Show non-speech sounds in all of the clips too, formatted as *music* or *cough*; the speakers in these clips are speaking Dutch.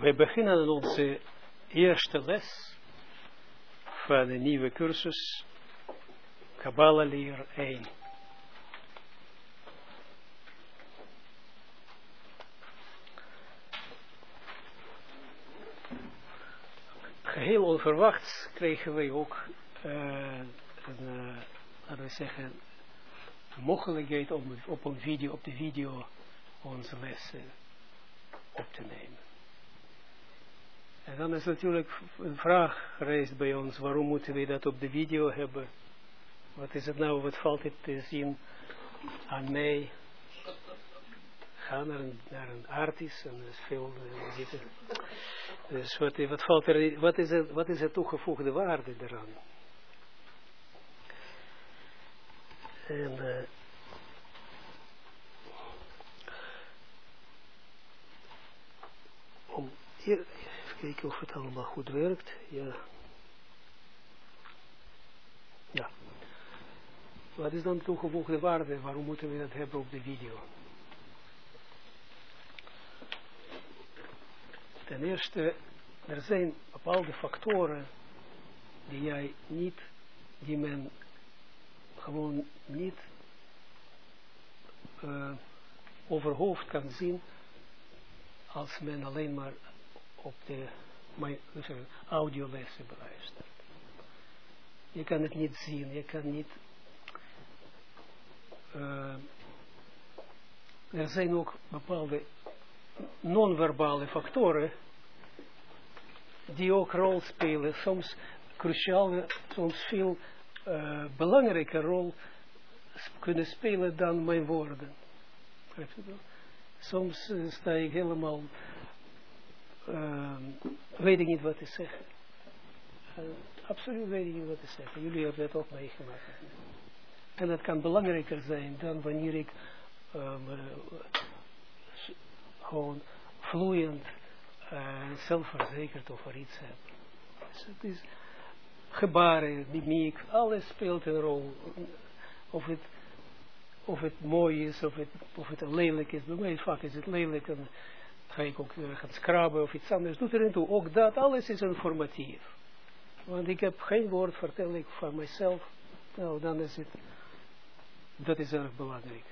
We beginnen onze eerste les van de nieuwe cursus Kabbalah leer 1. Geheel onverwachts kregen wij ook uh, een, uh, laten we zeggen, mogelijkheid om op een video, op de video onze lessen op te nemen. En dan is natuurlijk een vraag gereisd bij ons, waarom moeten we dat op de video hebben? Wat is het nou, wat valt het te zien aan mij? Ga naar een, naar een artist en er is veel uh, zitten. Dus wat, wat, valt er, wat, is het, wat is het toegevoegde waarde eraan? En uh, om hier, kijken of het allemaal goed werkt. Ja. Ja. Wat is dan toegevoegde waarde? Waarom moeten we dat hebben op de video? Ten eerste, er zijn bepaalde factoren die jij niet, die men gewoon niet uh, overhoofd kan zien als men alleen maar op de audiolessen beluistert. Je kan het niet zien, je kan niet... Uh, er zijn ook bepaalde non-verbale factoren die ook rol spelen, soms cruciale, soms veel uh, belangrijke rol kunnen spelen dan mijn woorden. Soms uh, sta ik helemaal, uh, weet ik niet wat te zeggen. absoluut weet ik niet wat te zeggen. Jullie hebben het ook meegemaakt. En dat kan belangrijker zijn dan wanneer ik gewoon vloeiend en zelfverzekerd over iets heb. Dus het is gebaren, mimiek, alles speelt een rol. Of het, of het mooi is, of het, of het lelijk is. Bij mij vaak is het lelijk en ga ik ook gaan scrabben of iets anders. Doet erin toe. Ook dat, alles is informatief. Want ik heb geen woord, vertel ik van mezelf. Nou, dan is het, dat is erg belangrijk.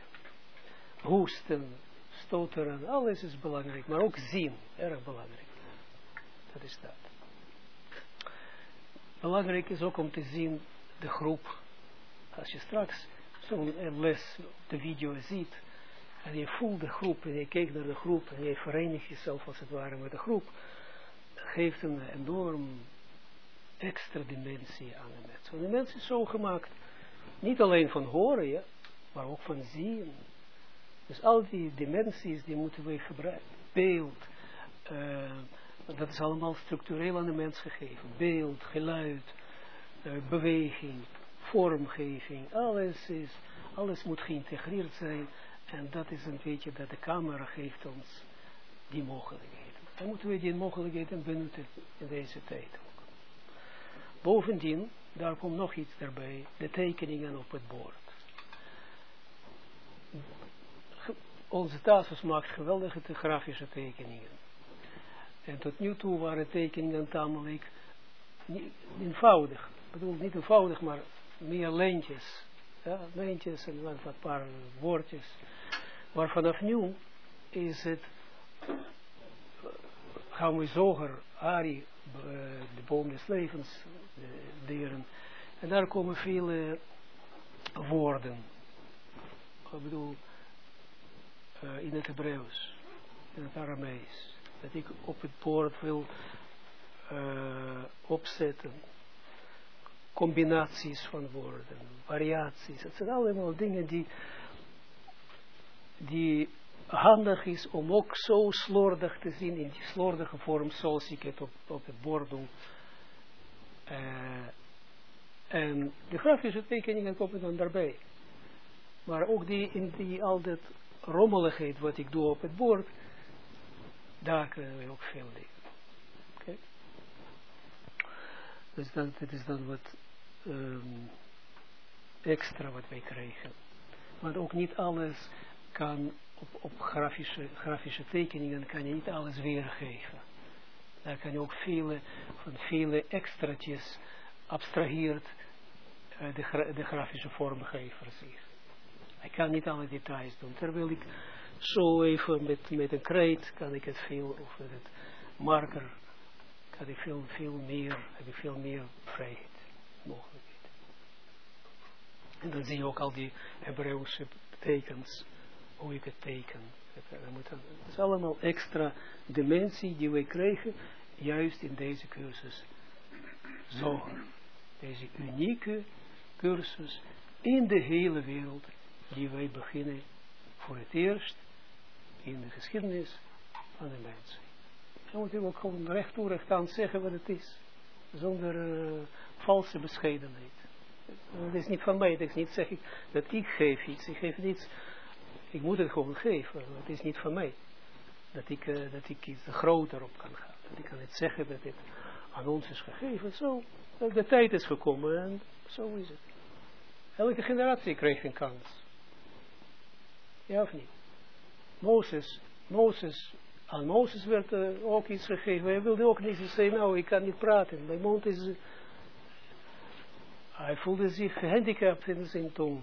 Hoesten, stoteren, alles is belangrijk. Maar ook zien, erg belangrijk. Dat is dat. Belangrijk is ook om te zien de groep. Als je straks zo'n les op de video ziet, en je voelt de groep, en je kijkt naar de groep, en je verenigt jezelf als het ware met de groep, geeft een enorm extra dimensie aan de mens. Want de mens is zo gemaakt, niet alleen van horen, maar ook van zien. Dus al die dimensies, die moeten we gebruiken. Beeld, uh, dat is allemaal structureel aan de mens gegeven. Beeld, geluid, uh, beweging, vormgeving, alles is, alles moet geïntegreerd zijn. En dat is een beetje dat de camera geeft ons die mogelijkheden. Dan moeten we die mogelijkheden benutten in deze tijd ook. Bovendien, daar komt nog iets erbij, de tekeningen op het bord. Onze tafels maakt geweldige grafische tekeningen. En tot nu toe waren tekeningen tamelijk eenvoudig. Ik bedoel, niet eenvoudig, maar meer lijntjes. Ja, lijntjes en wat een paar woordjes. Maar vanaf nu is het, gaan we zoger, Ari, de boom des levens, de. En daar komen vele woorden. Ik bedoel, uh, in het Hebreeuws, in het Aramees dat ik op het bord wil opzetten. Combinaties van woorden, variaties. Het zijn allemaal dingen die, die handig is om ook zo slordig te zien, in die slordige vorm zoals ik het op, op het bord doe. Uh, en de grafische tekeningen komen dan daarbij. Maar ook die, in die al dat rommeligheid wat ik doe op het bord, daar kunnen we ook veel leren. Dus dan, dit is dan wat um, extra wat wij krijgen. Want ook niet alles kan op, op grafische, grafische tekeningen kan je niet alles weergeven. Daar kan je ook van vele extraatjes abstraheert uh, de, de grafische vormgever zich. Ik kan niet alle details doen, terwijl ik zo even met, met een kreet kan ik het veel, of met het marker, kan ik veel, veel meer, heb ik veel meer vrijheid, mogelijkheid. En dan zie je ook al die Hebreeuwse tekens, het teken. Het is allemaal extra dimensie die wij krijgen, juist in deze cursus. Zoger. Deze unieke cursus in de hele wereld, die wij beginnen voor het eerst in de geschiedenis van de mensen. Dan moet je ook gewoon recht toe recht aan zeggen wat het is. Zonder uh, valse bescheidenheid. Het is niet van mij, het is niet zeg ik dat ik geef iets. Ik geef iets, ik moet het gewoon geven. Het is niet van mij. Dat ik, uh, dat ik iets groter op kan gaan. Dat ik kan het zeggen dat dit aan ons is gegeven. Zo, de tijd is gekomen en zo is het. Elke generatie krijgt een kans. Ja of niet? Mozes, Mozes, aan Mozes werd uh, ook iets gegeven. Hij wilde ook niet zeggen, nou ik kan niet praten. Mijn mond is... Hij voelde zich gehandicapt in zijn tong.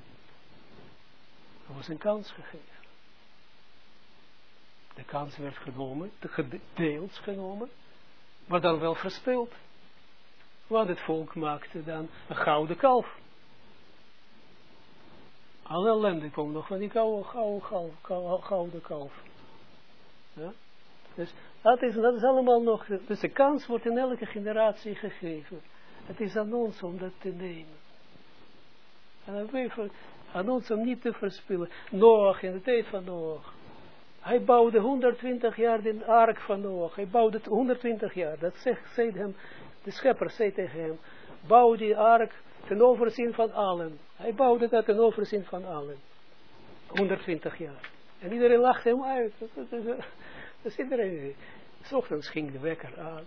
Er was een kans gegeven. De kans werd genomen, deels genomen, maar dan wel verspeeld. Want het volk maakte dan een gouden kalf. Alle ellende komt nog van die gouden, gouden, kalf. Dus dat is, dat is allemaal nog, dus de kans wordt in elke generatie gegeven. Het is aan ons om dat te nemen. En dan aan ons om niet te verspillen. Noach, in de tijd van Noach. Hij bouwde 120 jaar de ark van Noach. Hij bouwde 120 jaar. Dat zegt, zei hem, de schepper zei tegen hem, bouw die ark ten overzien van allen. Hij bouwde dat ten overzien van allen. 120 jaar. En iedereen lachte hem uit. Dat is iedereen. S ochtends ging de wekker aan.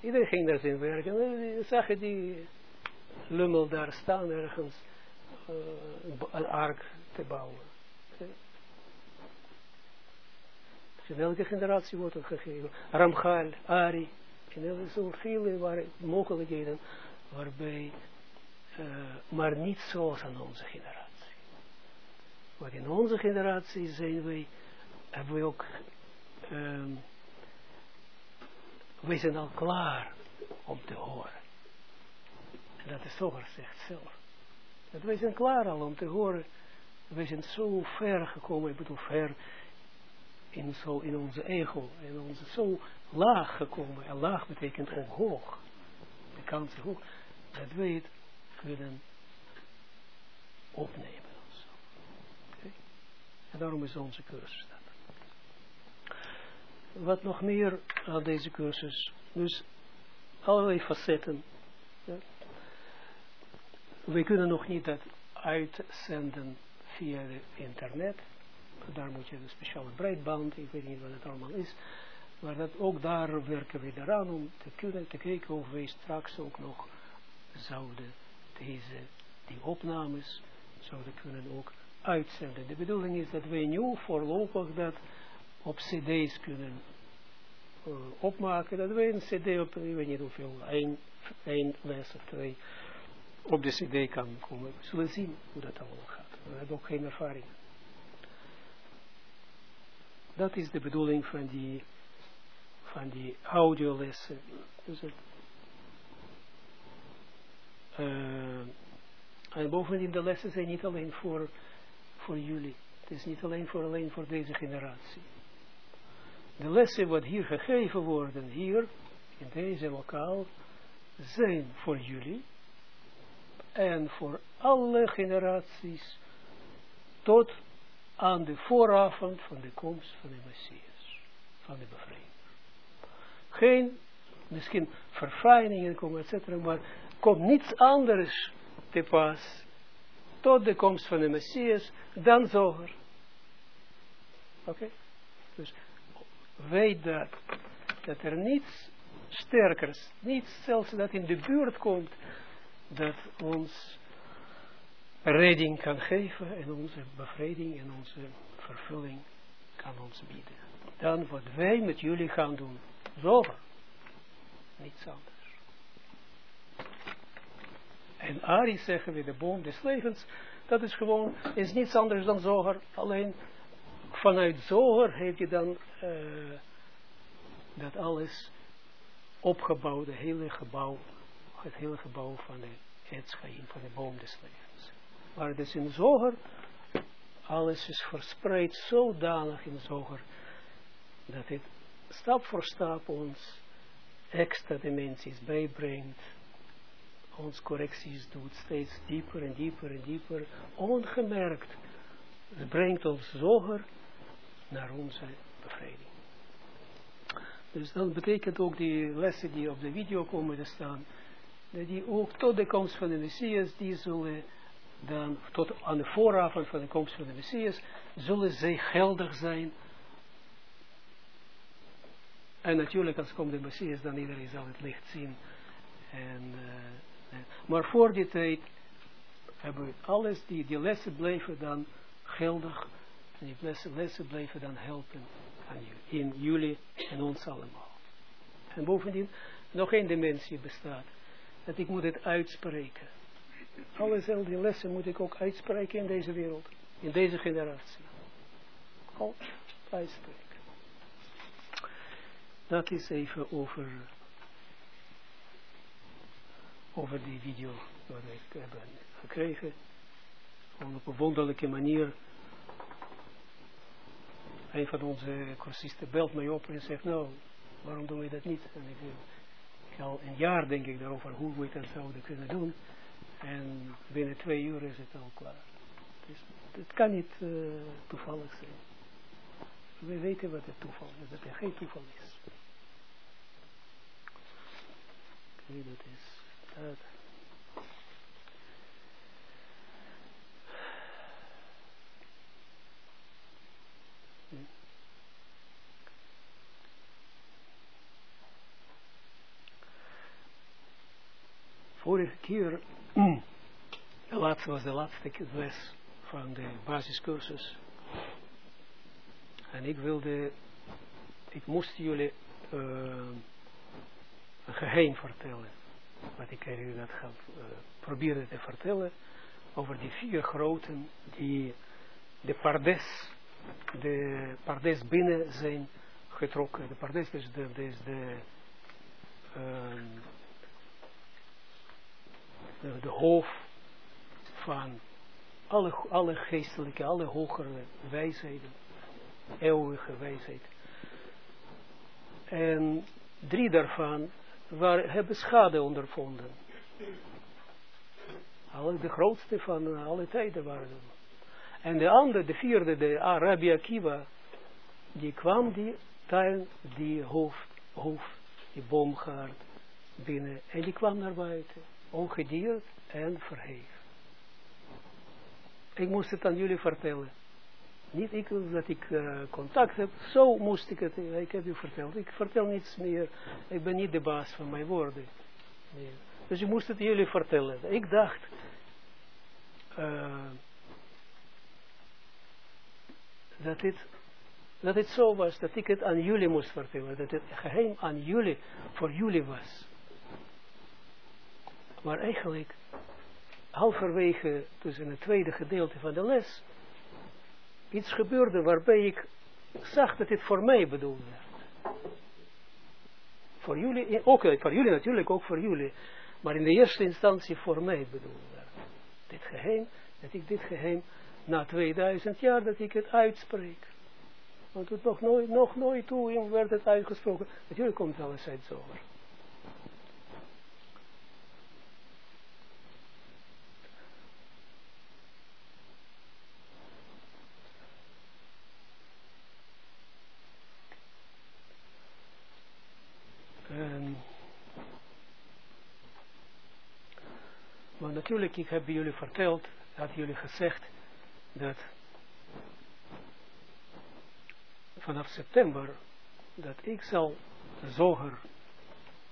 Iedereen ging naar zijn werk. En dan zag je die lummel daar staan ergens. Een ark te bouwen. In elke generatie wordt het gegeven. Ramchal, Ari. En er zijn mogelijkheden waarbij, uh, maar niet zoals aan onze generatie. Want in onze generatie zijn wij, hebben we ook, um, wij zijn al klaar om te horen. En dat is toch zegt zelf. Dat wij zijn klaar al om te horen. Wij zijn zo ver gekomen, ik bedoel ver, in, zo, in onze ego, in onze zo laag gekomen. En laag betekent ook hoog. De kans is hoog. Dat wij het kunnen opnemen. En daarom is onze cursus dat. Wat nog meer aan deze cursus. Dus allerlei facetten. We kunnen nog niet dat uitzenden via het internet. Daar moet je een speciale breedband, ik weet niet wat het allemaal is, maar dat ook daar werken we eraan om te kunnen te kijken of wij straks ook nog zouden deze, die opnames, zouden kunnen ook uitzenden. De bedoeling is dat wij nu voorlopig dat op cd's kunnen uh, opmaken, dat wij een cd op, ik weet niet hoeveel, één, één of twee, op de cd kan komen. We zullen zien hoe dat allemaal gaat. We hebben ook geen ervaring. Dat is de bedoeling van die, van die audiolessen. Dus het, uh, en bovendien, de lessen zijn niet alleen voor, voor jullie. Het is niet alleen voor, alleen voor deze generatie. De lessen wat hier gegeven worden, hier, in deze lokaal, zijn voor jullie. En voor alle generaties tot aan de vooravond van de komst van de Messias, van de bevrijding. Geen, misschien verfijningen komen, etc., maar komt niets anders te pas tot de komst van de Messias dan zoger. Oké? Dus weet dat, dat er niets sterkers, niets zelfs dat in de buurt komt, dat ons redding kan geven en onze bevrijding en onze vervulling kan ons bieden. Dan wat wij met jullie gaan doen, Zoger. Niets anders. En Ari zeggen we de boom des levens, dat is gewoon, is niets anders dan zoger, alleen vanuit zoger heeft je dan uh, dat alles opgebouwd, het hele gebouw, het hele gebouw van de Etschaim, van de boom des levens. Maar is in zoger, alles is verspreid zodanig in zoger, dat het stap voor stap ons extra dimensies bijbrengt, ons correcties doet, steeds dieper en dieper en dieper, ongemerkt. Het brengt ons zoger naar onze bevrijding. Dus dat betekent ook die lessen die op de video komen te staan, dat die ook tot de komst van de Messias, die zullen dan, tot aan de vooravond van de komst van de Messias, zullen zij geldig zijn. En natuurlijk, als komt de Messias, dan iedereen zal het licht zien. En, uh, maar voor die tijd hebben we alles, die, die lessen blijven dan geldig. En die lessen, lessen blijven dan helpen in jullie en ons allemaal. En bovendien, nog één dimensie bestaat. Dat ik moet het uitspreken. Alles al die lessen moet ik ook uitspreken in deze wereld. In deze generatie. Al uitspreken. Dat is even over, over die video wat ik heb gekregen. op een wonderlijke manier een van onze cursisten belt mij op en zegt, nou, waarom doen we dat niet? En ik al een jaar denk ik daarover hoe we dat zouden kunnen doen. En binnen twee uur is het al klaar. Dus het kan niet uh, toevallig zijn. We weten wat het toeval is, dat er geen toeval is. Oké, dat is dat. Vorige keer, de laatste was de laatste les van de basiscursus. En ik wilde, ik moest jullie uh, een geheim vertellen. Wat ik jullie dat uh, proberen te vertellen. Over die vier groten die de pardes, de pardes binnen zijn getrokken. De pardes is de, de, de uh, de, hoofd van alle, alle geestelijke, alle hogere wijsheden, eeuwige wijsheid. En drie daarvan waar, hebben schade ondervonden. Alle, de grootste van alle tijden waren. En de andere, de vierde, de Arabia Kiva, die kwam die tuin, die hoofd, hoofd, die boomgaard binnen. En die kwam naar buiten ongedierd en verheven. Ik moest het aan jullie vertellen. Niet ik dat ik uh, contact heb, zo moest ik het, ik heb u verteld. Ik vertel niets meer, ik ben niet de baas van mijn woorden. Dus ik moest het jullie vertellen. Ik dacht, uh, dat, het, dat het zo was, dat ik het aan jullie moest vertellen. Dat het geheim aan jullie, voor jullie was. Maar eigenlijk, halverwege, in het tweede gedeelte van de les, iets gebeurde waarbij ik zag dat dit voor mij bedoeld werd. Voor jullie, ook voor jullie natuurlijk, ook voor jullie. Maar in de eerste instantie voor mij bedoeld werd. Dit geheim, dat ik dit geheim, na 2000 jaar, dat ik het uitspreek. Want het nog nooit, nog nooit toe werd het uitgesproken. Natuurlijk komt alles uit zover. Natuurlijk, ik heb jullie verteld, had jullie gezegd, dat vanaf september, dat ik zal de zoger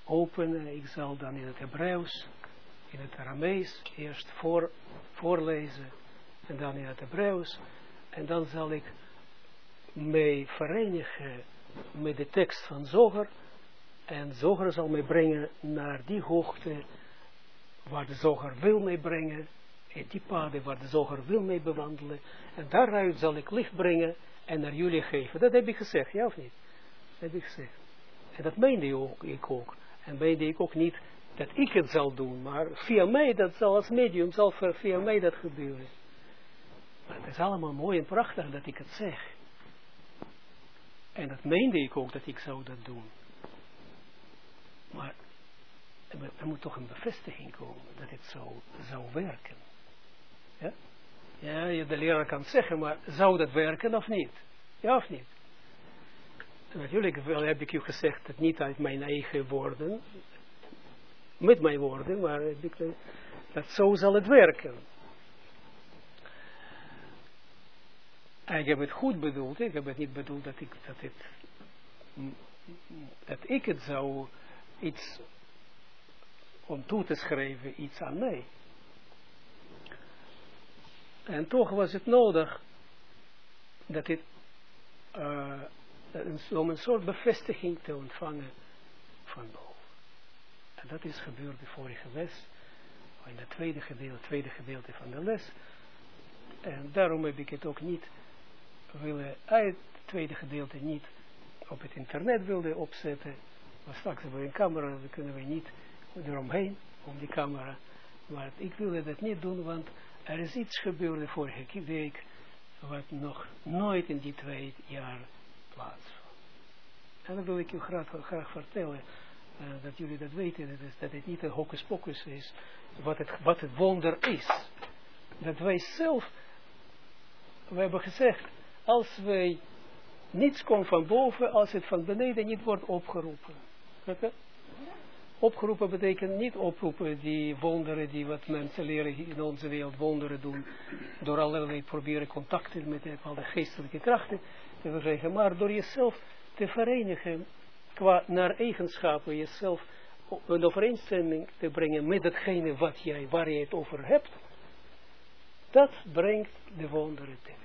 openen, ik zal dan in het Hebreeuws, in het Aramees, eerst voor, voorlezen, en dan in het Hebreeuws, en dan zal ik mij verenigen met de tekst van zoger, En zoger zal mij brengen naar die hoogte waar de zoger wil mij brengen. In die paden waar de zoger wil mee bewandelen. En daaruit zal ik licht brengen en naar jullie geven. Dat heb ik gezegd, ja of niet? Dat heb ik gezegd. En dat meende ook, ik ook. En meende ik ook niet dat ik het zal doen, maar via mij, dat zal als medium, zal via mij dat gebeuren. Maar het is allemaal mooi en prachtig dat ik het zeg. En dat meende ik ook dat ik zou dat doen. Maar er, moet toch een bevestiging komen dat het zo zou werken. Ja? Ja, de leraar kan zeggen, maar zou dat werken of niet? Ja of niet? Natuurlijk wel heb ik u gezegd dat niet uit mijn eigen woorden, met mijn woorden, maar dat zo zal het werken. En ik heb het goed bedoeld, ik heb het niet bedoeld dat ik, dat dat ik het zou iets om toe te schrijven, iets aan mij. En toch was het nodig dat dit, uh, om een soort bevestiging te ontvangen van boven. En dat is gebeurd de vorige les, in het tweede gedeelte, tweede gedeelte van de les. En daarom heb ik het ook niet willen, uit het tweede gedeelte niet op het internet wilde opzetten. Maar straks hebben we een camera, dan kunnen we niet eromheen, om die camera. Maar ik wilde dat niet doen, want er is iets gebeurd vorige week, wat nog nooit in die twee jaar plaatsvond. En dat wil ik u graag, vertellen, uh, dat jullie dat weten, dat, is, dat het niet een hocus pocus is, wat het, wat het wonder is. Dat wij zelf, we hebben gezegd, als wij niets komen van boven, als het van beneden niet wordt opgeroepen. Opgeroepen betekent niet oproepen die wonderen, die wat mensen leren in onze wereld wonderen doen, door allerlei proberen contacten met alle geestelijke krachten te verkrijgen, maar door jezelf te verenigen qua naar eigenschappen, jezelf een overeenstemming te brengen met datgene wat jij, waar je het over hebt, dat brengt de wonderen teweeg.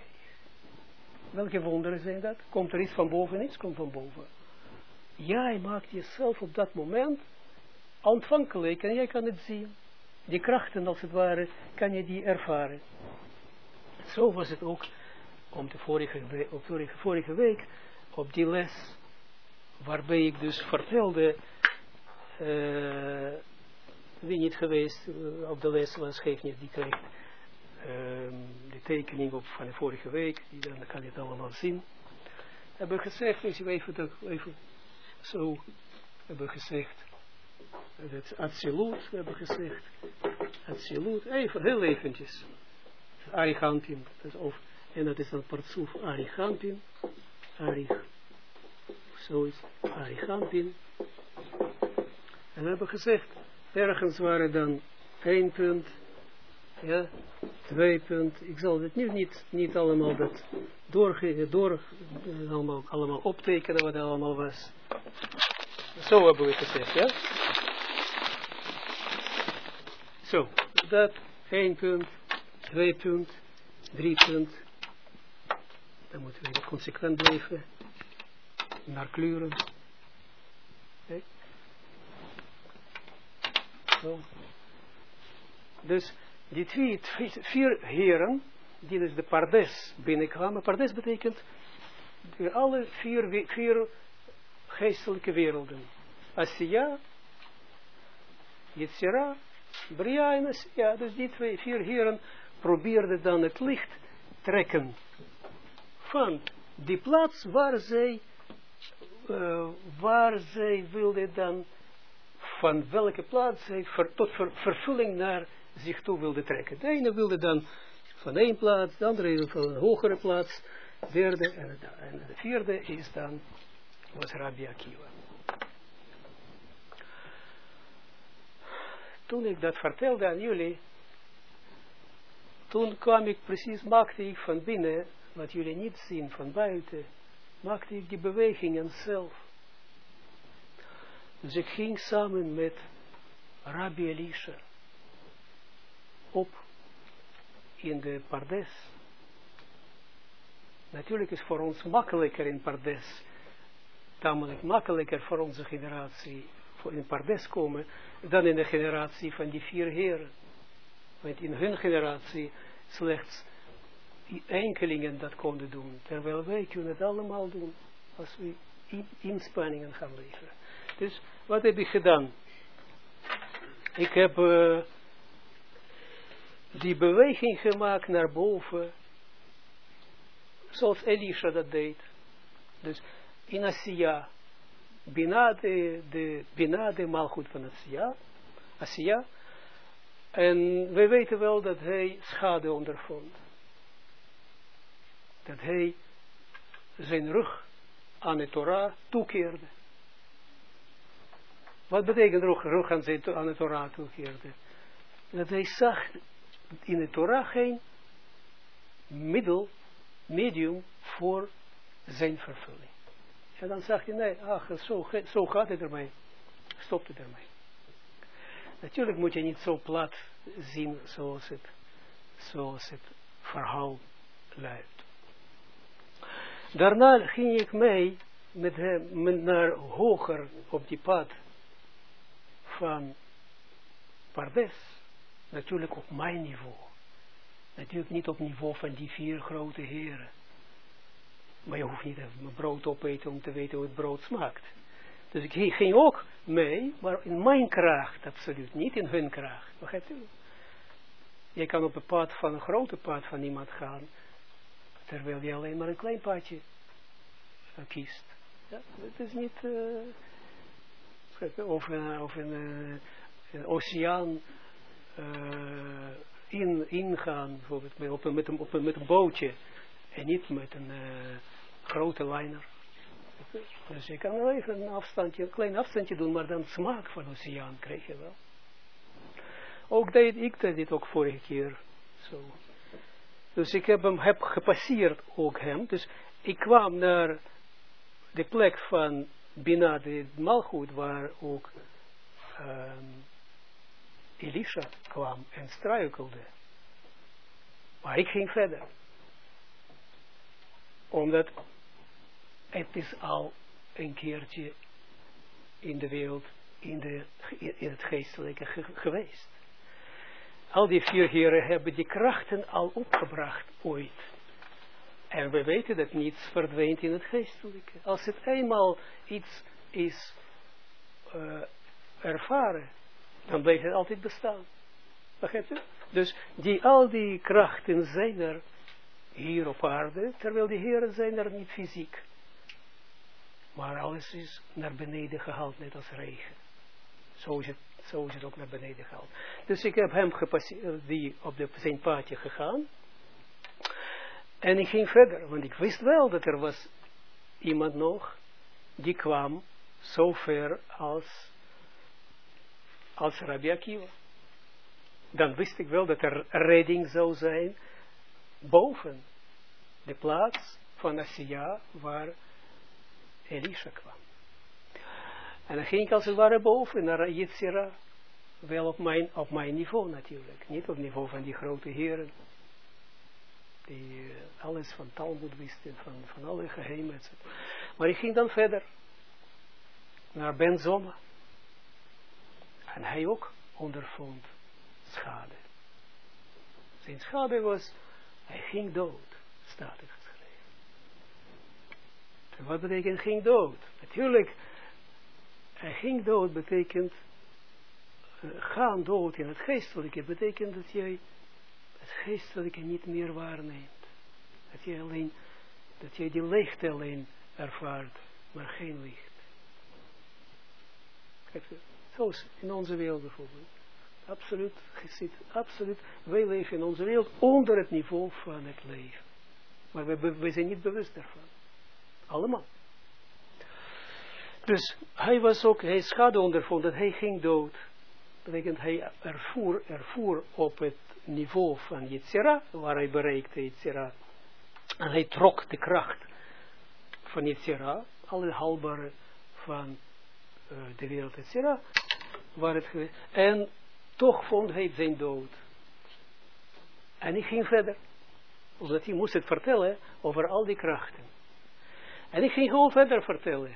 Welke wonderen zijn dat? Komt er iets van boven? Niets komt van boven. Jij maakt jezelf op dat moment ontvankelijk en jij kan het zien. Die krachten als het ware kan je die ervaren. Zo was het ook om de vorige, op vorige, week op die les waarbij ik dus vertelde uh, wie niet geweest uh, op de les was, geeft niet, die krijgt uh, de tekening op van de vorige week, dan kan je het allemaal zien. Hebben gezegd, dus even, even zo hebben gezegd, is absoluut, we hebben gezegd, absoluut, even, heel eventjes, is of, en dat is dan partsoef Arigampin, Arich, zoiets, Arigampin, en we hebben gezegd, ergens waren dan één punt, ja, twee punt, ik zal het nu niet, niet allemaal dat door, door allemaal, allemaal optekenen wat het allemaal was. Zo hebben we gezegd, ja. Zo, dat, één punt, twee punt, drie punt. Dan moeten we consequent blijven. Naar kleuren. Okay. Zo. Dus die twee, vier heren, die dus de pardes binnenkwamen. Pardes betekent de alle vier, vier geestelijke werelden. Asiya, Yitzira, Bria en Asiya. Dus die twee, vier heren probeerden dan het licht trekken van die plaats waar zij, uh, waar zij wilden dan, van welke plaats zij ver, tot ver, vervulling naar zich toe wilde trekken. De ene wilde dan van één plaats, de andere van een hogere plaats, de derde en en de vierde is dan, was Rabbi Akiva. Toen ik dat vertelde aan jullie, toen kwam ik precies, maakte ik van binnen, wat jullie niet zien van buiten, maakte ik die bewegingen zelf. Dus ik ging samen met Rabbi Elisha op in de Pardes. Natuurlijk is voor ons makkelijker in Pardes tamelijk makkelijker voor onze generatie voor in Pardes komen, dan in de generatie van die vier heren. Want in hun generatie slechts enkelingen dat konden doen, terwijl wij kunnen het allemaal doen, als we inspanningen gaan leveren. Dus, wat heb ik gedaan? Ik heb uh, die beweging gemaakt naar boven, zoals Elisha dat deed. Dus in Asiya, binade de, binade malgoed van Asiya, Asiya, en we weten wel dat hij schade ondervond. Dat hij zijn rug aan de Torah toekeerde. Wat betekent rug, rug aan, zijn, aan de Torah toekeerde? Dat hij zag in de Torah geen middel, medium voor zijn vervulling. En dan zag hij, nee, ach, zo, zo gaat het ermee. Stopt het ermee. Natuurlijk moet je niet zo plat zien zoals het, zoals het verhaal luidt. Daarna ging ik mee met hem naar hoger op die pad van Pardes. Natuurlijk op mijn niveau. Natuurlijk niet op niveau van die vier grote heren. Maar je hoeft niet even brood opeten om te weten hoe het brood smaakt. Dus ik ging ook mee, maar in mijn kracht, absoluut, niet in hun kracht. Begrijpt u? Je kan op een pad van een grote pad van iemand gaan, terwijl je alleen maar een klein padje kiest. Ja, het is niet, uh, of, een, een oceaan in, ingaan, bijvoorbeeld met, op, met, op met een bootje, en niet met een grote liner. Dus je kan wel even een afstandje, een klein afstandje doen, maar dan smaak van oceaan krijg je wel. Ook deed ik dit ook vorige keer. Zo. Dus ik heb hem heb gepasseerd, ook hem. Dus ik kwam naar de plek van Bina de Malchut, waar ook um, Elisha kwam en struikelde. Maar ik ging verder. Omdat het is al een keertje in de wereld, in, de, in het geestelijke geweest. Al die vier heren hebben die krachten al opgebracht ooit. En we weten dat niets verdwijnt in het geestelijke. Als het eenmaal iets is uh, ervaren, dan blijft het altijd bestaan. Begrijpt u? Dus die, al die krachten zijn er hier op aarde, terwijl die heren zijn er niet fysiek. Maar alles is naar beneden gehaald, net als regen. Zo is het, zo is het ook naar beneden gehaald. Dus ik heb hem gepasseerd, die op de, zijn paadje gegaan. En ik ging verder, want ik wist wel dat er was iemand nog, die kwam zo ver als, als Rabbi Akiva. Dan wist ik wel dat er redding zou zijn boven de plaats van Asiya, waar Elisha kwam. En dan ging ik als het ware boven naar Yitzira. Wel op mijn, op mijn niveau natuurlijk. Niet op het niveau van die grote heren. Die uh, alles van Talmud wisten, van, van alle geheimen. Etc. Maar ik ging dan verder. Naar Ben Zoma. En hij ook ondervond schade. Zijn schade was, hij ging dood, staat. Wat betekent ging dood? Natuurlijk, hij ging dood betekent, uh, gaan dood in het geestelijke, betekent dat jij het geestelijke niet meer waarneemt. Dat jij alleen, dat jij die licht alleen ervaart, maar geen licht. Zoals in onze wereld bijvoorbeeld. Absoluut, gezien, absoluut. Wij leven in onze wereld onder het niveau van het leven. Maar we, we zijn niet bewust daarvan. Dus hij was ook, hij schade ondervonden, hij ging dood. Dat betekent, hij ervoer, ervoer op het niveau van Yitzhira, waar hij bereikte Yitzhira. En hij trok de kracht van Yitzhira, alle halbare van uh, de wereld Yitzhira, waar het. En toch vond hij zijn dood. En hij ging verder. Omdat hij moest het vertellen over al die krachten. En ik ging gewoon verder vertellen.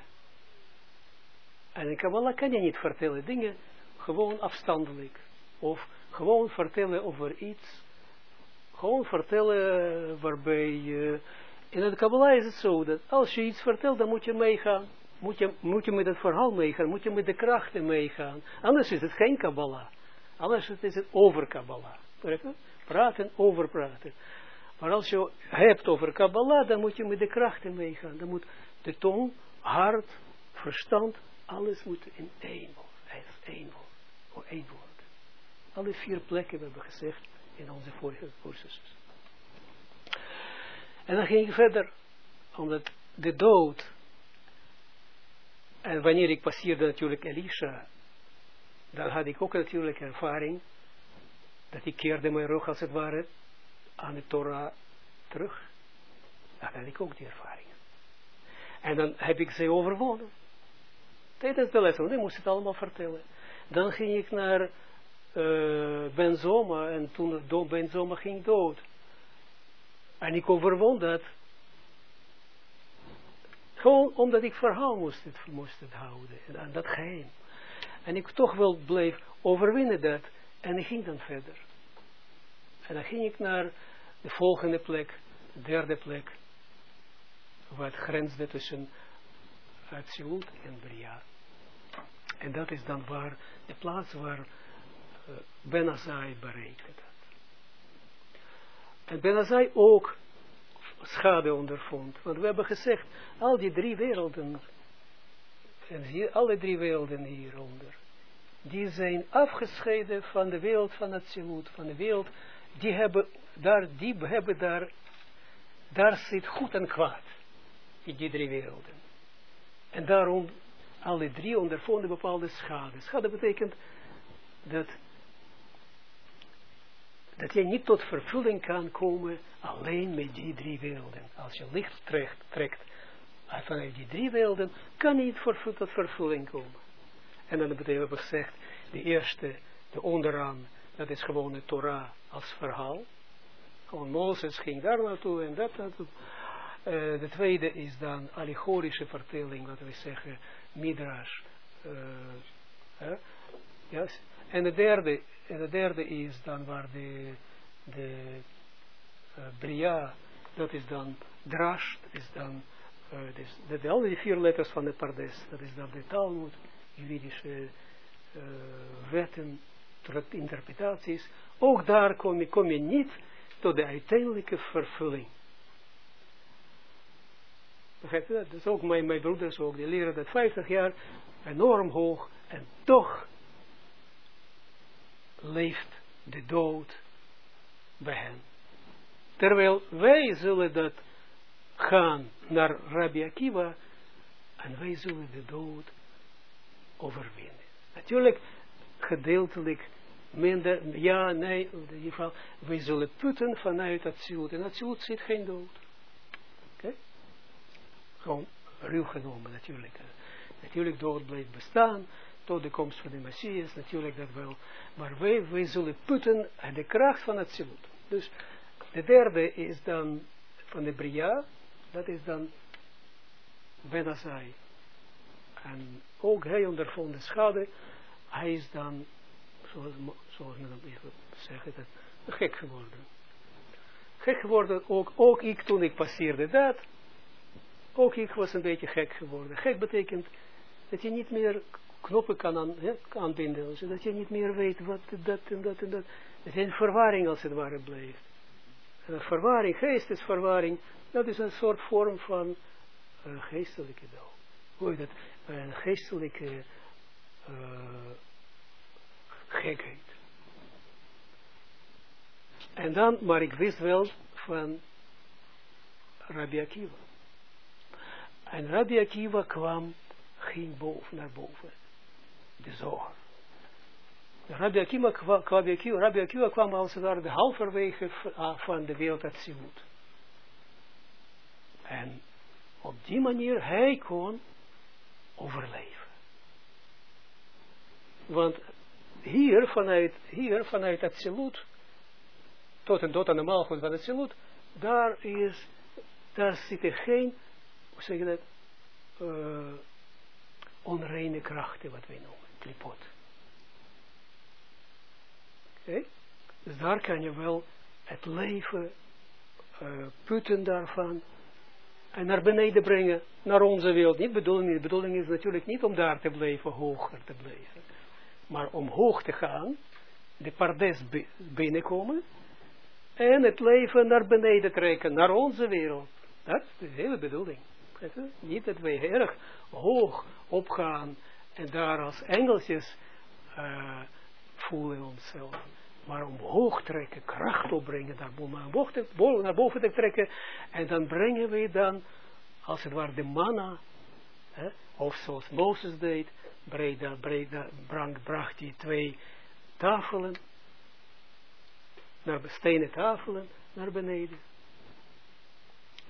En in Kabbalah kan je niet vertellen dingen gewoon afstandelijk. Of gewoon vertellen over iets. Gewoon vertellen waarbij je... In het Kabbalah is het zo dat als je iets vertelt, dan moet je meegaan. Moet je, moet je met het verhaal meegaan. Moet je met de krachten meegaan. Anders is het geen Kabbalah. Anders is het over Kabbalah. Praten over praten. Maar als je hebt over Kabbalah, dan moet je met de krachten meegaan. Dan moet de tong, hart, verstand, alles moet in één woord. één woord. Voor één woord. Alle vier plekken hebben we gezegd in onze vorige cursussen. En dan ging ik verder, omdat de dood, en wanneer ik passeerde natuurlijk Elisha, dan had ik ook natuurlijk ervaring, dat ik keerde mijn rug als het ware aan de Torah terug. Dan had ik ook die ervaring. En dan heb ik ze overwonnen. Tijdens de les, want ik moest het allemaal vertellen. Dan ging ik naar uh, Ben Zoma en toen Ben Zoma ging dood. En ik overwon dat. Gewoon omdat ik verhaal moest het, moest het houden. En dat geheim. En ik toch wel bleef overwinnen dat. En ik ging dan verder. En dan ging ik naar de volgende plek, de derde plek, wat grensde tussen Atsilut en Bria. En dat is dan waar, de plaats waar uh, Ben Azai bereikte dat. En Ben Azai ook schade ondervond. Want we hebben gezegd, al die drie werelden, en hier, alle drie werelden hieronder, die zijn afgescheiden van de wereld van het van de wereld die hebben daar, die hebben daar, daar zit goed en kwaad, in die drie werelden. En daarom, alle drie ondervonden bepaalde schade. Schade betekent dat, dat je niet tot vervulling kan komen alleen met die drie werelden. Als je licht trekt, trekt vanuit die drie werelden, kan je niet tot vervulling komen. En dan betekent we gezegd, de eerste, de onderaan, dat is gewoon de Torah als verhaal. Mozes ging daar naartoe en dat naartoe. Uh, de tweede is dan allegorische vertelling, wat we zeggen, Midrash. Uh, yes. En de derde, en de derde is dan waar de, de uh, Bria, dat is dan Drash, is dan, uh, de, die vier letters van de Pardes, dat is dan de Talmud, juridische wetten, interpretaties, ook daar kom je, kom je niet tot de uiteindelijke vervulling. Begrijp je dat? Dus ook mijn, mijn broeders ook, die leren dat 50 jaar enorm hoog en toch leeft de dood bij hen. Terwijl wij zullen dat gaan naar Rabbi Akiva en wij zullen de dood overwinnen. Natuurlijk gedeeltelijk minder, ja, nee, in ieder geval, wij zullen putten vanuit ziel. En ziel zit geen dood. Oké? Gewoon ruw genomen natuurlijk. Natuurlijk dood blijft bestaan, tot de komst van de Messias, natuurlijk dat wel. Maar wij, wij zullen putten uit de kracht van het ziel. Dus de derde is dan van de Bria, dat is dan Benazai. En ook hij ondervond de schade, hij is dan zoals, zoals men dat zeggen, dat, gek geworden. Gek geworden, ook, ook ik toen ik passeerde dat, ook ik was een beetje gek geworden. Gek betekent dat je niet meer knoppen kan aan, aanbinden, dus dat je niet meer weet wat dat en dat en dat. Het is een verwarring als het ware blijft. En verwarring, geestesverwarring, dat is een soort vorm van uh, geestelijke dood. Hoe dat? Een geestelijke uh, gekheid. En dan, maar ik wist wel van Rabbi Akiva. En Rabbi Akiva kwam, ging boven, naar boven. De zoger. Rabbi Akiva, Rabbi Akiva, Rabbi Akiva kwam als het ware de halverwege van de wereld Atsilut. En op die manier, hij kon overleven. Want hier vanuit, hier vanuit het Silut, tot en tot aan de maalgoed van het Silut, daar is, daar zit er geen, hoe zeg dat, uh, onreine krachten, wat wij noemen, klipot. Oké? Dus daar kan je wel het leven uh, putten daarvan en naar beneden brengen, naar onze wereld. Niet bedoeling, de bedoeling is natuurlijk niet om daar te blijven, hoger te blijven, maar om hoog te gaan, de pardes binnenkomen en het leven naar beneden trekken, naar onze wereld. Dat is de hele bedoeling. Niet dat wij erg hoog opgaan en daar als engeltjes uh, voelen onszelf. Maar omhoog trekken, kracht opbrengen, daar naar boven te trekken. En dan brengen we dan, als het ware, de manna. Hè, of zoals Mozes deed, breda, breda, brang, bracht hij twee tafelen, naar stenen tafelen, naar beneden.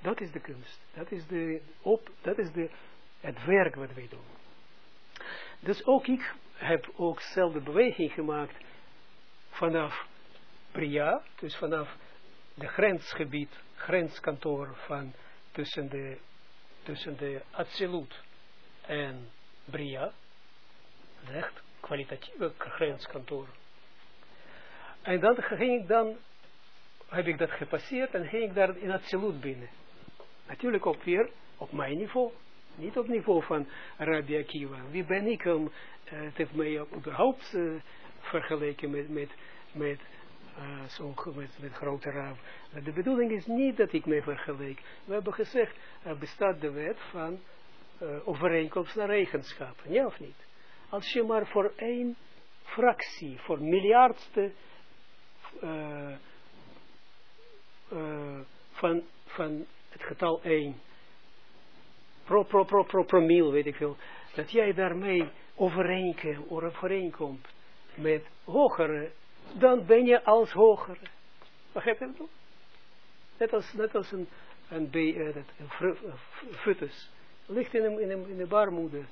Dat is de kunst. Dat is, de op, dat is de, het werk wat wij doen. Dus ook ik heb ook zelf de beweging gemaakt vanaf Bria, dus vanaf de grensgebied, grenskantoor van tussen de, tussen de Absolute en Bria, echt kwalitatieve grenskantoor. En dan ging ik dan, heb ik dat gepasseerd en ging ik daar in Absolute binnen. Natuurlijk ook weer op mijn niveau. Niet op niveau van Rabbi Akiva. Wie ben ik om, uh, het mij überhaupt uh, vergeleken met, met, met, zo, met, met grote raaf. De bedoeling is niet dat ik mij vergelijk. We hebben gezegd, er bestaat de wet van overeenkomst naar eigenschappen. Ja of niet? Als je maar voor één fractie, voor miljardste uh, van, van het getal 1, pro, pro, pro, pro, promil, weet ik veel, dat jij daarmee overeenkomt, overeenkomt met hogere, dan ben je als hogere. Begrijp je dat? Net als, net als een, een, uh, een futus. Ligt in, een, in, een, in de baarmoeder.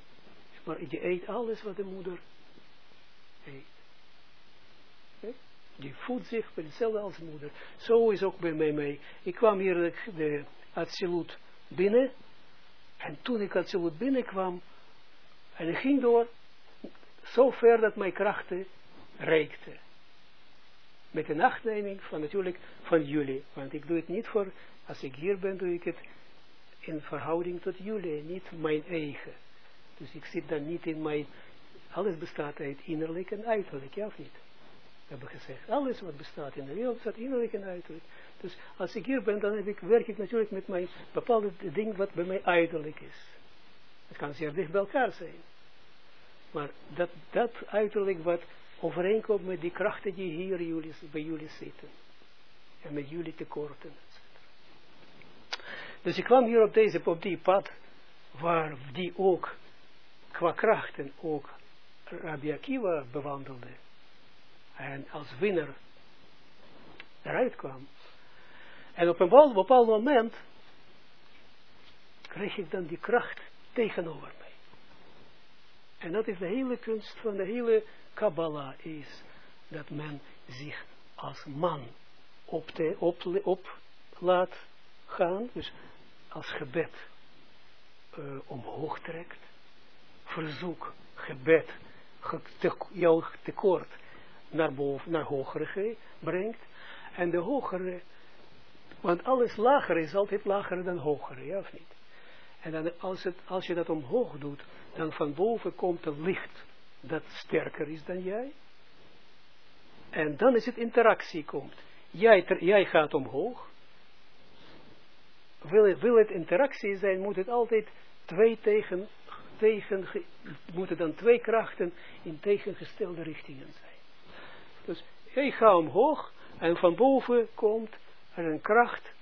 Maar je eet alles wat de moeder eet. Die voedt zich hetzelfde als de moeder. Zo is ook bij mij mee. Ik kwam hier de, de absolute binnen. En toen ik absoluut binnenkwam. En ik ging door. Zo ver dat mijn krachten reikten. Met de nachtneming van natuurlijk van jullie. Want ik doe het niet voor, als ik hier ben, doe ik het in verhouding tot jullie, niet mijn eigen. Dus ik zit dan niet in mijn, alles bestaat uit innerlijk en uiterlijk, ja of niet? We hebben gezegd, alles wat bestaat in de wereld bestaat innerlijk en uiterlijk. Dus als ik hier ben, dan werk ik natuurlijk met mijn bepaalde ding wat bij mij uiterlijk is. Het kan zeer dicht bij elkaar zijn. Maar dat, dat uiterlijk wat overeenkomt met die krachten die hier jullie, bij jullie zitten. En met jullie tekorten. Dus ik kwam hier op deze, op die pad, waar die ook, qua krachten ook, Rabbi Akiva bewandelde. En als winnaar eruit kwam. En op een bepaald moment kreeg ik dan die kracht tegenover mij. En dat is de hele kunst van de hele Kabbalah is dat men zich als man op, de, op, op laat gaan, dus als gebed uh, omhoog trekt, verzoek, gebed, jouw tekort naar boven, naar hogere brengt, en de hogere, want alles lager is altijd lager dan hogere, ja of niet? En dan als, het, als je dat omhoog doet, dan van boven komt een licht dat sterker is dan jij. En dan is het interactie komt. Jij, jij gaat omhoog. Wil wil het interactie zijn, moet het altijd twee tegen, tegen, moeten dan twee krachten in tegengestelde richtingen zijn. Dus jij gaat omhoog en van boven komt er een kracht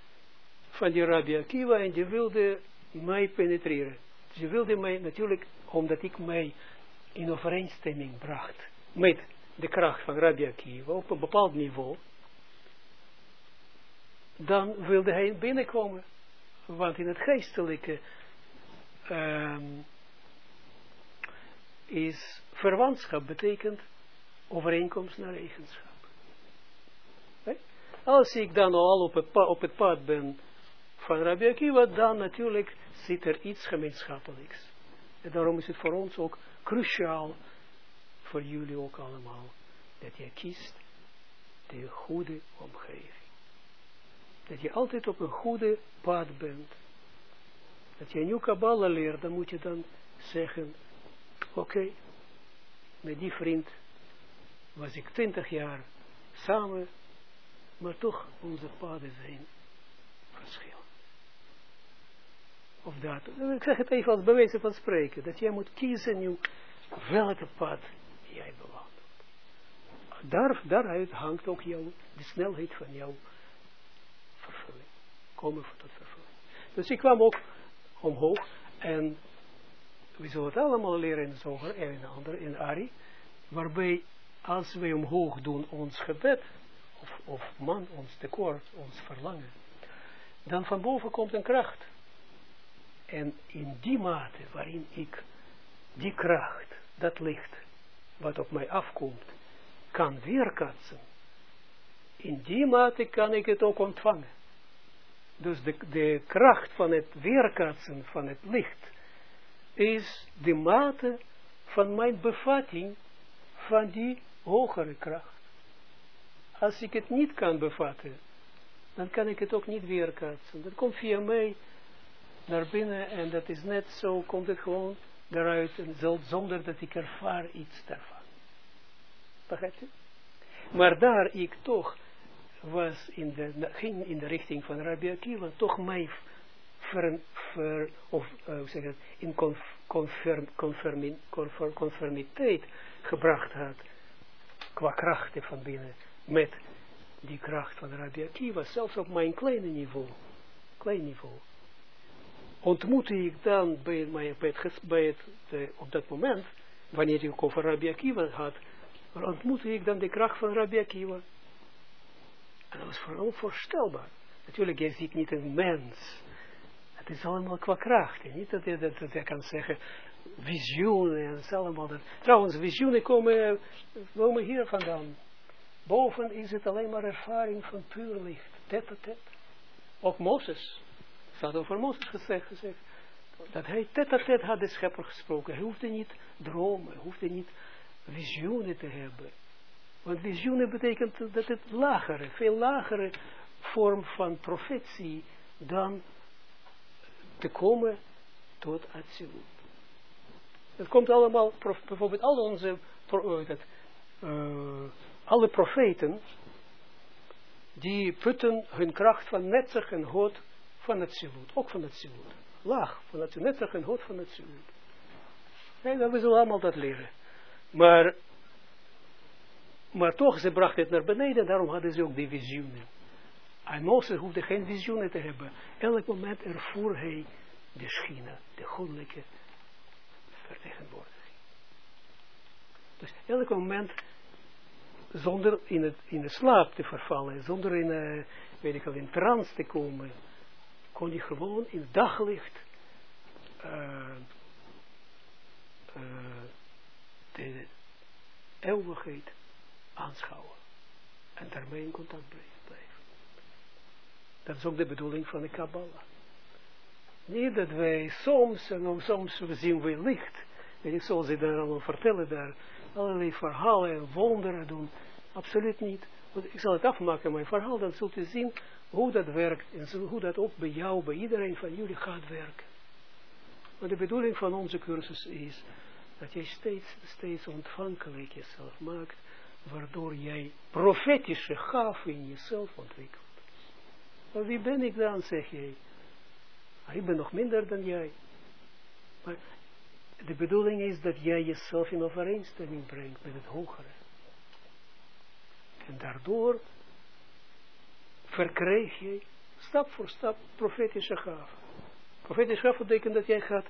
van die Rabbi Akiva en die wilde mij penetreren. Ze wilde mij natuurlijk, omdat ik mij in overeenstemming bracht met de kracht van Rabbi Akiva op een bepaald niveau, dan wilde hij binnenkomen. Want in het geestelijke um, is verwantschap betekent overeenkomst naar eigenschap. Als ik dan al op het, pad, op het pad ben van Rabbi Akiva, dan natuurlijk zit er iets gemeenschappelijks. En daarom is het voor ons ook cruciaal, voor jullie ook allemaal, dat je kiest de goede omgeving. Dat je altijd op een goede pad bent. Dat je nieuw Kabbalah leert, dan moet je dan zeggen, oké, met die vriend was ik twintig jaar samen, maar toch onze paden zijn verschillend. Of dat. Ik zeg het even als bewezen van spreken. Dat jij moet kiezen nu welke pad jij bewandelt. Daar, daaruit hangt ook jouw, de snelheid van jouw vervulling. Komen tot vervulling. Dus ik kwam ook omhoog en we zullen het allemaal leren in Zoger en in andere, in Ari, waarbij als wij omhoog doen ons gebed, of, of man, ons tekort, ons verlangen, dan van boven komt een kracht. En in die mate waarin ik die kracht, dat licht, wat op mij afkomt, kan weerkatsen, in die mate kan ik het ook ontvangen. Dus de, de kracht van het weerkatsen van het licht is de mate van mijn bevatting van die hogere kracht. Als ik het niet kan bevatten, dan kan ik het ook niet weerkaatsen. Dat komt via mij naar binnen en dat is net zo, komt het gewoon eruit en zonder dat ik ervaar iets daarvan. Begrijpt u? Maar daar ik toch was in de, ging in de richting van Rabbi Akiva, toch mij ver, of, uh, het, in conform, conformi, conformiteit gebracht had, qua krachten van binnen, met die kracht van Rabbi Akiva, zelfs op mijn kleine niveau, klein niveau, ontmoette ik dan bij, mij, bij het, bij het op dat moment, wanneer ik over Rabbi Akiva had, ontmoette ik dan de kracht van Rabbi Akiva. En dat was vooral voorstelbaar. Natuurlijk, je ziet niet een mens. Het is allemaal qua kracht. Niet dat je, dat, dat je kan zeggen, visioenen en zo allemaal. Dat. Trouwens, visioenen komen, komen hier vandaan. Boven is het alleen maar ervaring van puur licht. Tet a tet. Ook Mozes. Staat over Mozes gezegd, gezegd. Dat hij tet a tet had de schepper gesproken. Hij hoefde niet dromen. Hij hoefde niet visioenen te hebben. Want visioenen betekent dat het lagere, veel lagere vorm van profetie dan te komen tot Atsilut. Het komt allemaal, bijvoorbeeld al onze, uh, alle profeten, die putten hun kracht van netzig en hoot van het zilut, ook van het zilut. Laag, van het netzig en hoot van het zilut. Nee, we zullen allemaal dat leren. Maar, maar toch, ze brachten het naar beneden, daarom hadden ze ook die visioenen. En Mozes hoefde geen visioenen te hebben. Elk moment ervoer hij de schine, de goddelijke vertegenwoordiging. Dus elk moment, zonder in, het, in de slaap te vervallen, zonder in, uh, weet ik wel, in trance te komen, kon hij gewoon in daglicht uh, de eeuwigheid aanschouwen. En daarmee in contact blijven. Dat is ook de bedoeling van de Kabbalah. Niet dat wij soms, en soms zien we licht. En ik zal ze daar allemaal vertellen, daar allerlei verhalen en wonderen doen. Absoluut niet. Want ik zal het afmaken, mijn verhaal, dan zult u zien hoe dat werkt. En hoe dat ook bij jou, bij iedereen van jullie gaat werken. Maar de bedoeling van onze cursus is dat jij steeds, steeds ontvankelijk jezelf maakt, waardoor jij profetische gaven in jezelf ontwikkelt. Maar wie ben ik dan, zeg jij? Ah, ik ben nog minder dan jij. Maar de bedoeling is dat jij jezelf in overeenstemming brengt met het hogere. En daardoor verkrijg je stap voor stap profetische gaven. Profetische gaven betekent dat jij gaat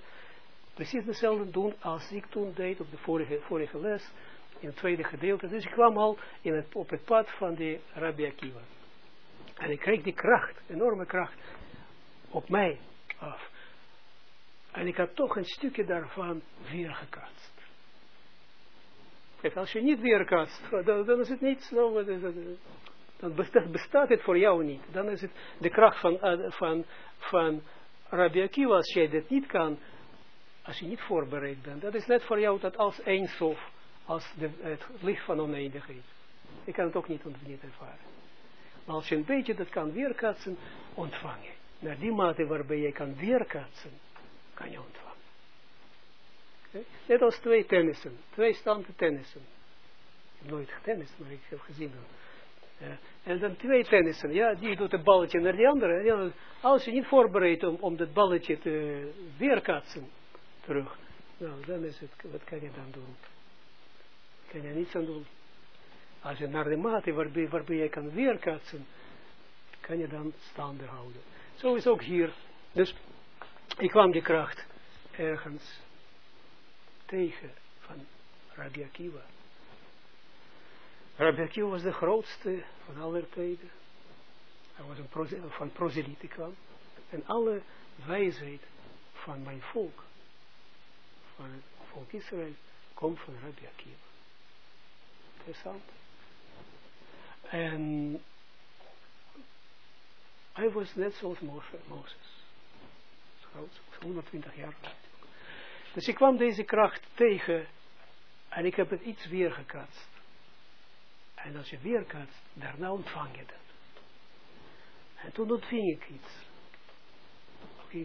precies hetzelfde doen als ik toen deed op de vorige, vorige les, in het tweede gedeelte. Dus ik kwam al in het, op het pad van de Rabbi Akiva. En ik kreeg die kracht, enorme kracht, op mij af. En ik had toch een stukje daarvan weergekaatst. Kijk, als je niet weerkaatst, dan, dan is het niets, dan bestaat, het voor jou niet. Dan is het de kracht van, uh, van, van Rabbi Akiva, als jij dat niet kan Als je niet voorbereid bent, dat is net voor jou dat als eindstof, als de, het licht van oneindigheid. Je kan het ook niet, niet ervaren. Als je een beetje dat kan weerkaatsen, ontvangen. Naar die mate waarbij je kan weerkaatsen, kan je ontvangen. Net als twee tennissen, twee standen tennissen. Ik heb nooit getennis, maar ik heb gezien dat. En dan twee tennissen, ja, die doet een balletje naar die andere. Ja, als je niet voorbereidt om, om dat balletje te weerkaatsen, terug, nou, dan is het, wat kan je dan doen? Kan je niets aan doen. Als je naar de mate waarbij, waarbij je kan weerkaatsen, kan je dan staande houden. Zo is ook hier. Dus ik kwam die kracht ergens tegen van Rabbi Akiva. Rabbi Akiva was de grootste van aller tijden. Hij was een proze van. En alle wijsheid van mijn volk, van het volk Israël, komt van Rabbi Akiva. Interessant. En hij was net zoals Mozes. Groot, 120 jaar. Dus ik kwam deze kracht tegen en ik heb het iets weergekatst. En als je weerkatst, daarna ontvang je dat. En toen ontving ik iets.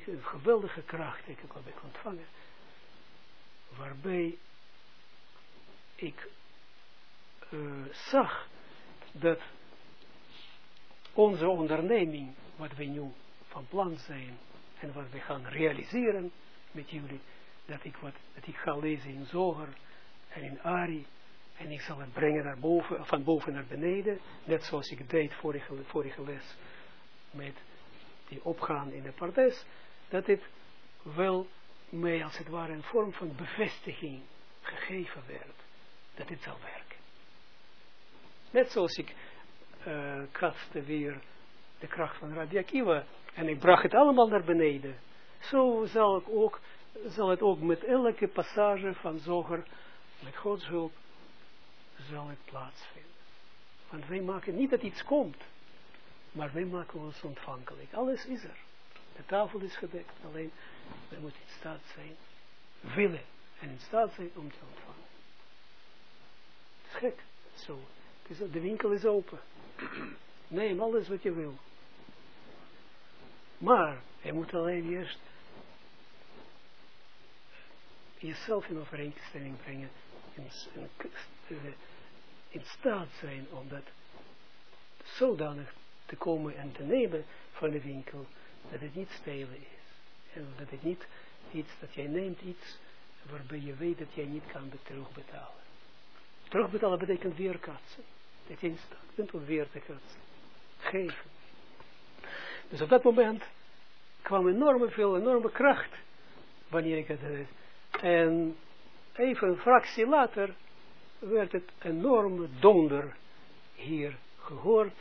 Een geweldige kracht ik heb ik ontvangen. Waarbij ik uh, zag dat onze onderneming, wat we nu van plan zijn en wat we gaan realiseren met jullie, dat ik, wat, dat ik ga lezen in Zoger en in Ari en ik zal het brengen naar boven, van boven naar beneden, net zoals ik deed vorige, vorige les met die opgaan in de pardes, dat dit wel mij als het ware een vorm van bevestiging gegeven werd, dat dit zal werken. Net zoals ik uh, weer de kracht van Rabbi Akiva en ik bracht het allemaal naar beneden. Zo zal, ik ook, zal het ook met elke passage van Zoger, met Gods hulp, zal het plaatsvinden. Want wij maken niet dat iets komt, maar wij maken ons ontvankelijk. Alles is er. De tafel is gedekt, alleen wij moeten in staat zijn, willen en in staat zijn om te ontvangen. Het is gek, zo. De winkel is open. Neem alles wat je wil. Maar, je moet alleen eerst jezelf in overeenstemming brengen. In, in, staat zijn om dat zodanig te komen en te nemen van de winkel, dat het niet spelen is. En dat het niet iets, dat jij neemt iets waarbij je weet dat jij niet kan terugbetalen. Terugbetalen betekent weerkatsen dat je in staat bent weer te geven. Dus op dat moment kwam enorme veel, enorme kracht, wanneer ik het deed. En even een fractie later werd het enorme donder hier gehoord,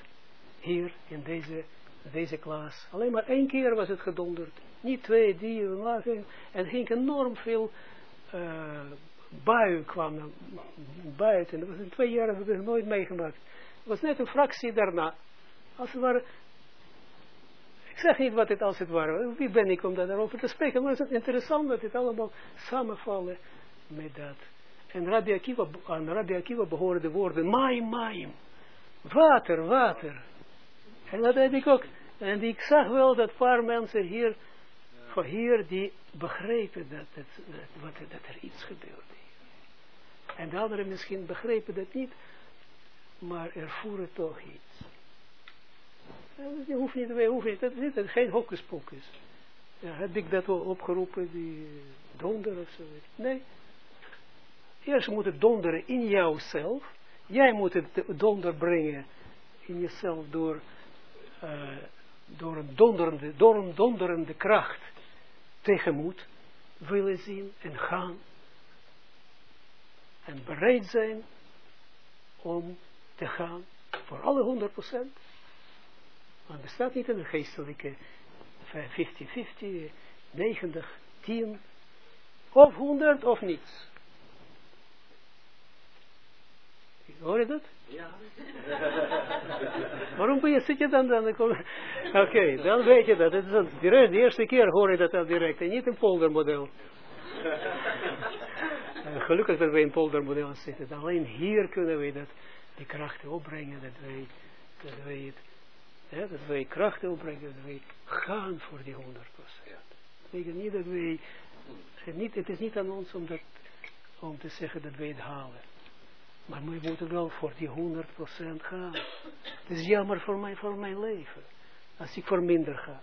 hier in deze, deze klas. Alleen maar één keer was het gedonderd, niet twee, drie, en ging enorm veel uh, bui kwam buiten. Dat was in twee jaar, dat hebben we nooit meegemaakt. Het was net een fractie daarna. Als het ware, ik zeg niet wat het als het ware, wie ben ik om daarover te spreken, maar het is interessant dat het allemaal samenvallen met dat. En Rabbi Akiva, aan Rabbi Akiva behoren de woorden maim, maim, water, water. En dat heb ik ook, en ik zag wel dat paar mensen hier, van hier, die begrepen dat, dat, dat, dat er iets gebeurde. En de anderen misschien begrepen dat niet, maar ervoeren toch iets. Je hoeft niet, wij hoeven niet, dat is geen hocus pocus. Ja, heb ik dat wel opgeroepen, die donder of zo? Nee. Eerst moet het donderen in jouzelf. Jij moet het donder brengen in jezelf door, uh, door, een donderende, door een donderende kracht tegemoet willen zien en gaan en bereid zijn om te gaan voor alle 100 procent. Maar bestaat niet een geestelijke 50-50, 90, 10, of 100 of niets. Hoor je dat? Ja. *laughs* Waarom ben je, zit je dan dan? Oké, dan weet je dat. Het is de eerste keer hoor je dat al direct en niet een *laughs* foldermodel. gelukkig dat wij in poldermodel zitten. Alleen hier kunnen we dat, die krachten opbrengen, dat wij, dat wij het, ja, dat wij krachten opbrengen, dat wij gaan voor die 100%. Dat betekent niet dat wij, het, niet, het is niet aan ons om, dat, om te zeggen dat wij het halen. Maar we moeten wel voor die 100% gaan. Het is jammer voor, mij, voor mijn leven. Als ik voor minder ga.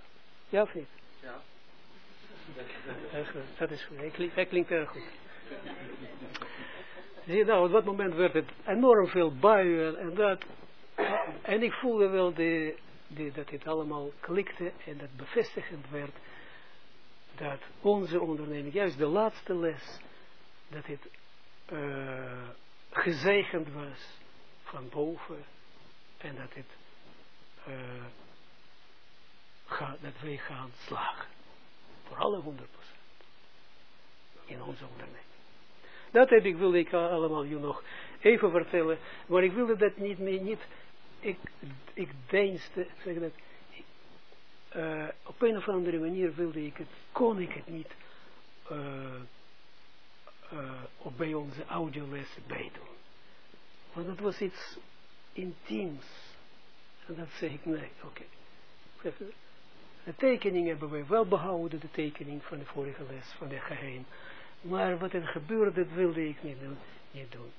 Ja of niet? Ja. Dat is goed. Hij klinkt, erg goed. Zie nou, op dat moment werd het enorm veel buien en dat. En ik voelde wel de, de, dat dit allemaal klikte en dat bevestigend werd. Dat onze onderneming, juist de laatste les, dat het uh, gezegend was van boven en dat het uh, ga, dat wij gaan slagen. Voor alle 100% in onze onderneming. Dat heb ik, wilde ik allemaal je nog even vertellen, maar ik wilde dat niet meer, niet, ik, ik deinsde, zeg dat, uh, op een of andere manier wilde ik het, kon ik het niet uh, uh, op bij onze audioles bijdoen. Want dat was iets intiems. En dat zeg ik, nee, oké. Okay. De tekening hebben wij wel behouden, de tekening van de vorige les, van de geheim. Maar wat er gebeurde, dat wilde ik niet doen. Niet doen.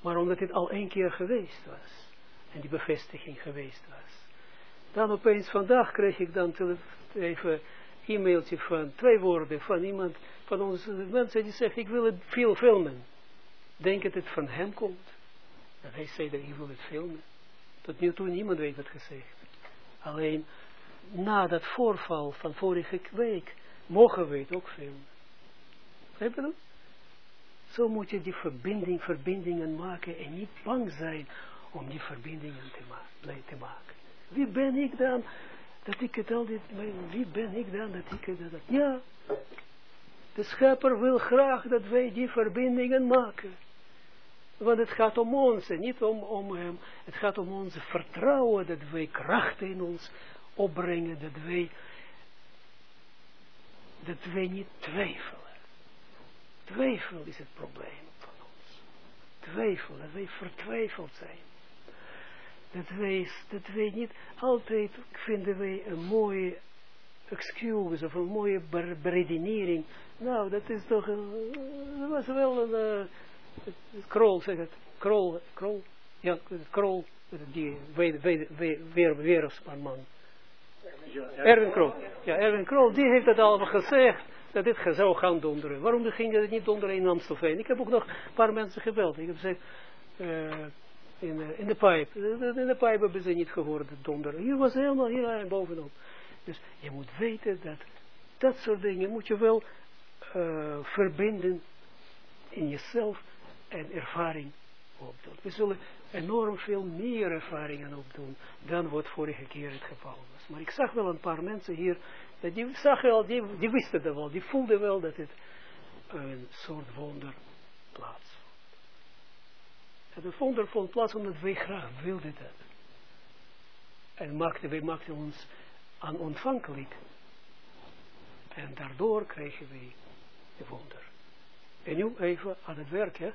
Maar omdat het al één keer geweest was. En die bevestiging geweest was. Dan opeens vandaag kreeg ik dan even e-mailtje van twee woorden van iemand, van onze mensen die zegt, ik wil het veel filmen. Denk dat het van hem komt. En hij zei dat ik wil het filmen. Tot nu toe niemand weet het gezegd. Alleen na dat voorval van vorige week mogen we het ook filmen. Heb je dat? Zo moet je die verbinding, verbindingen maken en niet bang zijn om die verbindingen te, te maken. Wie ben ik dan dat ik het altijd, wie ben ik dan dat ik het dat, ja, de schepper wil graag dat wij die verbindingen maken. Want het gaat om ons en niet om, om hem. Het gaat om ons vertrouwen dat wij krachten in ons opbrengen, dat wij, dat wij niet twijfelen. Twijfel is het probleem van ons. Twijfel, dat wij vertwijfeld zijn. Dat wij, dat wij niet altijd vinden wij een mooie excuse of een mooie beredenering. Nou, dat is toch een, dat was wel een, uh, krol, zeg het, krol, krol, ja, krol, die weer, weer, weer, weer, man. Erwin Krol. Ja, Erwin Krol, die heeft het allemaal gezegd dat dit zou gaan donderen. Waarom ging het niet donderen in Amstelveen? Ik heb ook nog een paar mensen gebeld. Ik heb gezegd, uh, in, uh, in de pijp. In de pijp hebben ze niet gehoord, donderen. Hier was helemaal, hier bovenop. Dus je moet weten dat dat soort dingen moet je wel verbinden in jezelf en ervaring opdoen. We zullen enorm veel meer ervaringen opdoen dan wat vorige keer het geval was. Maar ik zag wel een paar mensen hier die, zag die, die wisten dat wel, die voelden wel dat het een soort wonder plaatsvond. En het wonder vond plaats omdat wij graag wilden dat. En maakten, wij maakten ons aan ontvankelijk. En daardoor kregen wij de wonder. En nu even aan het werk, hè.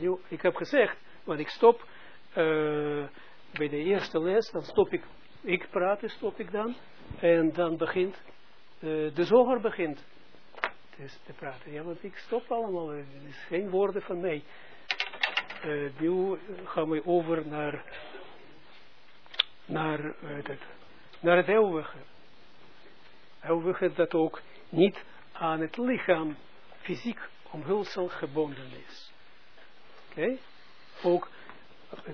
Nu, ik heb gezegd, want ik stop uh, bij de eerste les, dan stop ik, ik praten stop ik dan. En dan begint, uh, de zoger begint dus te praten. Ja, want ik stop allemaal, het is geen woorden van mij. Uh, nu gaan we over naar, naar, uh, het, naar het eeuwige. Eeuwige dat ook niet aan het lichaam fysiek omhulsel gebonden is. Oké? Ook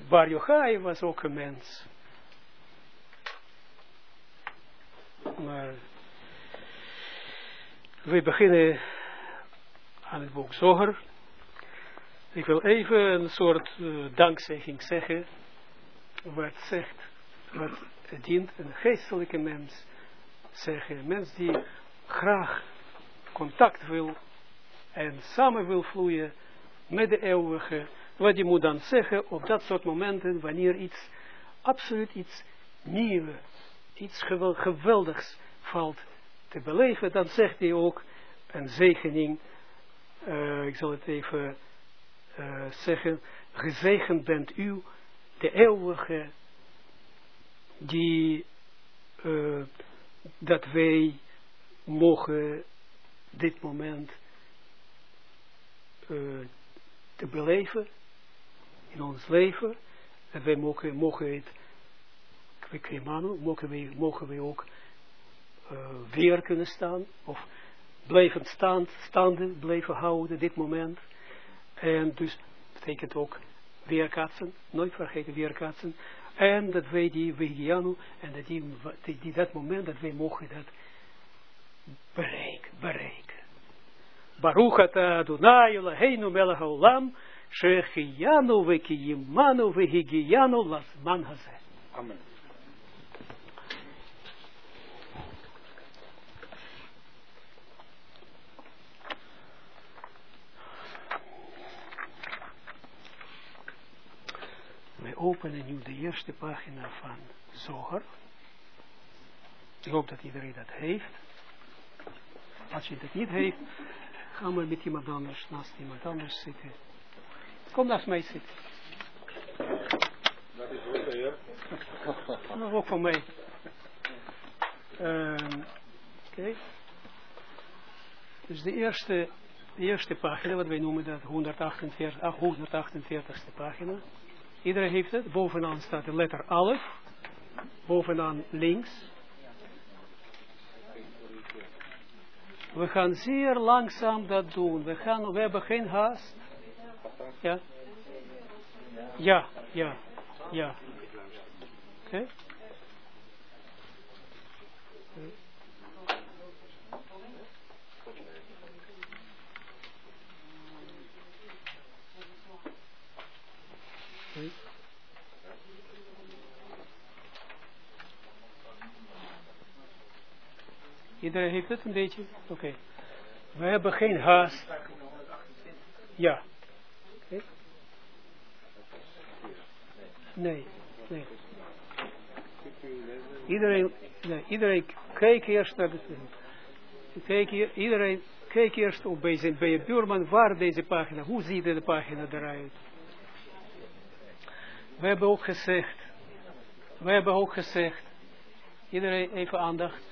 Bar Yochai was ook een mens. Maar we beginnen aan het boek Zoger. Ik wil even een soort uh, dankzegging zeggen. Wat zegt, wat dient een geestelijke mens zeggen. Een mens die graag contact wil en samen wil vloeien met de eeuwige. Wat je moet dan zeggen op dat soort momenten wanneer iets, absoluut iets nieuws iets geweldigs valt te beleven, dan zegt hij ook een zegening uh, ik zal het even uh, zeggen, gezegend bent u, de eeuwige, die, uh, dat wij mogen dit moment te beleven in ons leven, en wij mogen, mogen het, wij, mogen wij ook weer kunnen staan, of blijven stand, standen, blijven houden, dit moment. En dus betekent ook weerkaatsen, nooit vergeten weerkaatsen. En dat wij die Vigianu, en dat, die, die, dat moment dat wij mogen dat bereiken, bereiken. Baruch ata Adonai Eloheinu melech haolam, shechiyanu vekiyimanu vehigiyanu lasman hazeh. Amen. Wij openen nu de eerste pagina van Zoger. Ik hoop dat iedereen dat heeft. Als je dat niet heeft, gaan we met iemand anders, naast iemand anders zitten. Kom naast mij zitten. Dat is ook weer. Dat ook van mij. Um, Oké. Dus de eerste, de eerste pagina, wat wij noemen dat 148, 148ste pagina. Iedereen heeft het. Bovenaan staat de letter Alef. Bovenaan links. We gaan zeer langzaam dat doen. We, gaan, we hebben geen haast. Ja? Ja, ja, ja. Oké. Iedereen heeft het een beetje? Oké. We hebben geen haast. Ja. Nee, nee. Iedereen, nee, iedereen kijk eerst naar de kijk iedereen kijk eerst op bij, zijn, bij je buurman waar deze pagina, hoe ziet de pagina eruit? We hebben ook gezegd, we hebben ook gezegd, iedereen even aandacht,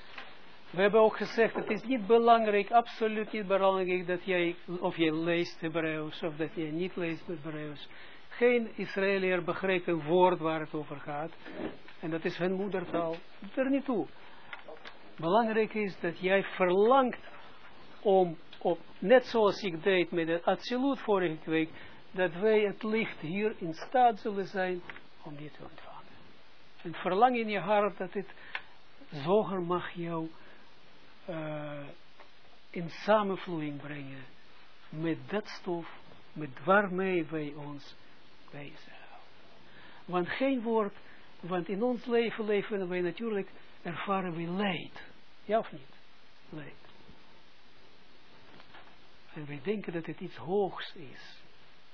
we hebben ook gezegd, het is niet belangrijk, absoluut niet belangrijk dat jij, of jij leest Hebreeuws, of dat jij niet leest Hebreeuws. Geen Israëliër begrijpt een woord waar het over gaat. En dat is hun moedertaal. Dat er niet toe. Belangrijk is dat jij verlangt om, op, net zoals ik deed met het absoluut vorige week, dat wij het licht hier in staat zullen zijn om dit te ontvangen. En verlang in je hart dat het zoger mag jou uh, in samenvloeiing brengen met dat stof, met waarmee wij ons bezighouden. Want geen woord, want in ons leven leven wij natuurlijk, ervaren we leed. Ja of niet? Leed. En wij denken dat het iets hoogs is,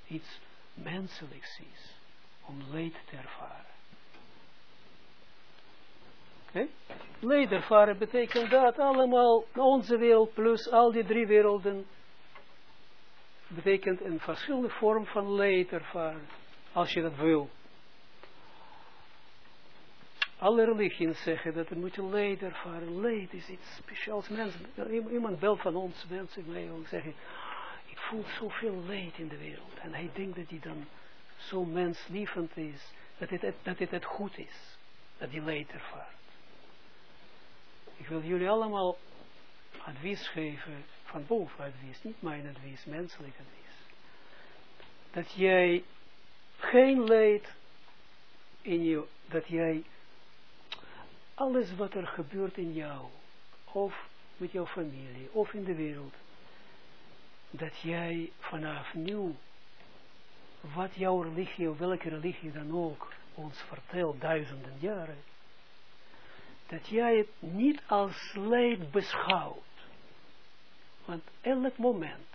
iets menselijks is, om leed te ervaren. Okay? Leed ervaren betekent dat allemaal onze wereld plus al die drie werelden betekent een verschillende vorm van leed ervaren, als je dat wil. Alle religies zeggen dat we moeten leed ervaren. Leed is iets speciaals. Mensen, iemand belt van ons, mensen zeggen, ik voel zoveel leed in de wereld. En hij denkt dat hij dan zo menslievend is, dat het, dat het goed is, dat hij leed ervaart. Ik wil jullie allemaal advies geven, van boven advies, niet mijn advies, menselijk advies. Dat jij geen leed in je, dat jij alles wat er gebeurt in jou, of met jouw familie, of in de wereld, dat jij vanaf nu, wat jouw religie, of welke religie dan ook, ons vertelt duizenden jaren, dat jij het niet als leed beschouwt. Want elk moment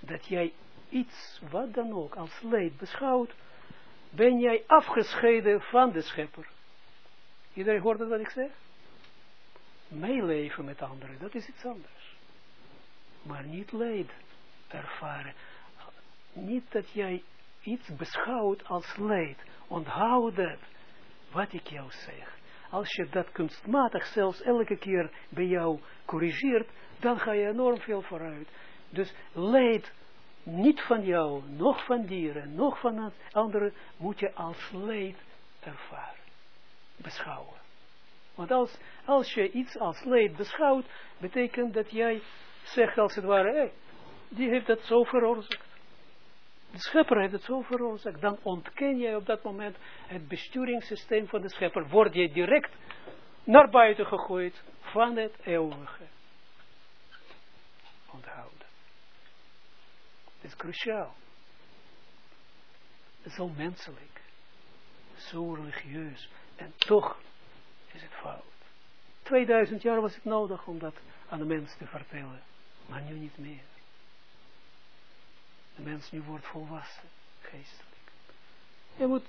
dat jij iets, wat dan ook, als leed beschouwt, ben jij afgescheiden van de schepper. Iedereen hoort wat ik zeg? Meeleven met anderen, dat is iets anders. Maar niet leed ervaren. Niet dat jij iets beschouwt als leed. Onthoud dat, wat ik jou zeg. Als je dat kunstmatig zelfs elke keer bij jou corrigeert, dan ga je enorm veel vooruit. Dus leed niet van jou, nog van dieren, nog van anderen, moet je als leed ervaren, beschouwen. Want als, als je iets als leed beschouwt, betekent dat jij zegt als het ware, hey, die heeft dat zo veroorzaakt. De schepper heeft het zo veroorzaakt. Dan ontken jij op dat moment het besturingssysteem van de schepper. Word je direct naar buiten gegooid van het eeuwige. Onthouden. Het is cruciaal. Zo menselijk. Zo religieus. En toch is het fout. 2000 jaar was het nodig om dat aan de mens te vertellen. Maar nu niet meer. De mens nu wordt volwassen, geestelijk. Je moet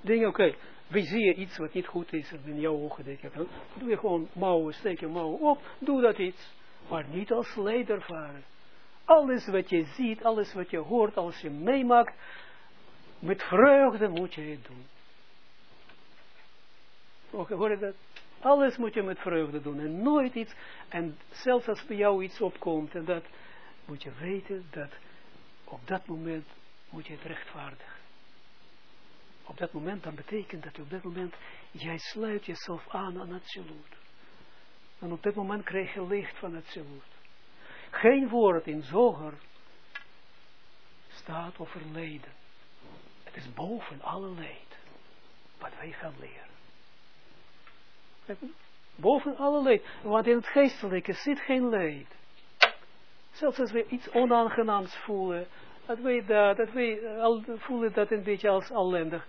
dingen, oké, okay, wie zie je iets wat niet goed is, in jouw ogen denk je, doe je gewoon mouwen, steek je mouwen op, doe dat iets. Maar niet als leid ervaren. Alles wat je ziet, alles wat je hoort, alles je meemaakt, met vreugde moet je het doen. Oké, hoor je dat? Alles moet je met vreugde doen en nooit iets, en zelfs als bij jou iets opkomt, en dat moet je weten dat op dat moment moet je het rechtvaardigen. Op dat moment, dan betekent dat op dat moment, jij sluit jezelf aan aan het salut. En op dat moment krijg je licht van het salut. Geen woord in zoger staat over lijden. Het is boven alle leed wat wij gaan leren. Boven alle leed. Want in het geestelijke zit geen leed. Zelfs als we iets onaangenaams voelen, dat we dat, dat we al voelen dat een beetje als ellendig.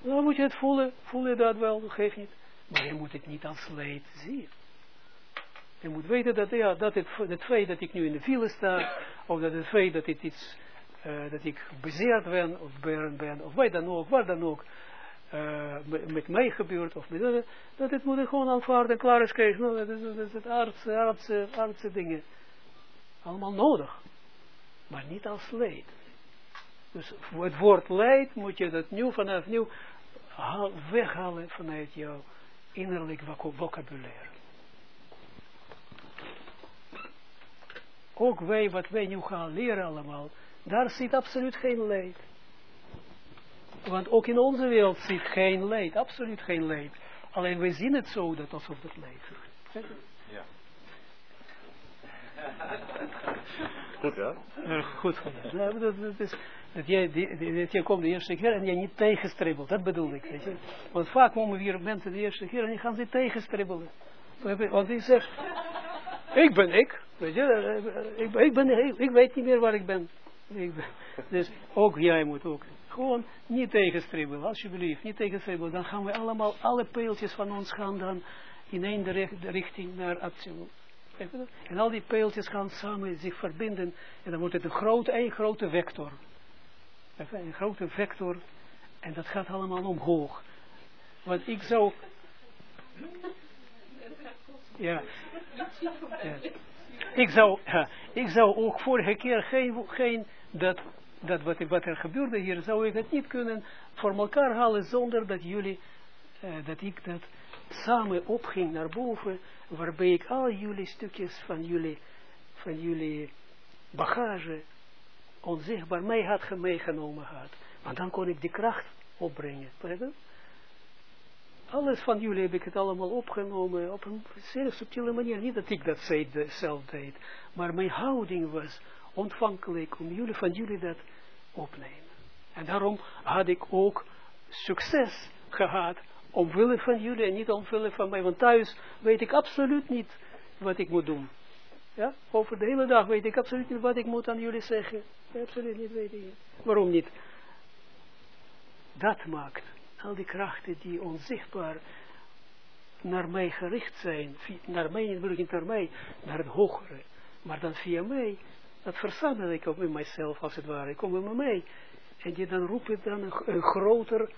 Dan moet je het voelen, voel je dat wel, geef niet. Maar je moet het niet als leed zien. Je moet weten dat, ja, dat het, het feit dat ik nu in de file sta, of dat het feit dat, het iets, uh, dat ik bezeerd ben, of beren ben, of waar dan ook, waar dan ook, uh, met mij gebeurt, of met, dat, dat moet ik gewoon aanvaarden, klaar is krijgen. Nou, dat, is, dat is het aardse, aardse, aardse dingen. Allemaal nodig. Maar niet als leed. Dus het woord leid moet je dat nu vanaf nieuw weghalen vanuit jouw innerlijk vocabulaire. Ook wij, wat wij nu gaan leren allemaal, daar zit absoluut geen leed. Want ook in onze wereld zit geen leed, absoluut geen leed. Alleen wij zien het zo dat alsof het leed is. Ja. *laughs* Goed, ja? Goed gedaan. dat, dat, is, dat, jij, die, dat jij komt de eerste keer en jij niet tegenstribbelt. Dat bedoel ik. Weet je. Want vaak komen hier mensen de eerste keer en die gaan ze tegenstribbelen. Want die zegt, ik ben ik. Weet je, ik, ik, ben, ik, ik weet niet meer waar ik ben. Ik ben. Dus ook jij moet ook. Gewoon niet tegenstribbelen, alsjeblieft. Niet tegenstribbelen. Dan gaan we allemaal, alle peeltjes van ons gaan dan in één richting naar absoluut. En al die peeltjes gaan samen zich verbinden. En dan wordt het een grote, een grote vector. Een grote vector. En dat gaat allemaal omhoog. Want ik zou... Ja. Ik zou, *laughs* ik zou ook vorige keer geen, geen dat, dat wat, er gebeurde hier, zou ik het niet kunnen voor elkaar halen zonder dat jullie, uh, dat ik dat samen opging naar boven, waarbij ik al jullie stukjes van jullie, van jullie bagage onzichtbaar mee had meegenomen had. Want dan kon ik die kracht opbrengen. Alles van jullie heb ik het allemaal opgenomen op een zeer subtiele manier. Niet dat ik dat zelf deed, maar mijn houding was ontvankelijk om jullie, van jullie dat opnemen. En daarom had ik ook succes gehad omwille van jullie en niet omwille van mij. Want thuis weet ik absoluut niet wat ik moet doen. Ja, over de hele dag weet ik absoluut niet wat ik moet aan jullie zeggen. Absoluut niet weet ik. Waarom niet? Dat maakt al die krachten die onzichtbaar naar mij gericht zijn, naar mij, niet naar mij, naar het hogere, maar dan via mij, dat verzamel ik op in mijzelf als het ware, ik kom in mij, en die dan roep ik dan een, groter, uh,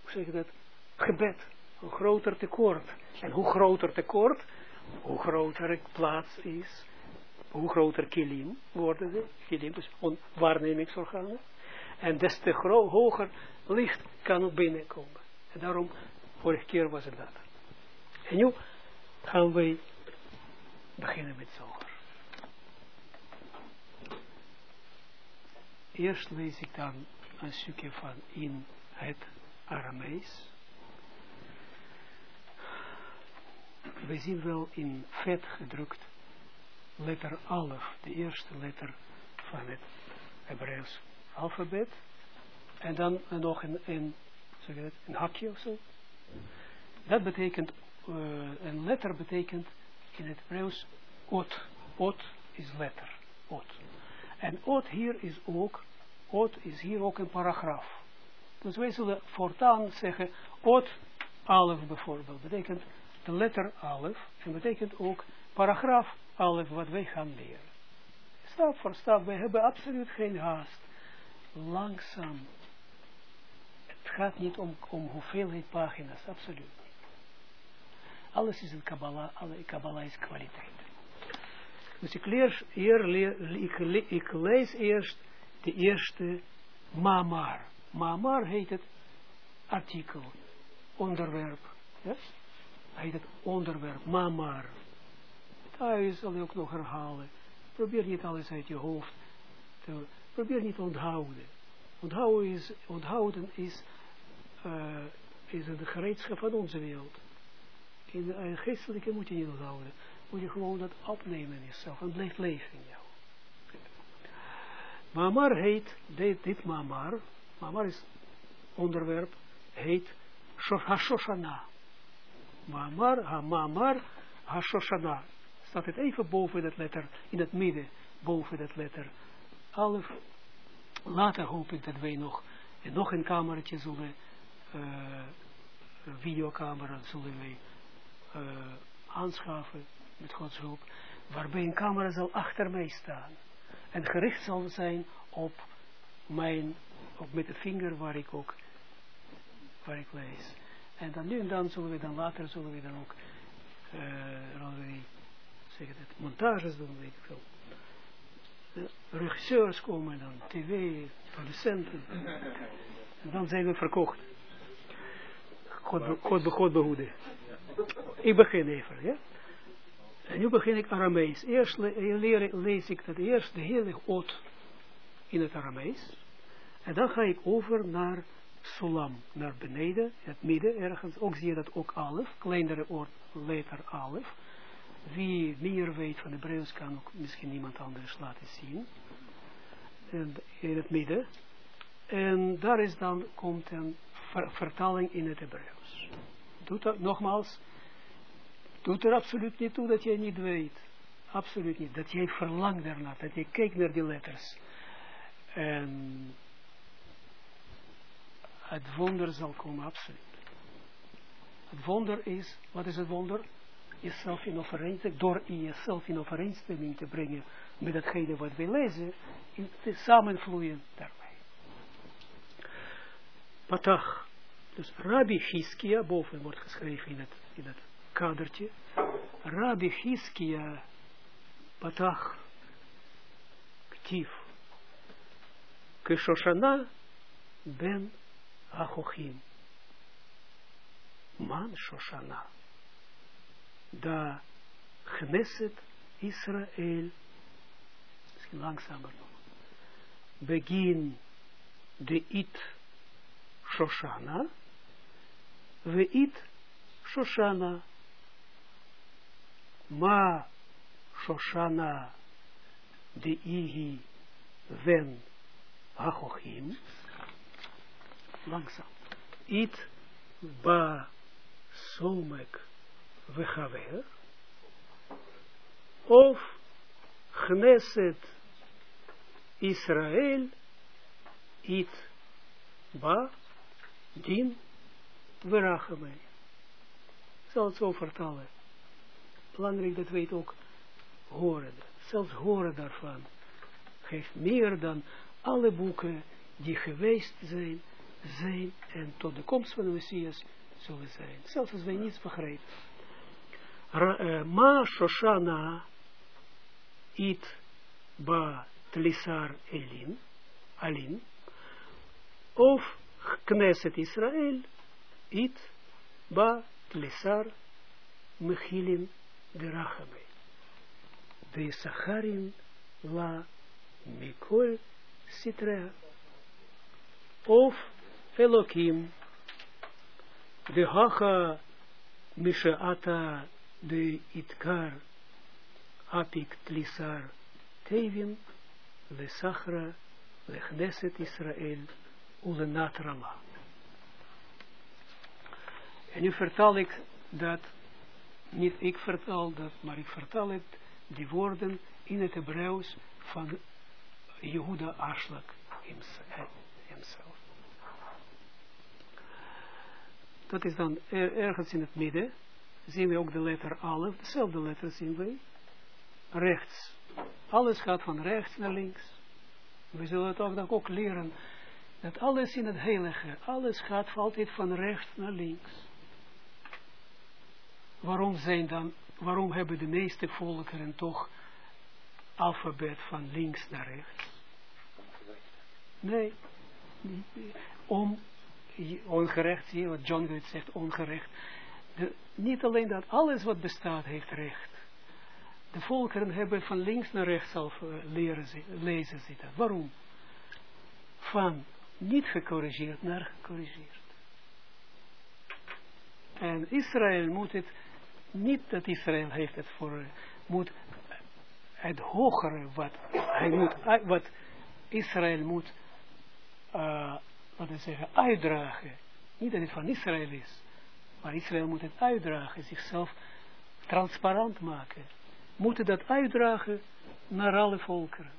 hoe zeg je dat, gebed, een groter tekort. En hoe groter tekort, hoe groter het plaats is hoe groter kilim worden ze, kilim, dus waarnemingsorganen, en des te hoger licht kan binnenkomen. En daarom, vorige keer was het dat. En nu gaan wij beginnen met zoger. Eerst lees ik dan een stukje van in het Aramees. We zien wel in vet gedrukt letter Alef, de eerste letter van het Hebreeuws alfabet. En dan nog een, een, een hakje of zo. Dat betekent, uh, een letter betekent in het Hebreeuws ot. Ot is letter. Ot. En ot hier is ook, ot is hier ook een paragraaf. Dus wij zullen voortaan zeggen, ot alef bijvoorbeeld, betekent de letter alef, en betekent ook paragraaf alef wat wij gaan leren. Stap voor stap, wij hebben absoluut geen haast. Langzaam. Het gaat niet om, om hoeveelheid pagina's, absoluut. Alles is een Kabbalah, alle Kabbalah is kwaliteit. Dus ik, leer, ik, ik lees eerst de eerste mamar. Mamar heet het artikel, onderwerp. Ja? Heet het onderwerp, mamar. Thuis zal je ook nog herhalen. Probeer niet alles uit je hoofd te... Probeer niet onthouden. Onthouden is, onthouden is, uh, is een gereedschap van onze wereld. In de geestelijke moet je niet onthouden. Moet je gewoon dat opnemen in jezelf. En blijft leven in jou. Mamar heet, dit, dit mamar, mamar is onderwerp, heet Hashoshana. Mamar, ha mamar, Hashoshana. Staat het even boven dat letter, in het midden, boven dat letter. Alef. Later hoop ik dat wij nog, nog een kamertje zullen, uh, videocamera zullen wij uh, aanschaffen, met Gods hulp, waarbij een camera zal achter mij staan en gericht zal zijn op mijn, op met de vinger waar ik ook, waar ik lees. En dan nu en dan zullen we dan later, zullen we dan ook, uh, zeg het, montages doen, weet ik veel. Regisseurs komen dan, tv, producenten. En dan zijn we verkocht. God, God, God behoede. Ik begin even, ja. En nu begin ik Aramees. Eerst le lees ik dat eerst de hele oot in het Aramees. En dan ga ik over naar Sulam, naar beneden, het midden ergens. Ook zie je dat ook Alef, kleinere oort, letter Alef. Wie meer weet van de Hebreeuws kan ook misschien iemand anders laten zien. En in het midden. En daar is dan, komt een vertaling in het Hebreeuws. Doet dat nogmaals doet er absoluut niet toe dat jij niet weet. Absoluut niet. Dat jij verlangt daarna. Dat je kijkt naar die letters. En het wonder zal komen, absoluut. Het wonder is, wat is het wonder? Jezelf in overeenstemming, door jezelf in overeenstemming te brengen met datgene wat wij lezen, in te samenvloeien daarbij. Patach. Dus Rabbi Hiskia, boven wordt geschreven in het, in het kadertje. Rabbi Hiskia Patach Ktief Kishoshana Ben Achochim Man Shoshana Da Knesset Israël misschien langzamer nog begin de it Shoshana we it Shoshana Ma Shoshana de Ihi Ven Hachochim. Langzaam. It Ba Somek Vechaver. Of Knesset Israël It Ba Din Verachamei. Ik zal zo vertalen belangrijk dat wij ook horen. Zelfs horen daarvan geeft meer dan alle boeken die geweest zijn, zijn en tot de komst van de Messias zullen zijn. Zelfs als wij niets begrijpen. Uh, Ma Shoshana it ba tlisar elin, alin, of Knesset Israël, it ba tlisar mechilin derachame. De Sacharin la mikol sitrea. Of Elohim, de hacha mishaata de itkar apik tlisar tevin le sachra le chneset Israël ule. En nu vertaal ik dat, niet ik vertaal dat, maar ik vertaal het, die woorden in het Hebreeuws van Jehuda Aslak himself. Dat is dan ergens in het midden, zien we ook de letter Alef, dezelfde letter zien we, rechts. Alles gaat van rechts naar links. We zullen het ook, ook leren, dat alles in het heilige, alles gaat altijd van rechts naar links. Waarom zijn dan, waarom hebben de meeste volkeren toch alfabet van links naar rechts? Nee, om, ongerecht, zie je wat John Goethe zegt, ongerecht. De, niet alleen dat, alles wat bestaat heeft recht. De volkeren hebben van links naar rechts al leren lezen zitten. Waarom? Van niet gecorrigeerd naar gecorrigeerd. En Israël moet het, niet dat Israël heeft het voor, moet het hogere wat, hij moet, wat Israël moet, uh, wat we zeggen, uitdragen. Niet dat het van Israël is, maar Israël moet het uitdragen, zichzelf transparant maken. Moet dat uitdragen naar alle volkeren.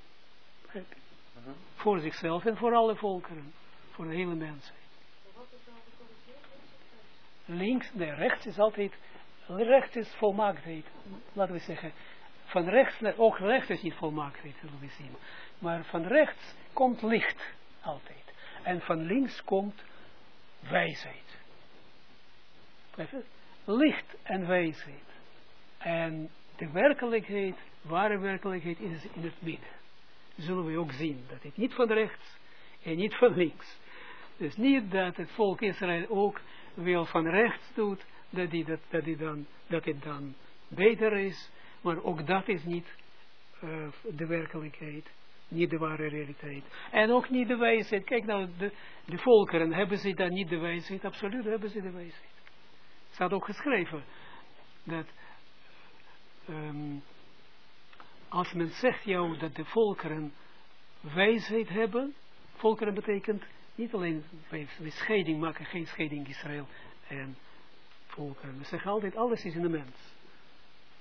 Voor zichzelf en voor alle volkeren. Voor de hele mensheid. Links, nee, rechts is altijd, rechts is volmaaktheid. Laten we zeggen, van rechts, ook rechts is niet volmaaktheid, zullen we zien. Maar van rechts komt licht, altijd. En van links komt wijsheid. Licht en wijsheid. En de werkelijkheid, ware werkelijkheid is in het midden zullen we ook zien dat het niet van rechts en niet van links. Dus niet dat het volk Israël ook wil van rechts doet, dat, die, dat, dat, die dan, dat het dan beter is, maar ook dat is niet uh, de werkelijkheid, niet de ware realiteit. En ook niet de wijsheid. Kijk nou, de, de volkeren, hebben ze dan niet de wijsheid? Absoluut hebben ze de wijsheid. Staat ook geschreven dat um, als men zegt jou dat de volkeren wijsheid hebben, volkeren betekent niet alleen, we scheiding maken, geen scheiding Israël en volkeren. We zeggen altijd, alles is in de mens.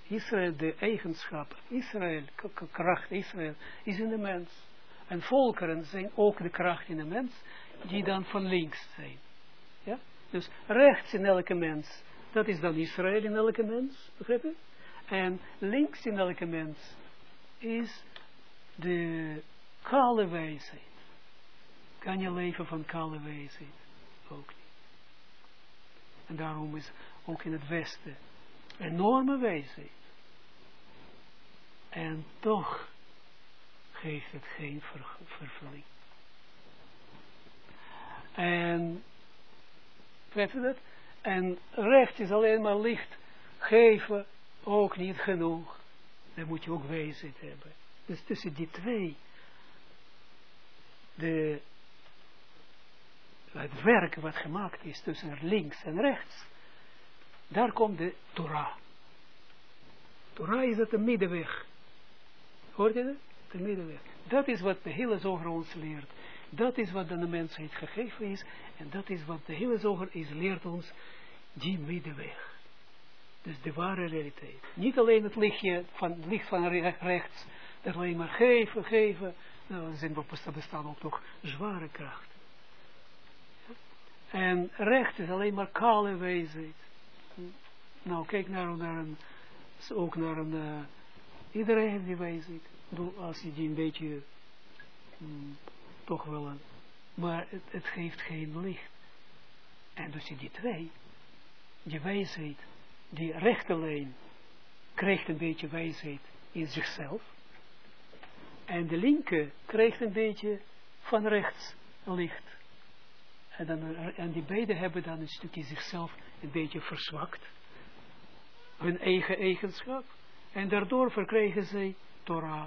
Israël, de eigenschap, Israël, kracht Israël, is in de mens. En volkeren zijn ook de kracht in de mens, die dan van links zijn. Ja? Dus rechts in elke mens, dat is dan Israël in elke mens, begrijp je? En links in elke mens is de kale wijsheid. Kan je leven van kale wijsheid? Ook niet. En daarom is ook in het Westen enorme wijsheid. En toch geeft het geen vervulling. En, weet je dat? En recht is alleen maar licht geven, ook niet genoeg dan moet je ook wijsheid hebben. Dus tussen die twee, de, het werk wat gemaakt is tussen links en rechts, daar komt de Torah. Torah is het de middenweg. Hoort je dat? De middenweg. Dat is wat de hele zoger ons leert. Dat is wat aan de mensheid gegeven is. En dat is wat de hele zoger is, leert ons die middenweg. Dus de ware realiteit. Niet alleen het lichtje van, licht van rechts, dat alleen maar geven, geven. Nou, er bestaan ook nog zware krachten. En recht is alleen maar kale wijsheid. Nou, kijk naar, naar een, ook naar een, uh, iedereen heeft die wijsheid. Als je die een beetje, mm, toch wel een, maar het, het geeft geen licht. En dus die twee, die wijsheid die rechte lijn krijgt een beetje wijsheid in zichzelf. En de linker krijgt een beetje van rechts licht. En, dan, en die beiden hebben dan een stukje zichzelf een beetje verzwakt. Hun eigen eigenschap. En daardoor verkrijgen zij Torah.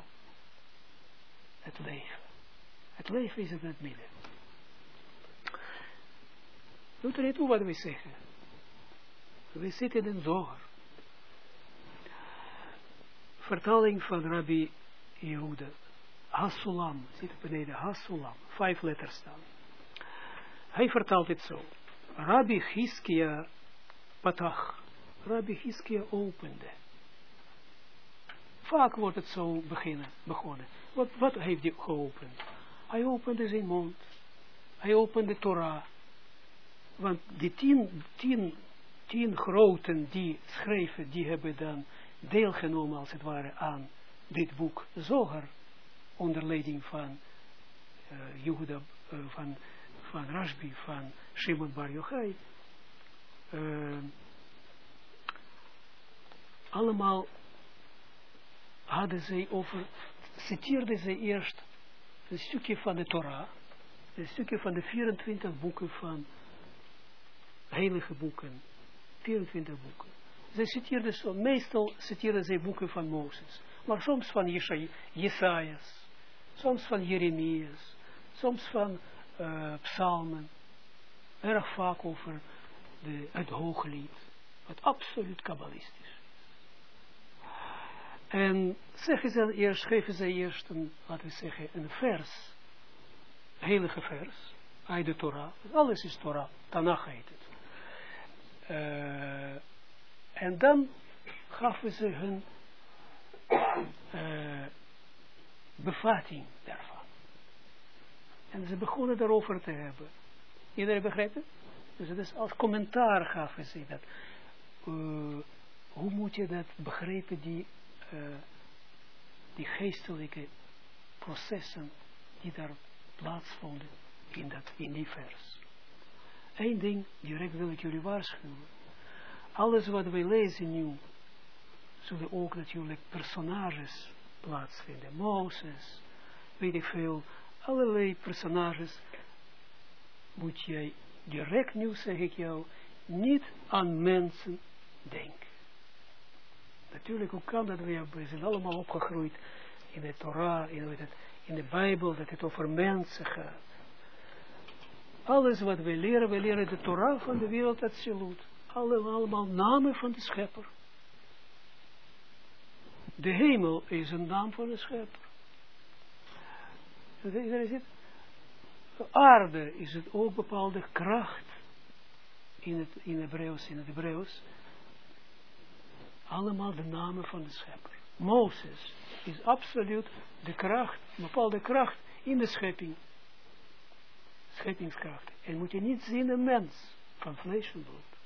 Het leven. Het leven is in het midden. Doet er niet toe wat we zeggen. We zitten in Zoger. Vertaling van Rabbi Yehuda. Hasulam, zit beneden, Hasulam, vijf letters staan. Hij vertaalt het zo. Rabbi Hiskia patach. Rabbi Hiskia opende. Vaak wordt het zo beginnen, begonnen. Wat, wat heeft hij geopend? Hij opende zijn mond. Hij opende Torah. Want die tien, tien, tien groten die schreven, die hebben dan deelgenomen als het ware aan dit boek Zoger onder leiding van uh, Yehuda, uh, van, van Rashbi, van Shimon Bar Yochai, uh, allemaal hadden zij over, citeerden zij eerst een stukje van de Torah, een stukje van de 24 boeken van heilige boeken, 24 boeken. Zij citeerden zo, meestal citeerden zij boeken van Mozes, maar soms van Jesajas, soms van Jeremias, soms van uh, psalmen, erg vaak over de, het hooglied, wat absoluut kabbalistisch is. En zeggen ze eerst, geven ze eerst een, laten we zeggen, een vers, heilige vers, uit de Torah, alles is Torah, Tanach heet het. Uh, en dan gaven ze hun uh, bevatting daarvan. En ze begonnen daarover te hebben. Iedereen begrijpt het? Dus het is als commentaar gaven ze dat. Uh, hoe moet je dat begrijpen, die, uh, die geestelijke processen die daar plaatsvonden in, dat, in die vers. Eén ding, direct wil ik jullie waarschuwen. Alles wat wij lezen nu, zullen ook natuurlijk personages plaatsvinden. Mozes, weet ik veel, allerlei personages moet jij direct nu, zeg ik jou, niet aan mensen denken. Natuurlijk, hoe kan dat? We zijn allemaal opgegroeid in de Torah, in, in de Bijbel, dat het over mensen gaat. Alles wat we leren, we leren de Torah van de wereld absoluut. Alle, allemaal namen van de schepper. De hemel is een naam van de schepper. De aarde is het ook bepaalde kracht in het in Hebreeuws, in het Hebreeuws. Allemaal de namen van de schepper. Mozes is absoluut de kracht, bepaalde kracht in de schepping. Scheppingskracht. En moet je niet zien een mens van vlees en bloed.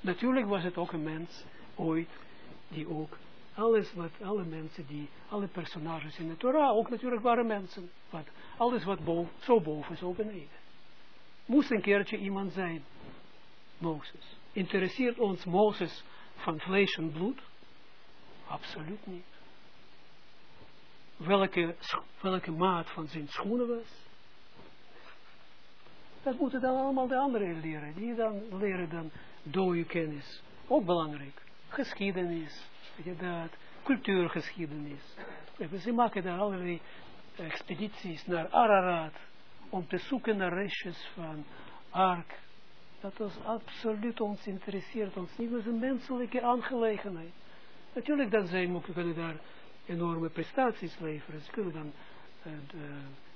Natuurlijk was het ook een mens, ooit, die ook alles wat, alle mensen die, alle personages in de Torah, ook natuurlijk waren mensen. Wat, alles wat boven, zo boven, zo beneden. Moest een keertje iemand zijn. Mozes. Interesseert ons Mozes van vlees en bloed? Absoluut niet. Welke, welke maat van zijn schoenen was? Dat moeten dan allemaal de anderen leren. Die dan leren dan dode kennis. Ook belangrijk. Geschiedenis je dat, cultuurgeschiedenis. Ze maken daar allerlei expedities naar Ararat, om te zoeken naar restjes van Ark. Dat was absoluut ons interesseert ons niet, dat is een menselijke aangelegenheid. Natuurlijk dan zijn, we kunnen daar enorme prestaties leveren. Ze kunnen dan uh,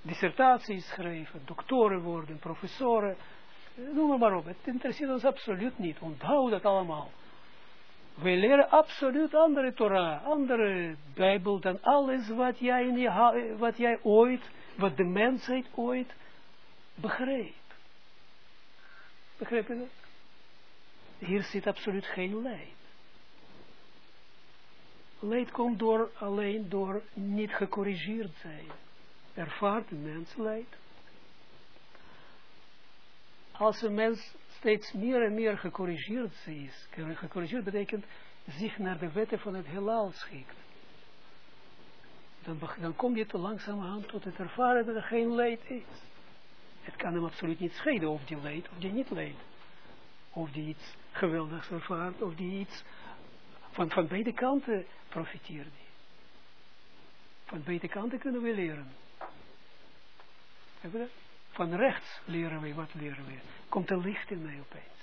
dissertaties schrijven, doktoren worden, professoren, noem maar op. Het interesseert ons absoluut niet. Onthoud dat allemaal. Wij leren absoluut andere Torah, andere Bijbel dan alles wat jij, in je, wat jij ooit, wat de mensheid ooit begreep. Begrijp je dat? Hier zit absoluut geen leid. Leid komt door, alleen door niet gecorrigeerd zijn. Ervaart een mens leid. Als een mens steeds meer en meer gecorrigeerd is. Gecorrigeerd betekent zich naar de wetten van het heelal schikt. dan, dan kom je te langzamerhand tot het ervaren dat er geen leed is. Het kan hem absoluut niet schelen of die leed of die niet leed. Of die iets geweldigs ervaart, of die iets van, van beide kanten profiteert. Die. Van beide kanten kunnen we leren. Van rechts leren we, wat leren we? Komt er licht in mij opeens.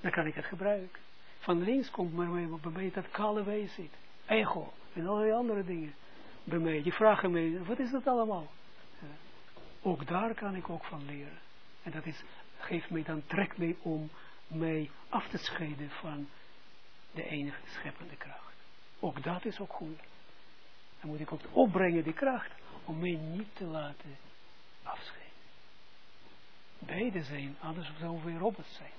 Dan kan ik het gebruiken. Van links komt maar bij mij dat kale wezen zit. Ego en allerlei andere dingen. Bij mij, die vragen mij, wat is dat allemaal? Ook daar kan ik ook van leren. En dat is, geeft mij dan, trek mij om mij af te scheiden van de enige scheppende kracht. Ook dat is ook goed. Dan moet ik ook opbrengen die kracht om mij niet te laten afscheiden. Beide zijn, anders zouden we robots zijn.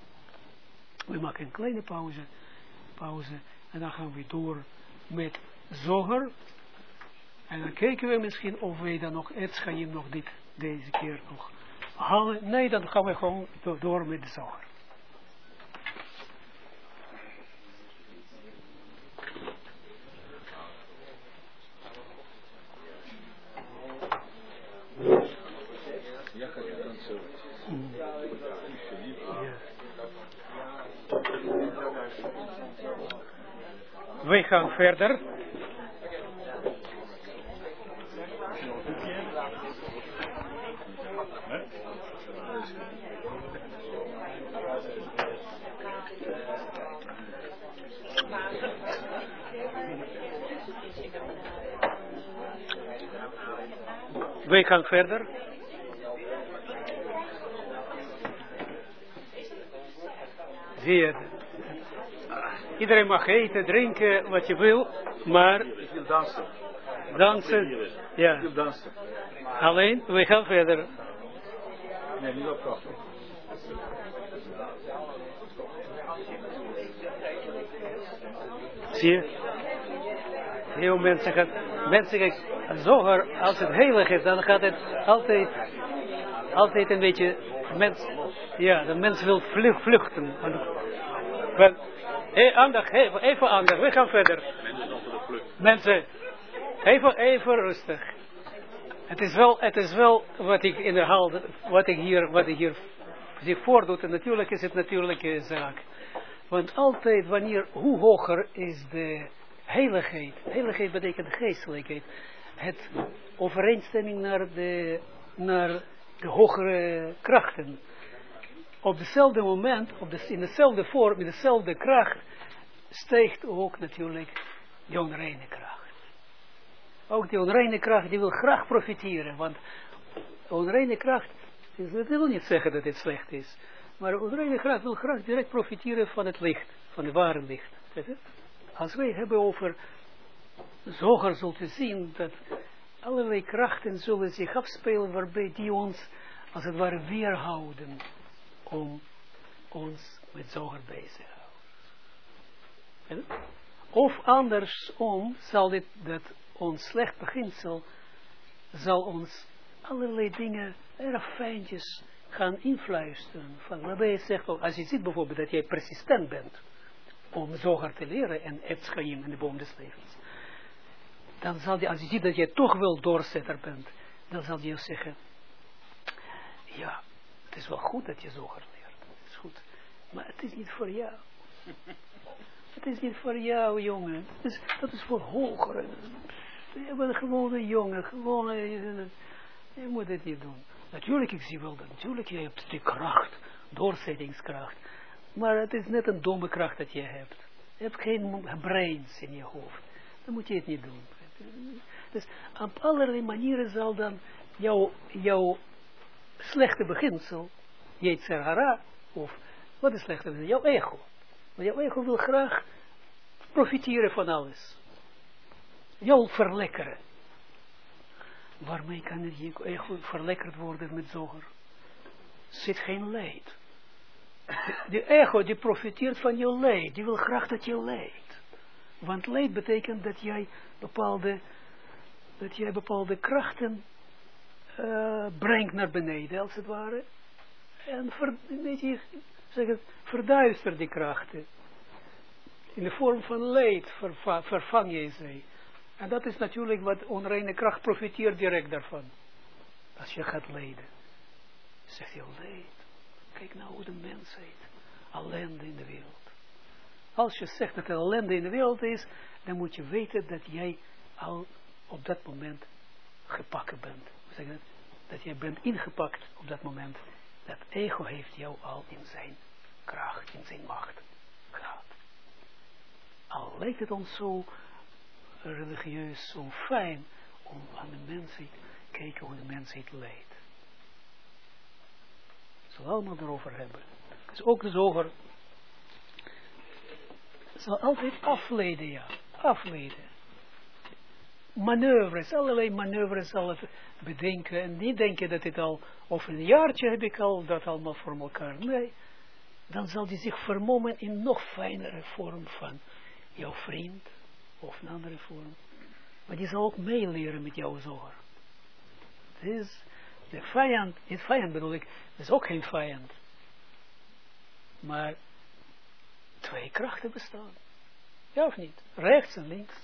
We maken een kleine pauze, pauze en dan gaan we door met zoger. En dan kijken we misschien of wij dan nog Etschaim nog dit, deze keer nog halen. Nee, dan gaan we gewoon door met zoger. We gaan verder. We gaan verder. Zie Iedereen mag eten, drinken, wat je wil, maar... Ik wil dansen. Dansen, ja. Ik wil dansen. Alleen, we gaan verder. Nee, niet. Zie je? Heel mensen gaan, mensen gaan, zoger, als het heilig is, dan gaat het altijd, altijd een beetje, mens, ja, de mens wil vluchten. Want, Hey, aandacht, even, aandacht, we gaan verder. Mensen, even, even rustig. Het is wel, het is wel wat ik inderdaad, wat ik hier, wat ik hier zich voordoet. En natuurlijk is het natuurlijke zaak. Want altijd wanneer, hoe hoger is de heiligheid. Heiligheid betekent geestelijkheid. Het overeenstemming naar de, naar de hogere krachten op dezelfde moment, op in dezelfde vorm, in dezelfde kracht, stijgt ook natuurlijk die onreine kracht. Ook die onreine kracht, die wil graag profiteren, want onreine kracht, dat wil niet zeggen dat het slecht is, maar onreine kracht wil graag direct profiteren van het licht, van het ware licht. Als wij hebben over zoger zult u zien dat allerlei krachten zullen zich afspelen waarbij die ons als het ware weerhouden om ons met zoger bezig houden. Of andersom zal dit, ons slecht beginsel, zal ons allerlei dingen erg fijntjes gaan influisteren. Van waarbij je zegt, oh, als je ziet bijvoorbeeld dat jij persistent bent, om zoger te leren en Etschaim in de boom des levens. Dan zal je, als je ziet dat je toch wel doorzetter bent, dan zal je zeggen, ja, het is wel goed dat je zoger leert. Het is goed. Maar het is niet voor jou. *laughs* Het is niet voor jou, jongen. Dat is, dat is voor hogeren. Je bent gewoon een jongen. Gewoon, je, je moet het niet doen. Natuurlijk, ik zie wel dat. Natuurlijk, je hebt die kracht. Doorzettingskracht. Maar het is net een domme kracht dat je hebt. Je hebt geen brains in je hoofd. Dan moet je het niet doen. Dus op allerlei manieren zal dan jouw, jouw slechte beginsel, Jeetzer Hara, of wat is slechte beginsel? Jouw ego. Want jouw ego wil graag profiteren van alles. Jou verlekkeren. Waarmee kan je ego verlekkerd worden met zoger? Zit geen leed. De ego die profiteert van je leed. Die wil graag dat je leidt. Want leed betekent dat jij bepaalde, dat jij bepaalde krachten uh, brengt naar beneden, als het ware. En ver, je, zeg het, verduister die krachten. In de vorm van leed ver, vervang je ze. En dat is natuurlijk wat onreine kracht profiteert direct daarvan. Als je gaat lijden. Zegt je leed. Kijk nou hoe de mensheid. Ellende in de wereld. Als je zegt dat er ellende in de wereld is, dan moet je weten dat jij al op dat moment gepakken bent. Zeg dat? dat jij bent ingepakt op dat moment. Dat ego heeft jou al in zijn kracht, in zijn macht gehad. Al lijkt het ons zo religieus, zo fijn om aan de mensheid kijken hoe de mensheid leidt. Zullen we allemaal erover hebben. Dus ook dus over zal altijd afleiden, ja. Afleiden. Manoeuvres, allerlei manoeuvres het bedenken. En niet denken dat dit al, of een jaartje heb ik al dat allemaal voor elkaar. Nee. Dan zal die zich vermommen in nog fijnere vorm van jouw vriend. Of een andere vorm. Maar die zal ook meeleren met jouw zorg. Het is de vijand, niet vijand bedoel ik, is ook geen vijand. Maar twee krachten bestaan. Ja of niet? Rechts en links.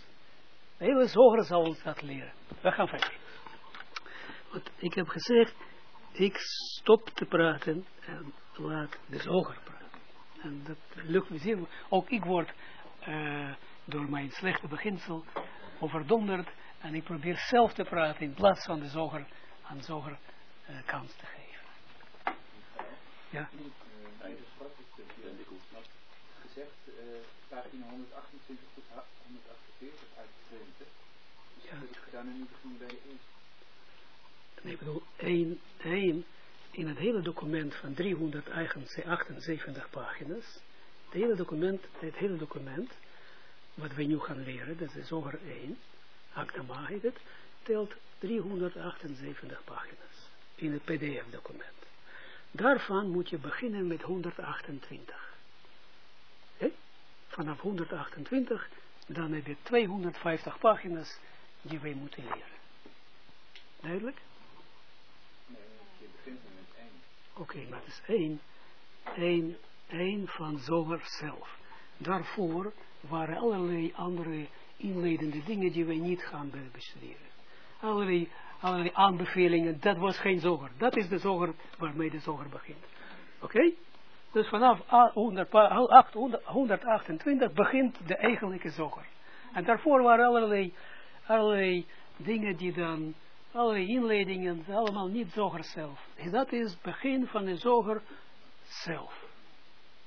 De hele zoger zal ons dat leren. We gaan verder. Want ik heb gezegd, ik stop te praten en laat de zoger praten. En dat lukt me zeer. Ook ik word uh, door mijn slechte beginsel overdonderd. En ik probeer zelf te praten in plaats van de zoger aan zoger uh, kans te geven. Ja? pagina 128 tot 148 uit de 20. Dus ja. gedaan bij de 1. Nee, ik bedoel, 1, 1 in het hele document van 378 pagina's, het hele document, het hele document, wat we nu gaan leren, dat is over 1, Aktama heet het, telt 378 pagina's in het pdf-document. Daarvan moet je beginnen met 128 vanaf 128, dan heb je 250 pagina's die wij moeten leren. Duidelijk? Nee, je begint met één. Oké, maar het is één, één, één van Zoger zelf. Daarvoor waren allerlei andere inleidende dingen die wij niet gaan bestuderen. Allerlei, allerlei aanbevelingen, dat was geen zoger. Dat is de zoger waarmee de zoger begint. Oké? Dus vanaf 128 begint de eigenlijke zoger. En daarvoor waren allerlei, allerlei dingen die dan, allerlei inleidingen, allemaal niet zoger zelf. En dat is het begin van de zoger zelf.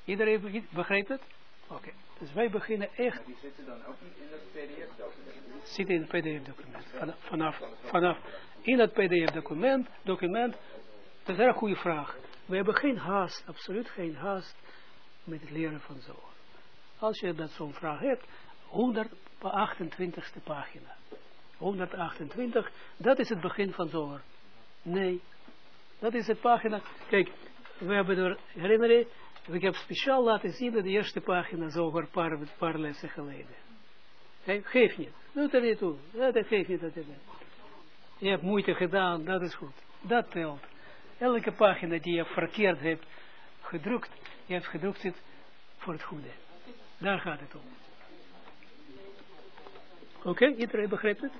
Iedereen begrijpt het? Oké. Dus wij beginnen echt... die zitten dan ook niet in het pdf-document? Zitten in het pdf-document. Vanaf, vanaf, in het pdf-document, document, dat is een erg goede vraag. We hebben geen haast, absoluut geen haast met het leren van zo. Als je dat zo'n vraag hebt, 128ste pagina. 128, dat is het begin van zomer. Nee, dat is het pagina. Kijk, we hebben er, herinner je, ik heb speciaal laten zien de eerste pagina een paar, paar lessen geleden. Geef niet, doe er niet toe, dat geeft niet. Dat je hebt moeite gedaan, dat is goed. Dat telt. Elke pagina die je verkeerd hebt gedrukt, je hebt gedrukt voor het goede. Daar gaat het om. Oké, iedereen begrijpt het?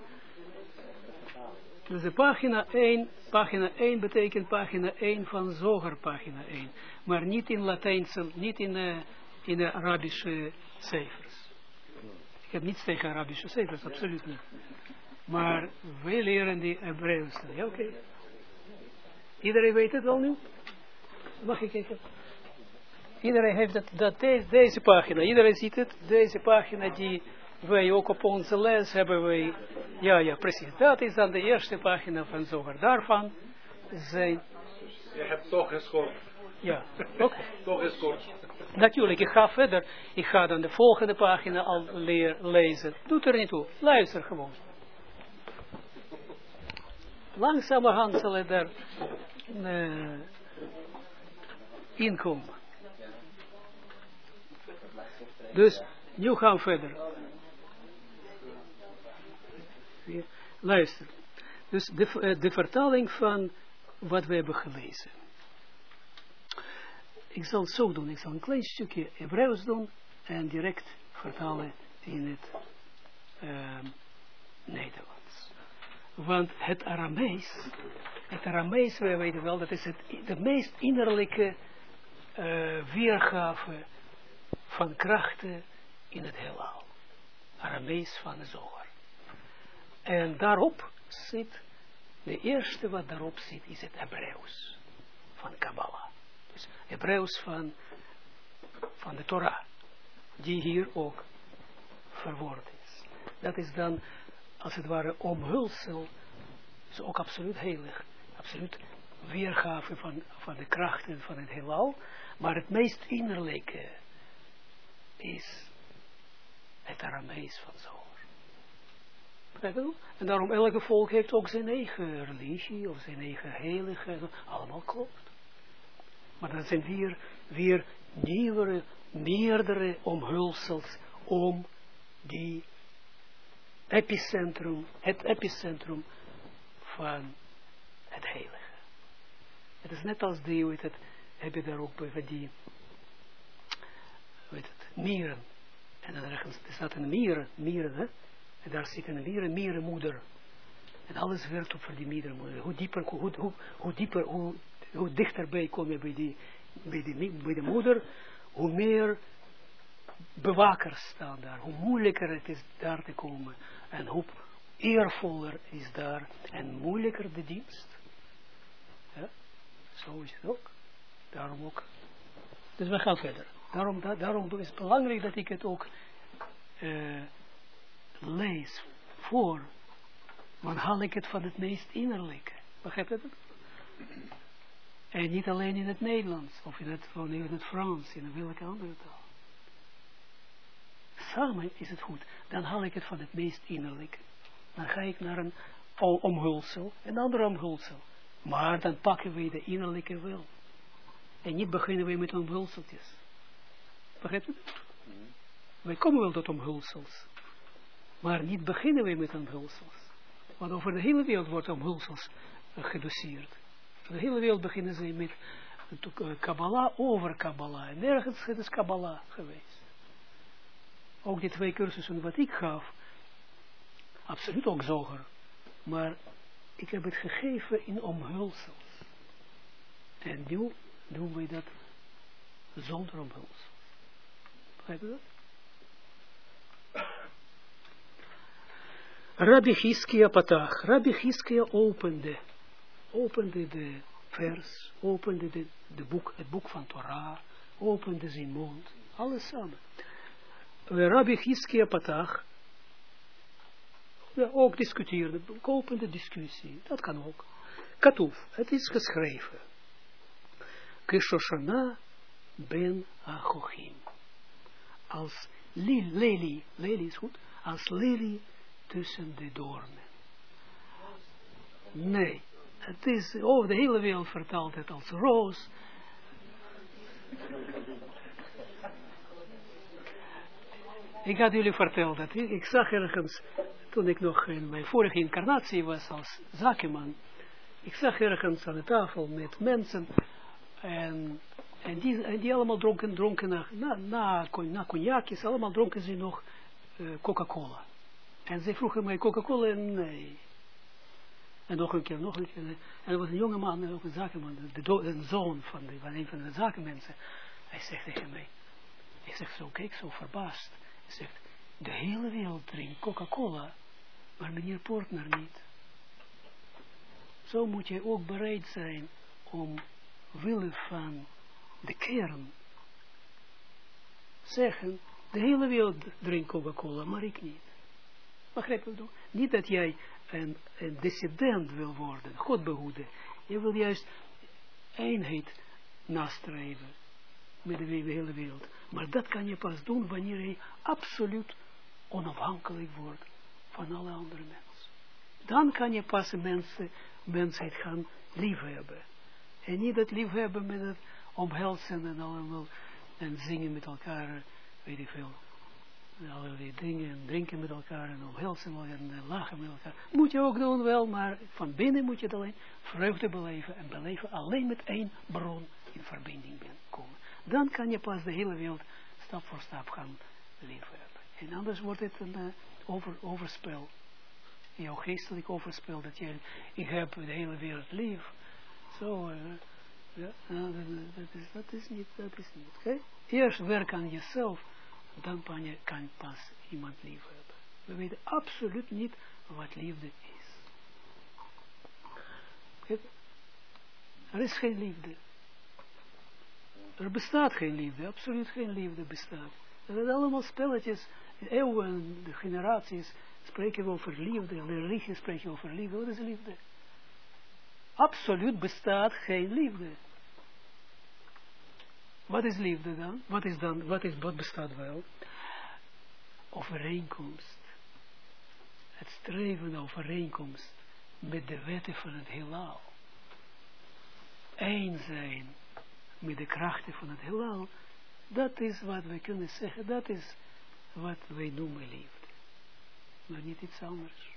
Dus de pagina 1, pagina 1 betekent pagina 1 van Zoger, pagina 1. Maar niet in Latijnse, niet in, uh, in de Arabische cijfers. Ik heb niets tegen Arabische cijfers, absoluut niet. Maar wij leren die Hebreeuwse. Ja, oké. Iedereen weet het wel nu? Mag ik even? Iedereen heeft het, dat deze pagina, iedereen ziet het, deze pagina die wij ook op onze les hebben wij, ja ja precies, dat is dan de eerste pagina van Zoger. Daarvan zijn... Je hebt toch geschoten. Ja, oké. *laughs* toch geschoten. Natuurlijk, ik ga verder, ik ga dan de volgende pagina al leer, lezen. Doet er niet toe, luister gewoon. Langzamerhand zal er uh, inkomen. Dus, nu gaan we verder. Luister. Dus de, uh, de vertaling van wat we hebben gelezen. Ik zal het zo doen. Ik zal een klein stukje Hebreeuws doen en direct vertalen in het, uh, Nederlands. Want het Aramees, het Aramees, wij weten wel, dat is het, de meest innerlijke uh, weergave van krachten in het heelal. Aramees van de zoger. En daarop zit, de eerste wat daarop zit, is het Hebreeuws van Kabbalah. Dus Hebreeuws van, van de Torah, die hier ook verwoord is. Dat is dan, als het ware, omhulsel, is ook absoluut heilig, absoluut weergave van, van de krachten van het heelal, maar het meest innerlijke is het Aramees van Zohar. En daarom elke volk heeft ook zijn eigen religie of zijn eigen heilige, allemaal klopt. Maar dat zijn weer, weer nieuwere, meerdere omhulsels om die epicentrum, het epicentrum van het heilige. Het is net als die, weet het, heb je daar ook bij die, weet het, mieren. En dan ergens, er staat een mieren, mieren, hè. En daar zit een mieren, mierenmoeder. En alles werkt op voor die mierenmoeder. Hoe dieper, hoe, hoe, hoe dieper, hoe, hoe dichterbij kom je bij, die, bij, die, bij de moeder, hoe meer bewakers staan daar. Hoe moeilijker het is daar te komen. En hoe eervoller is daar. En moeilijker de dienst. Zo is het ook. Daarom ook. Dus we gaan verder. Daarom, daarom is het belangrijk dat ik het ook uh, lees voor. Want haal ik het van het meest innerlijke. Begrijp je dat? En niet alleen in het Nederlands, of in het, in het Frans, in welke andere taal. Samen is het goed. Dan haal ik het van het meest innerlijke. Dan ga ik naar een omhulsel, een ander omhulsel. Maar dan pakken we de innerlijke wel. En niet beginnen we met omhulseltjes. Begrijp je? Wij komen wel tot omhulsels. Maar niet beginnen we met omhulsels. Want over de hele wereld wordt omhulsels uh, gedoseerd. De hele wereld beginnen ze met uh, Kabbalah over Kabbalah. En nergens is Kabbalah geweest. Ook die twee cursussen wat ik gaf, absoluut ook zoger. Maar ik heb het gegeven in omhulsels. En nu doen we dat zonder omhulsels. Begrijp je dat? Rabbi Hiskia patach. Rabbi Hiskia opende, opende de vers, opende de, de boek, het boek van Torah, opende zijn mond, alles samen. Rabbi Hiskia patach, ja, ook discuteerde, opende discussie, dat kan ook. Katuf, het is geschreven. Kishoshana ben Achochim. Als lili, lili is goed, als lili tussen de doornen. Nee, het is, oh, de hele wereld vertaalt het als roos. Ik had jullie verteld dat ik zag ergens, toen ik nog in mijn vorige incarnatie was als zakenman, ik zag ergens aan de tafel met mensen en, en, die, en die allemaal dronken, dronken na, na, na, na cognacjes, allemaal dronken ze nog uh, Coca-Cola. En zij vroegen mij Coca-Cola, nee. En nog een keer, nog een keer. En er was een jonge man, ook een zakenman, de, een zoon van, van een van de zakenmensen. Hij zegt tegen mij, ik zeg zo, kijk, zo verbaasd. Hij zegt, de hele wereld drinkt Coca-Cola, maar meneer Portner niet. Zo moet je ook bereid zijn om willen van de kern zeggen, de hele wereld drinkt Coca-Cola, maar ik niet. Begrijp je Niet dat jij een, dissident wil worden, God behoeden. Je wil juist eenheid nastreven met de hele wereld. Maar dat kan je pas doen wanneer je absoluut onafhankelijk wordt van alle andere mensen. Dan kan je pas mensen, mensheid gaan liefhebben. En niet dat liefhebben met het omhelzen en allemaal en zingen met elkaar, weet ik veel allerlei dingen en drinken met elkaar en omhelzen en eh, lachen met elkaar. Moet je ook doen wel, maar van binnen moet je het alleen vreugde beleven en beleven alleen met één bron in verbinding komen. Dan kan je pas de hele wereld stap voor stap gaan leven. En anders wordt het een uh, over, overspel. jouw geestelijk overspeelt, dat je, ik heb de hele wereld lief. Zo, ja, nou, dat, is, niet, dat is niet. Okay? Eerst werk aan jezelf, dan kan je kan pas iemand lief hebben. We weten absoluut niet wat liefde is. Er is geen liefde. Er bestaat geen liefde, absoluut geen liefde bestaat. Dat zijn allemaal spelletjes, eeuwen, de generaties spreken over liefde, de religie spreken over liefde. Wat is liefde? Absoluut bestaat geen liefde. Wat is liefde dan? Wat is dan, wat, is, wat bestaat wel? Overeenkomst. Het streven naar overeenkomst met de wetten van het heelal. Eén zijn met de krachten van het heelal. Dat is wat we kunnen zeggen. Dat is wat wij noemen liefde. Maar niet iets anders.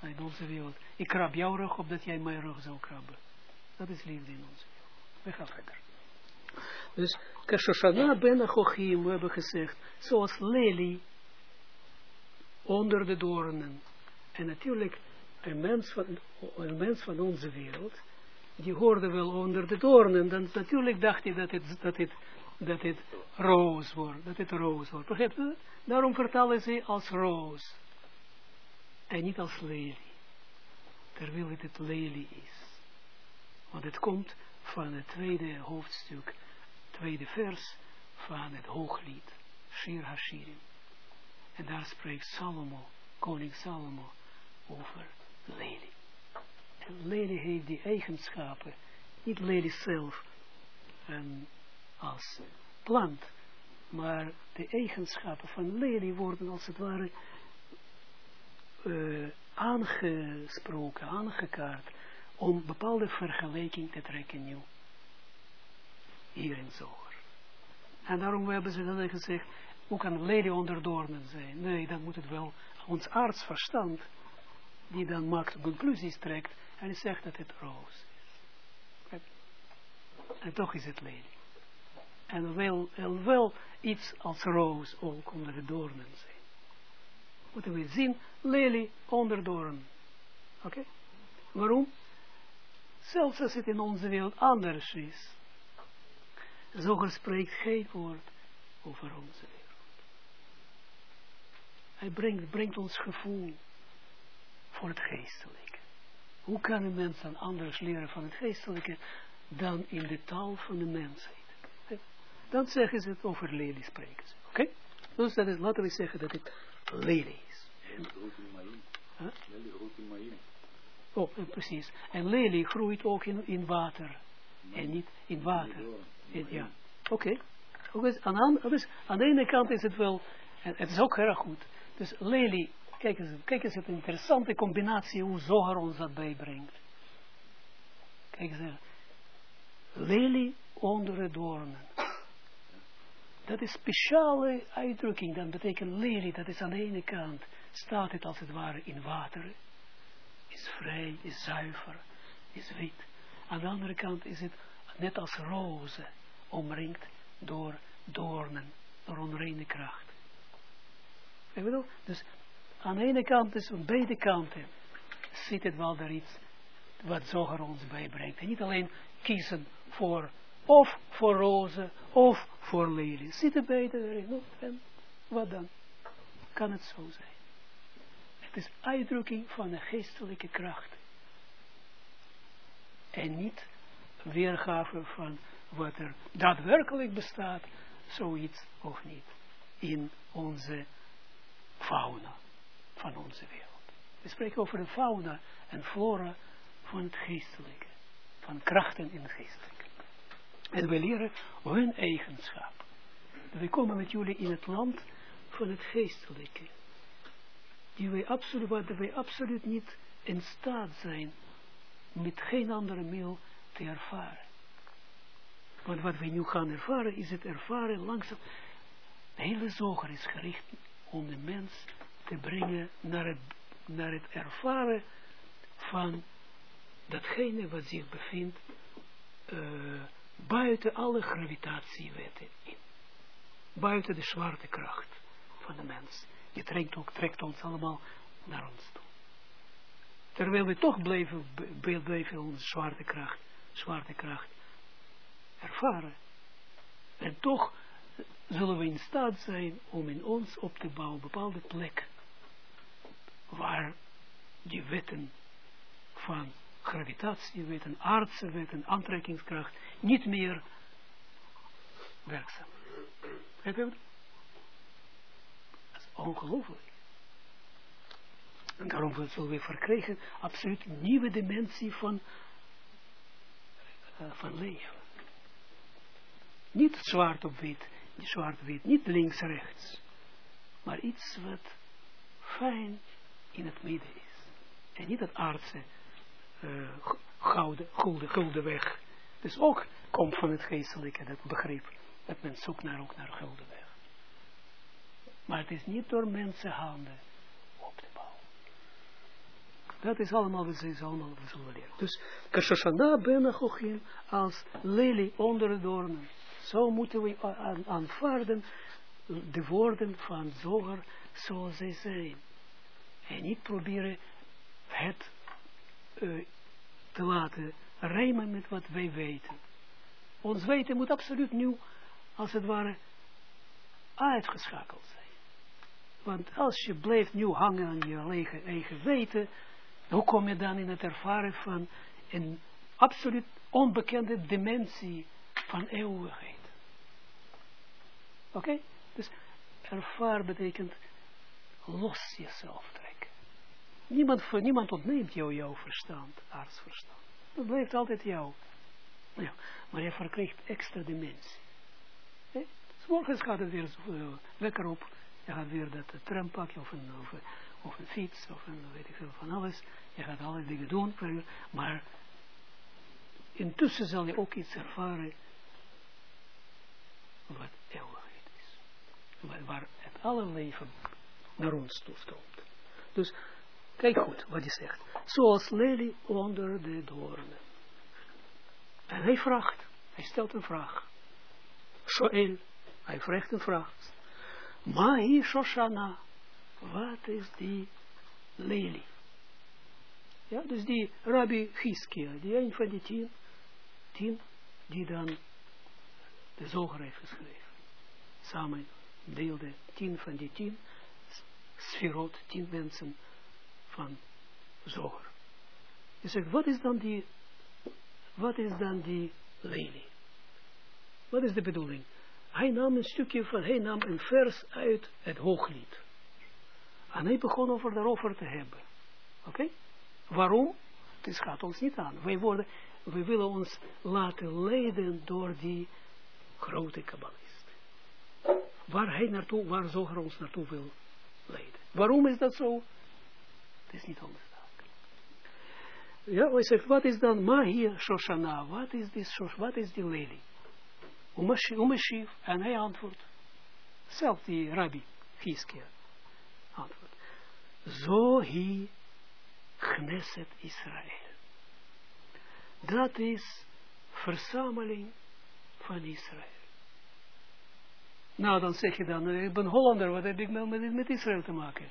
In onze wereld. Ik krab jouw rug op dat jij mijn rug zou krabben. Dat is liefde in onze wereld. We gaan verder. Dus Kashoshana ben Achochim, we hebben gezegd, zoals lelie onder de doornen. En natuurlijk, een mens van, een mens van onze wereld, die hoorde wel onder de doornen, dan natuurlijk dacht hij dat het, dat het, dat het roos wordt, dat het roos wordt. Begrijp je? Daarom vertalen ze als roos. En niet als lelie. Terwijl het het lelie is. Want het komt van het tweede hoofdstuk tweede vers van het hooglied, Shir Hashirim. En daar spreekt Salomo, koning Salomo, over lelie. En lelie heeft die eigenschappen, niet lelie zelf en als plant, maar de eigenschappen van lelie worden als het ware uh, aangesproken, aangekaart, om bepaalde vergelijking te trekken nu hier in Zoger. En daarom hebben ze dan gezegd, hoe kan lady onder zijn? Nee, dan moet het wel ons artsverstand, die dan maakt conclusies trekt, en zegt dat het roos is. En toch is het lady. En wel, wel iets als roos ook onder de doornen zijn. Moeten we zien, lelie onder doornen. Oké? Waarom? Zelfs als het in onze wereld anders is, Zoger spreekt geen woord over onze wereld. Hij brengt, brengt ons gevoel voor het geestelijke. Hoe kan een mens anders leren van het geestelijke dan in de taal van de mensheid? Dan zeggen ze het over lelie spreken Oké? Dus dat is, laten we zeggen dat het lelie is. Lelie groeit in Maïm. Oh, precies. En lelie groeit ook in, in water. En niet in water. Ja, oké. Okay. Aan, dus aan de ene kant is het wel, en het is ook erg goed. Dus Lely, kijk eens, kijk eens het interessante combinatie hoe Zohar ons dat bijbrengt. Kijk eens, Lely onder de doornen. Dat is speciale uitdrukking, dat betekent Lely, dat is aan de ene kant, staat het als het ware in water, is vrij, is zuiver, is wit. Aan de andere kant is het net als rozen, omringd door doornen, door onreine kracht. Ik bedoel, dus aan de ene kant, dus aan beide kanten, zit het wel daar iets wat Zoger ons bijbrengt. En niet alleen kiezen voor, of voor rozen, of voor lelies. Zitten beide erin. En wat dan? Kan het zo zijn? Het is uitdrukking van de geestelijke kracht. En niet weergave van wat er daadwerkelijk bestaat, zoiets of niet, in onze fauna van onze wereld. We spreken over de fauna en flora van het geestelijke, van krachten in het geestelijke. En we leren hun eigenschap. We komen met jullie in het land van het geestelijke, die wij absoluut, wij absoluut niet in staat zijn met geen andere middel te ervaren. Want wat wij nu gaan ervaren, is het ervaren langzaam. De hele zoger is gericht om de mens te brengen naar het, naar het ervaren van datgene wat zich bevindt uh, buiten alle gravitatiewetten in. Buiten de zwarte kracht van de mens. Die trekt, ook, trekt ons allemaal naar ons toe. terwijl we toch blijven, blijven onze zwarte kracht, zwarte kracht ervaren. En toch zullen we in staat zijn om in ons op te bouwen bepaalde plek waar die wetten van gravitatiewetten, aardse wetten, aantrekkingskracht niet meer werkzaam. Dat is ongelooflijk. En daarom zullen we verkrijgen absoluut nieuwe dimensie van, uh, van leven. Niet zwart op wit, niet zwart wit, niet links rechts, maar iets wat fijn in het midden is. En niet het aardse uh, gouden, gulden, gulden weg. Dus ook komt van het geestelijke, dat begrip, dat men zoekt naar ook naar gulden weg. Maar het is niet door mensenhanden op te bouwen. Dat is allemaal, dat is allemaal wat we zullen leren. Dus, Kashoshana ben Achochin als lelie onder de doornen. Zo moeten we aanvaarden de woorden van Zoger zoals zij zijn. En niet proberen het uh, te laten rijmen met wat wij weten. Ons weten moet absoluut nu, als het ware, uitgeschakeld zijn. Want als je blijft nu hangen aan je eigen, eigen weten, hoe kom je dan in het ervaren van een absoluut onbekende dimensie van eeuwigheid? Oké? Dus ervaar betekent los jezelf trekken. Niemand, niemand ontneemt jou jouw verstand, artsverstand. Dat blijft altijd jou. Ja, maar je verkrijgt extra dimensie. Dus morgens gaat het weer uh, lekker op. Je gaat weer dat uh, tram pakken of een, of, of een fiets of een weet ik veel van alles. Je gaat alle dingen doen, maar intussen zal je ook iets ervaren wat eeuwigheid is. Waar het alle leven naar ons. Dus kijk goed wat hij zegt. Zoals lelie onder de doornen. En hij vraagt, hij stelt een vraag. Shoel, hij vraagt een vraag. Mahi Shoshana, wat is die lelie? Ja, dus die Rabbi Giskia, die een van die tien, tien die dan de zoger heeft geschreven. Samen deelde tien van die tien sferot, tien mensen van zoger. Je zegt, wat is dan die, wat is dan die lelie? Wat is de bedoeling? Hij nam een stukje van, hij nam een vers uit het hooglied. En hij begon over daarover te hebben. Oké? Waarom? Het gaat ons niet aan. Wij, worden, wij willen ons laten leiden door die grote kabbalist. Waar hij naartoe, waar Zoger ons naartoe wil leiden. Waarom is dat zo? Is niet anders. Ja, hij wat is dan Mahir Shoshana? Wat is die, wat is die lelie? Umeshiv, en hij antwoordt. Zelf die rabbi, Giskia, antwoordt. Zo hi Knesset Israël. Dat is verzameling van Israël. Nou, dan zeg je dan, ik ben Hollander, wat heb ik met Israël te maken?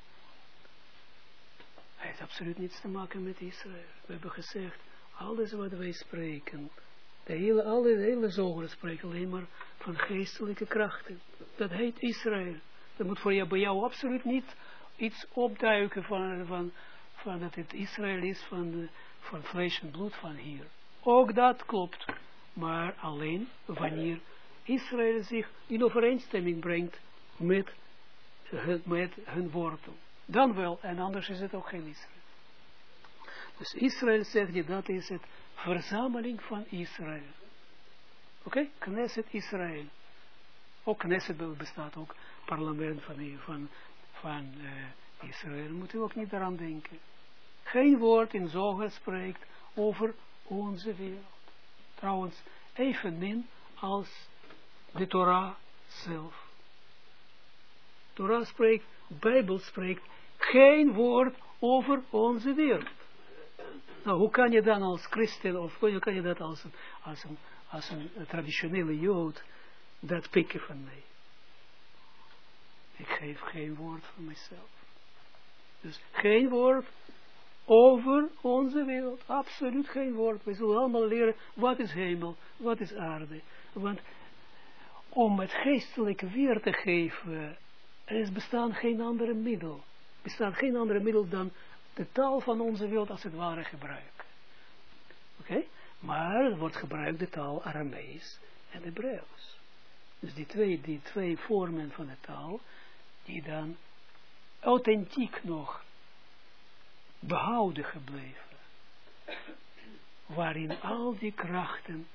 Heeft absoluut niets te maken met Israël. We hebben gezegd, alles wat wij spreken, de hele, alle, de hele spreken alleen maar van geestelijke krachten. Dat heet Israël. Dat moet voor jou, bij jou absoluut niet iets opduiken van, van, van dat het Israël is van, de, van vlees en bloed van hier. Ook dat klopt. Maar alleen wanneer Israël zich in overeenstemming brengt met, met hun wortel. Dan wel, en anders is het ook geen Israël. Dus Israël zegt je, dat is het verzameling van Israël. Oké? Knesset Israël. Ook Knesset bestaat ook parlement van, van, van uh, Israël. Moeten we ook niet eraan denken. Geen woord in Zoger spreekt over onze wereld. Trouwens, evenmin als de Torah zelf. Torah spreekt, Bijbel spreekt geen woord over onze wereld. Nou, hoe kan je dan als christen, of hoe kan je dat als een, als als traditionele jood, dat pikken van mij? Ik geef geen woord van mezelf. Dus geen woord over onze wereld. Absoluut geen woord. We zullen allemaal leren wat is hemel, wat is aarde. Want om het geestelijke weer te geven, er is bestaan geen andere middel. Bestaat geen andere middel dan de taal van onze wereld als het ware gebruiken. Oké? Maar er wordt gebruikt de taal Aramees en Hebreeuws. Dus die twee, die twee vormen van de taal, die dan authentiek nog behouden gebleven. Waarin al die krachten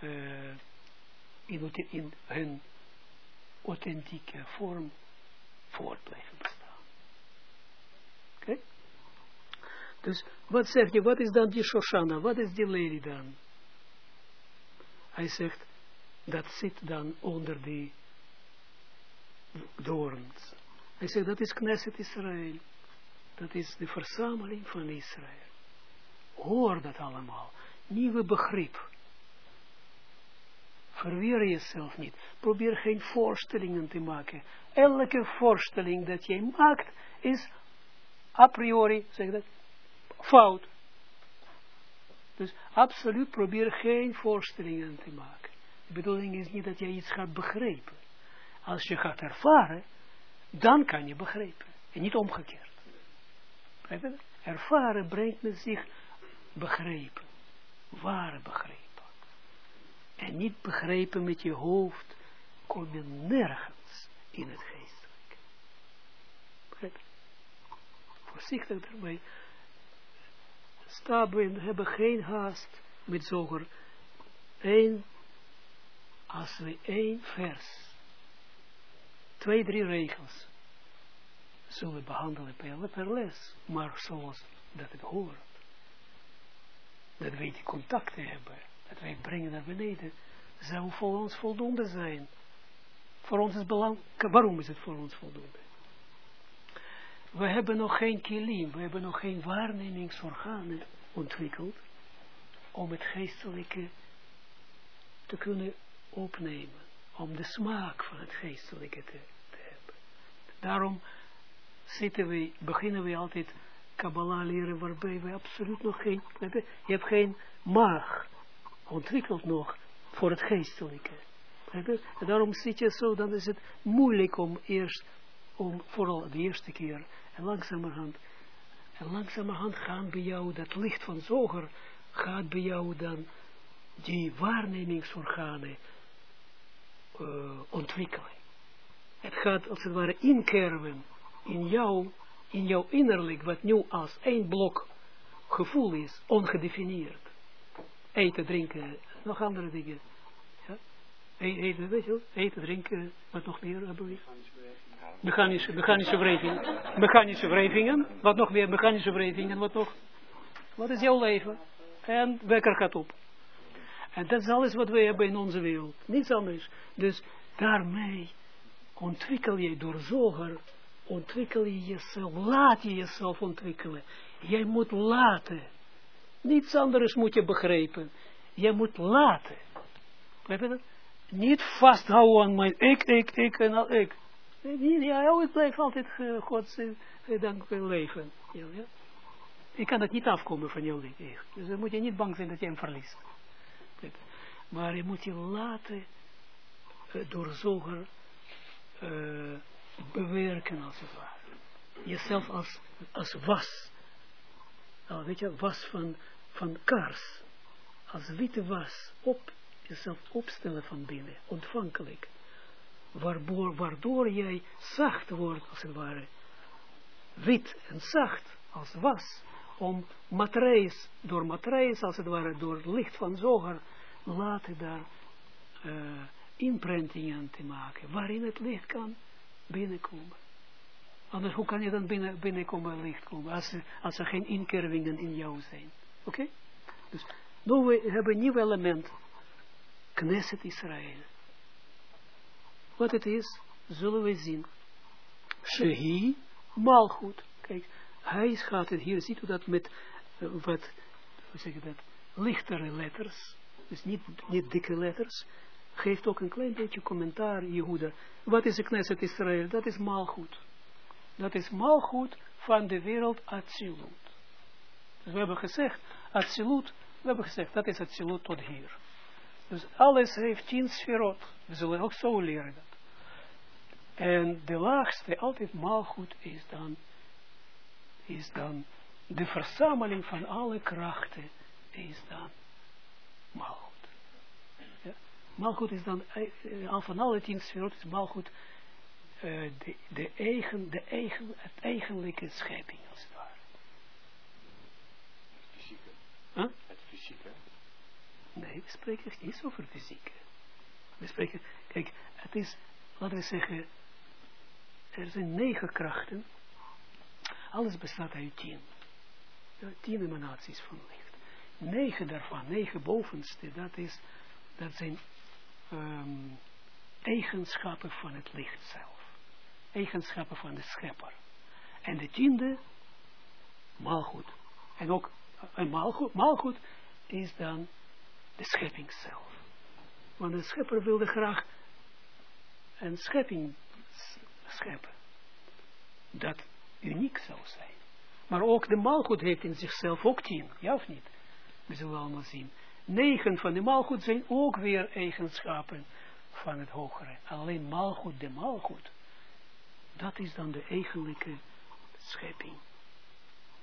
uh, in, in hun authentieke vorm voort blijven bestaan. Oké? Dus wat zeg je, wat is dan die Shoshana, wat is die lady dan? Hij zegt, dat zit dan onder die doorns. Hij zegt, dat is Knesset Israël. Dat is de verzameling van Israël. Hoor dat allemaal. Nieuwe begrip. Verweer jezelf niet. Probeer geen voorstellingen te maken. Elke voorstelling dat jij maakt is a priori, zeg dat, fout. Dus absoluut probeer geen voorstellingen te maken. De bedoeling is niet dat jij iets gaat begrijpen. Als je gaat ervaren, dan kan je begrijpen. En niet omgekeerd. Ervaren brengt met zich begrepen. Ware begrepen. En niet begrepen met je hoofd kom je nergens in het geestelijk. Begrijp je? Voorzichtig daarmee. Staben hebben geen haast met zoger. Eén, als we één vers, twee, drie regels zullen behandelen per, per les, maar zoals dat het hoort. Dat wij die contacten hebben, dat wij brengen naar beneden, zou voor ons voldoende zijn. Voor ons is belang, waarom is het voor ons voldoende? We hebben nog geen kilim, we hebben nog geen waarnemingsorganen ontwikkeld om het geestelijke te kunnen opnemen, om de smaak van het geestelijke te, hebben. Daarom zitten we, beginnen we altijd Kabbalah leren, waarbij we absoluut nog geen, je hebt geen maag ontwikkeld nog voor het geestelijke. En daarom zit je zo, dan is het moeilijk om eerst, om vooral de eerste keer, en langzamerhand, en langzamerhand gaan bij jou, dat licht van zoger, gaat bij jou dan die waarnemingsorganen uh, ontwikkelen. Het gaat als het ware inkerven in jou, in jouw innerlijk, wat nu als één blok gevoel is, ongedefinieerd. Eten, drinken, nog andere dingen. Eten, weet je Eten, drinken, wat nog meer hebben we? Mechanische, mechanische wrijvingen. Mechanische wrijvingen. Wat nog meer? Mechanische wrijvingen. Wat nog? Wat is jouw leven? En wekker gaat op. En dat is alles wat wij hebben in onze wereld. Niets anders. Dus daarmee ontwikkel je door zoger ontwikkel je jezelf, laat je jezelf ontwikkelen. Jij moet laten. Niets anders moet je begrijpen. Jij moet laten. Begrijp je dat? Niet vasthouden aan mijn ik, ik, ik en al ik. Ja, ik blijf altijd uh, Gods uh, dank leven. Ja, ja. Ik kan het niet afkomen van jou, denk ik. Dus dan moet je niet bang zijn dat je hem verliest. Maar je moet je laten uh, door zoger uh, bewerken als het ware. Jezelf als, als was. Nou, weet je, was van, van kaars. Als witte was. Op, jezelf opstellen van binnen. Ontvankelijk. Waardoor, waardoor jij zacht wordt als het ware. Wit en zacht als was. Om matrijs, door matrijs als het ware, door licht van zoger, laten daar uh, te maken. Waarin het licht kan binnenkomen. Anders, hoe kan je dan binnen, binnenkomen licht komen, als, als er geen inkervingen in jou zijn. Oké? Dus, nu we hebben een nieuw element. Knesset Israël. Wat het is, zullen we zien. Shehi Malchut. Kijk, hij gaat het hier, ziet u dat met uh, wat, hoe zeg je dat, lichtere letters. Dus niet, niet dikke letters geeft ook een klein beetje commentaar, Jehuda. Wat is de Knesset Israël? Dat is malgoed. Dat is malgoed van de wereld Atsilut. Dus we hebben gezegd, Atsilut, we hebben gezegd, dat is Atsilut tot hier. Dus alles heeft tien sferot. We zullen ook zo leren dat. En de laagste, altijd maalgoed, is dan, is dan de verzameling van alle krachten, is dan maalgoed. Ja? Maalgoed is dan, uh, al van alle tien sferot is maalgoed uh, de, de, eigen, de eigen, het eigenlijke schepping, als het ware. Het fysieke. Huh? Het fysieke. Nee, we spreken niet over fysieke. We spreken, kijk, het is, laten we zeggen, er zijn negen krachten. Alles bestaat uit tien. Tien emanaties van licht. Negen daarvan, negen bovenste, dat, is, dat zijn um, eigenschappen van het licht zelf. Eigenschappen van de schepper. En de tiende, maalgoed. En ook, een maalgoed, maalgoed is dan de schepping zelf. Want de schepper wilde graag een schepping scheppen. Dat uniek zou zijn. Maar ook de maalgoed heeft in zichzelf ook tien, ja of niet? We zullen allemaal zien. Negen van de maalgoed zijn ook weer eigenschappen van het hogere. Alleen maalgoed, de maalgoed, dat is dan de eigenlijke schepping.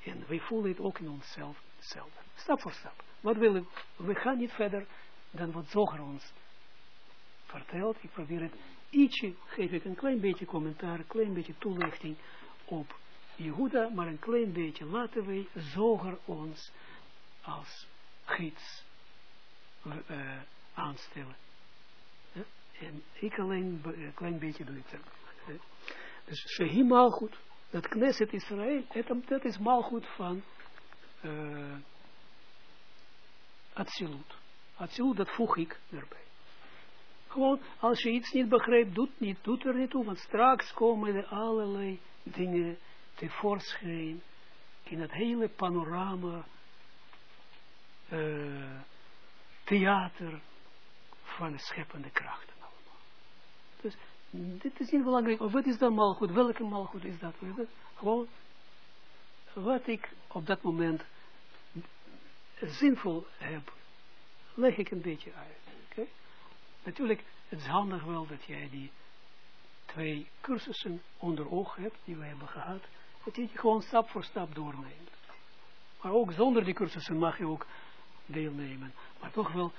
En wij voelen het ook in onszelf hetzelfde. Stap voor stap. Wat willen we? We gaan niet verder dan wat Zoger ons vertelt. Ik probeer het ietsje, geef ik een klein beetje commentaar, een klein beetje toelichting op Jehuda, maar een klein beetje laten wij Zoger ons als gids uh, aanstellen. En ik alleen een klein beetje doe ik dat. Dus Shehi Malchut, dat Knesset Israël, dat is Malchut van uh, Atsilut. Atsilut, dat voeg ik erbij. Gewoon, als je iets niet begrijpt, doet, niet, doet er niet toe, want straks komen er allerlei dingen tevoorschijn in het hele panorama, theater van de scheppende krachten allemaal. Dus dit is niet belangrijk. Of wat is dan malgoed? Welke malgoed is dat? Gewoon wat ik op dat moment zinvol heb, leg ik een beetje uit. Natuurlijk, het is handig wel dat jij die twee cursussen onder oog hebt, die we hebben gehad, dat je gewoon stap voor stap doorneemt. Maar ook zonder die cursussen mag je ook deelnemen. Maar toch wel,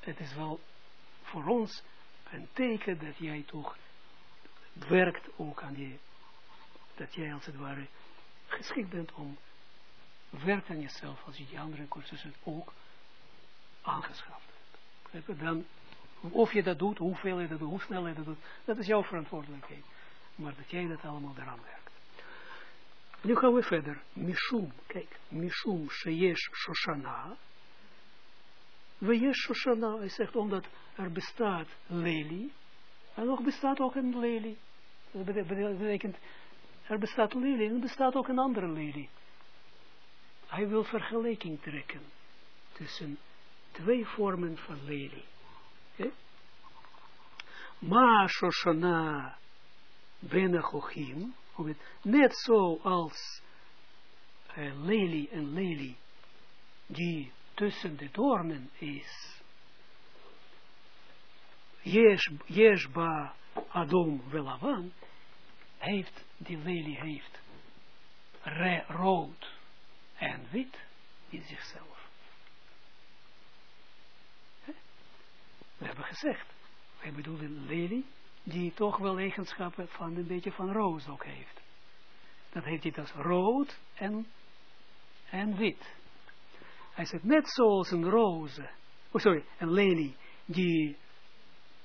het is wel voor ons een teken dat jij toch werkt ook aan die, dat jij als het ware geschikt bent om werkt aan jezelf als je die andere cursussen ook aangeschaft hebt. Dan, of je dat doet, hoeveel je dat doet, hoe snel je dat doet, dat is jouw verantwoordelijkheid. Maar dat jij dat allemaal eraan werkt. Nu gaan we verder. Mishum, kijk, Mishum Sheyesh Shoshana. Weyesh Shoshana, hij zegt omdat er bestaat Leli, en nog bestaat ook een lelie. Dat betekent, er bestaat lelie en er bestaat ook een andere lelie. Hij wil vergelijking trekken tussen twee vormen van lelie. Ma Shoshana Benachochim, net zoals uh, lelie en lelie die tussen de doornen is, Jeshba Adom Velavan, heeft, die lelie heeft re, rood en wit in zichzelf. We hebben gezegd, wij bedoelen lelie, die toch wel eigenschappen van een beetje van roos ook heeft. Dat heeft hij als rood en, en wit. Hij zegt net zoals een roze, oh sorry, een lelie, die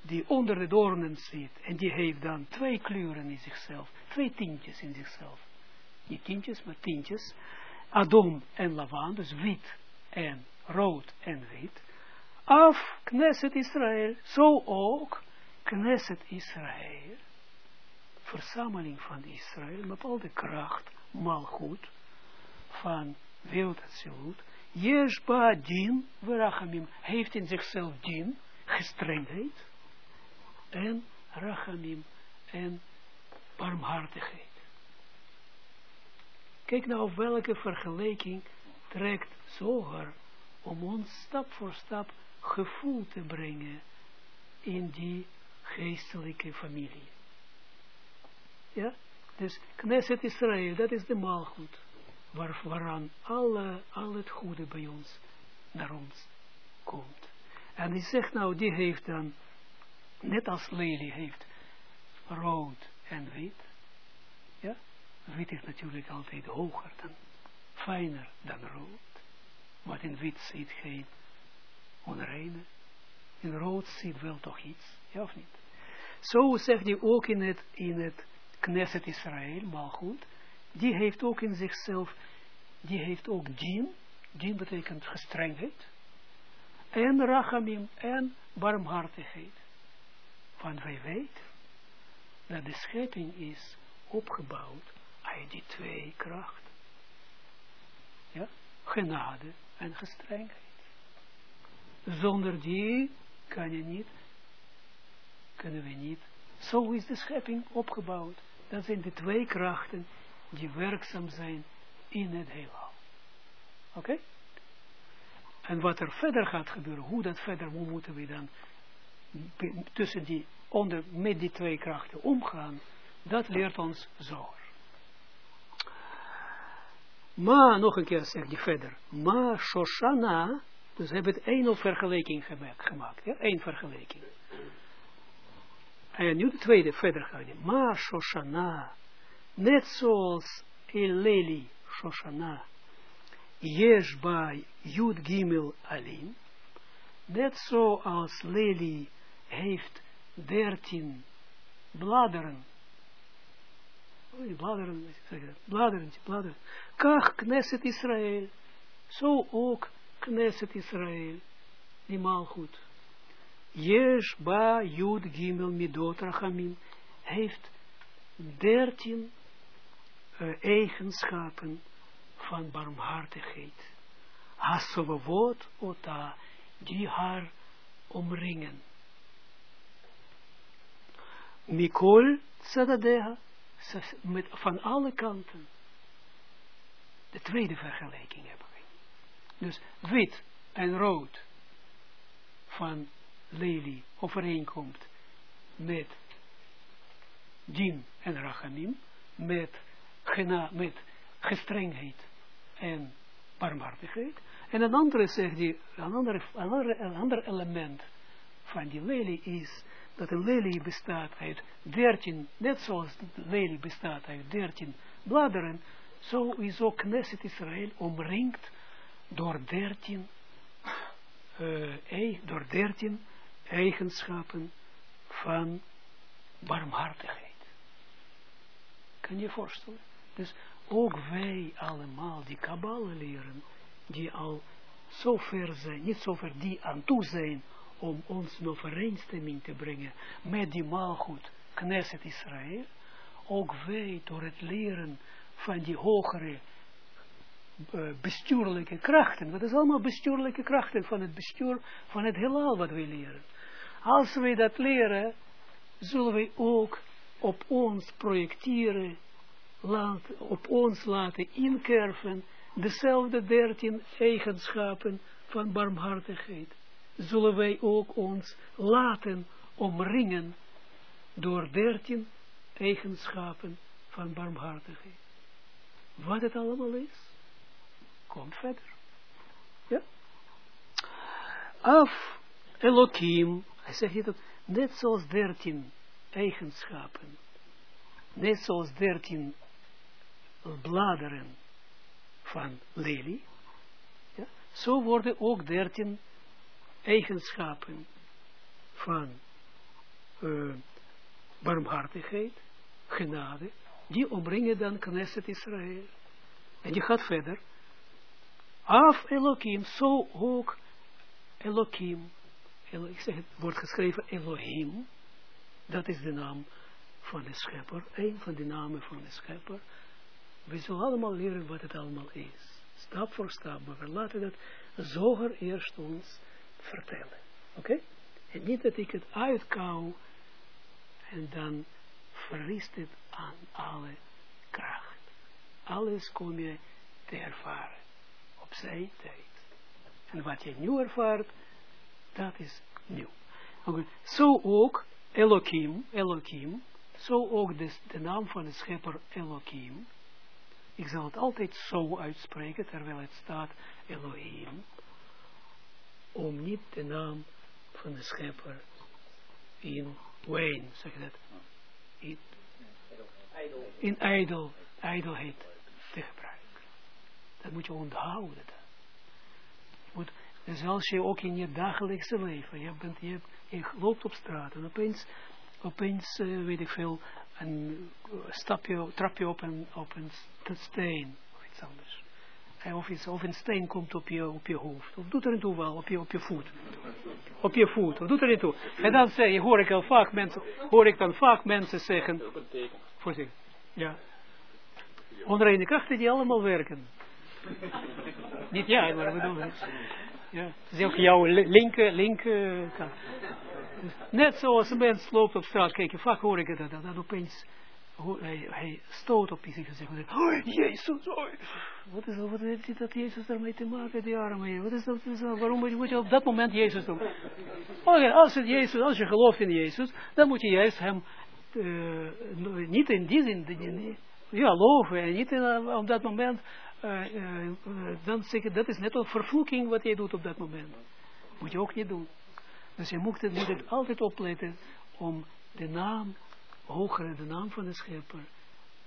die onder de doornen zit, en die heeft dan twee kleuren in zichzelf, twee tintjes in zichzelf. Niet tintjes, maar tintjes. Adom en lavaan, dus wit en rood en wit. Af Knesset Israël, zo ook Knesset Israël, verzameling van Israël, met al de kracht, malgoed, van Weeltatzilut, Jeshba din, Verachamim, heeft in zichzelf din, gestrengheid, en rachamim en barmhartigheid. Kijk nou op welke vergelijking trekt zoger om ons stap voor stap gevoel te brengen in die geestelijke familie. Ja, dus Knesset Israël, dat is de maalgoed, waar, waaraan alle, al het goede bij ons, naar ons komt. En die zegt nou, die heeft dan, net als lelie heeft, rood en wit. Wit is natuurlijk altijd hoger dan, fijner dan rood. Maar in wit zit geen onreine. In rood zit wel toch iets, ja of niet? Zo zegt hij ook in het, in het Knesset Israël, maar goed, die heeft ook in zichzelf, die heeft ook dien, dien betekent gestrengheid, en rachamim, en barmhartigheid. Want wij weten dat de schepping is opgebouwd uit die twee krachten. Ja, genade en gestrengheid. Zonder die kan je niet, kunnen we niet. Zo is de schepping opgebouwd. Dat zijn de twee krachten die werkzaam zijn in het heelal. Oké? En wat er verder gaat gebeuren, hoe dat verder, hoe moeten we dan tussen die, onder, met die twee krachten omgaan, dat leert ons zorg. Maar, nog een keer zegt hij verder, maar Shoshana, dus hebben het één vergelijking gemaakt, ja, één vergelijking. En nu de tweede verder gaan. Maar Shoshana, net zoals Eleli Shoshana, Yesh bij Yud Gimel Alim, net zoals Leli heeft dertien bladeren, bladeren, bladeren, bladeren, kach Knesset Israël, zo ook Knesset Israël, die goed. Yesh ba Yud Gimel Midot Rachamim heeft dertien uh, eigenschappen van barmhartigheid. Hasovavot ota, die haar omringen. Mikol met, van alle kanten. De tweede vergelijking hebben we. Dus wit en rood van lelie overeenkomt met din en rachamim, met, gena, met gestrengheid en barmhartigheid. En een andere zegt die, een ander, een, ander, een ander element van die lelie is dat een lelie bestaat uit dertien, net zoals de lelie bestaat uit dertien bladeren, zo is ook Knesset Israël omringd door dertien, uh, door dertien eigenschappen van barmhartigheid. Kan je voorstellen? Dus ook wij allemaal die kabbalen leren, die al zo ver zijn, niet zo ver die aan toe zijn, om ons in overeenstemming te brengen met die maalgoed, Knesset Israël, ook wij door het leren van die hogere uh, bestuurlijke krachten, dat is allemaal bestuurlijke krachten van het bestuur van het heelal wat wij leren. Als wij dat leren, zullen wij ook op ons projecteren, laat, op ons laten inkerven, dezelfde dertien eigenschappen van barmhartigheid. Zullen wij ook ons laten omringen door dertien eigenschappen van barmhartigheid. Wat het allemaal is, komt verder. Ja? Af Elohim hij zegt hier dat net zoals dertien eigenschappen, net zoals dertien bladeren van lelie, ja, zo worden ook dertien eigenschappen van uh, barmhartigheid, genade, die omringen dan Knesset Israël. En die gaat verder. Af Elohim, zo ook Elohim, ik zeg, het wordt geschreven Elohim, dat is de naam van de schepper, een van de namen van de schepper. We zullen allemaal leren wat het allemaal is. Stap voor stap, maar we laten dat zoger eerst ons vertellen. Oké? En niet dat ik het uitkou en dan verliest het aan alle kracht. Alles kom je te ervaren. op zijn tijd. En wat je nu ervaart, dat is nieuw. Okay. Zo ook Elohim, Elohim, zo ook de, naam van de schepper Elohim. Ik zal het altijd zo uitspreken, terwijl het staat Elohim. Om niet de naam van de schepper in Wayne, zeg dat, in, ijdel, ijdelheid te gebruiken. Dat moet je onthouden. Je moet, dus als je ook in je dagelijkse leven, je, bent, je, je loopt op straat en opeens, opeens uh, weet ik veel, een stapje, trapje op een, op een steen of iets anders. Of, iets, of een steen komt op je, op je hoofd. Of doet er niet toe wel, op je, op je voet. Op je voet, of doet er niet toe. En dan zeg je, hoor ik al vaak mensen, hoor ik dan vaak mensen zeggen. Voorzichtig. Ja. Onreine krachten die allemaal werken. *laughs* niet jij, maar bedoel ik. Ja. Dat is ook jouw linker, linker. Net zoals een mens loopt op straat, kijk je, vaak hoor ik het, dat, dat hij, hij stoot op zich en zegt, Jezus, oh. Wat, is, wat heeft dat Jezus daarmee te maken, die arme Wat is dat, is waarom moet je op dat moment Jezus doen? Oh, als, het Jezus, als je gelooft in Jezus, dan moet je juist hem uh, niet in die zin, ja, en niet in, op dat moment, uh, dan zeggen, dat is net een vervloeking wat je doet op dat moment. Moet je ook niet doen. Dus je moet moet het altijd opletten om de naam, hoger de naam van de schepper,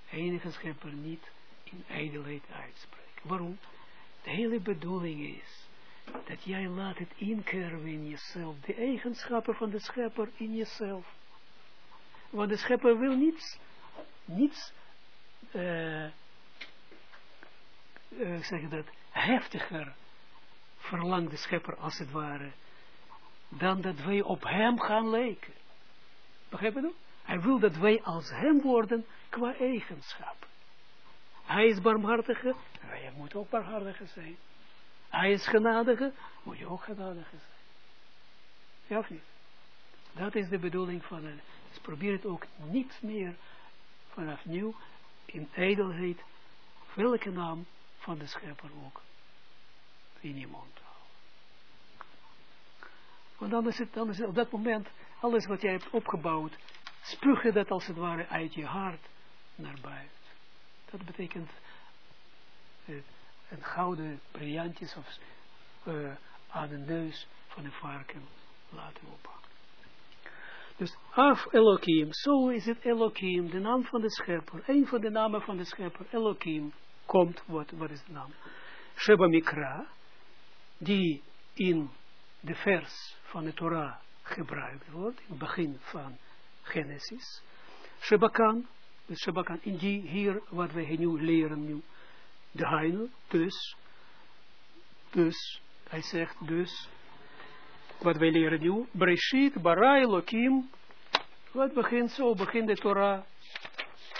enige schepper niet in ijdelheid uitspreken. Waarom? De hele bedoeling is dat jij laat het inkerven in jezelf, de eigenschappen van de schepper in jezelf. Want de schepper wil niets, niets, uh, zeg dat, heftiger verlangt de schepper als het ware, dan dat wij op hem gaan lijken. Begrijp je dat? Hij wil dat wij als hem worden qua eigenschap. Hij is barmhartige, wij moeten ook barmhartige zijn. Hij is genadige, moet je ook genadige zijn. Ja of niet? Dat is de bedoeling van het. Dus probeer het ook niet meer vanaf nieuw in ijdelheid, welke naam van de schepper ook, in je mond Want dan is het, dan is het op dat moment, alles wat jij hebt opgebouwd, spugen dat als het ware uit je hart naar buiten. Dat betekent uh, een gouden briljantjes of uh, aan de neus van een varken laten ophangen. Dus af Elohim, zo is het Elohim, de naam van de schepper, een van de namen van de schepper, Elohim, komt, wat, wat is de naam? Sheba Mikra, die in de vers van de Torah gebruikt wordt, in het begin van Genesis. Shebakan, dus Shebakan, in die hier, wat wij nu leren nu, de heine, dus, dus, hij zegt dus, wat wij leren nu, Breshit, bara Elohim, wat begint zo, begint de Torah,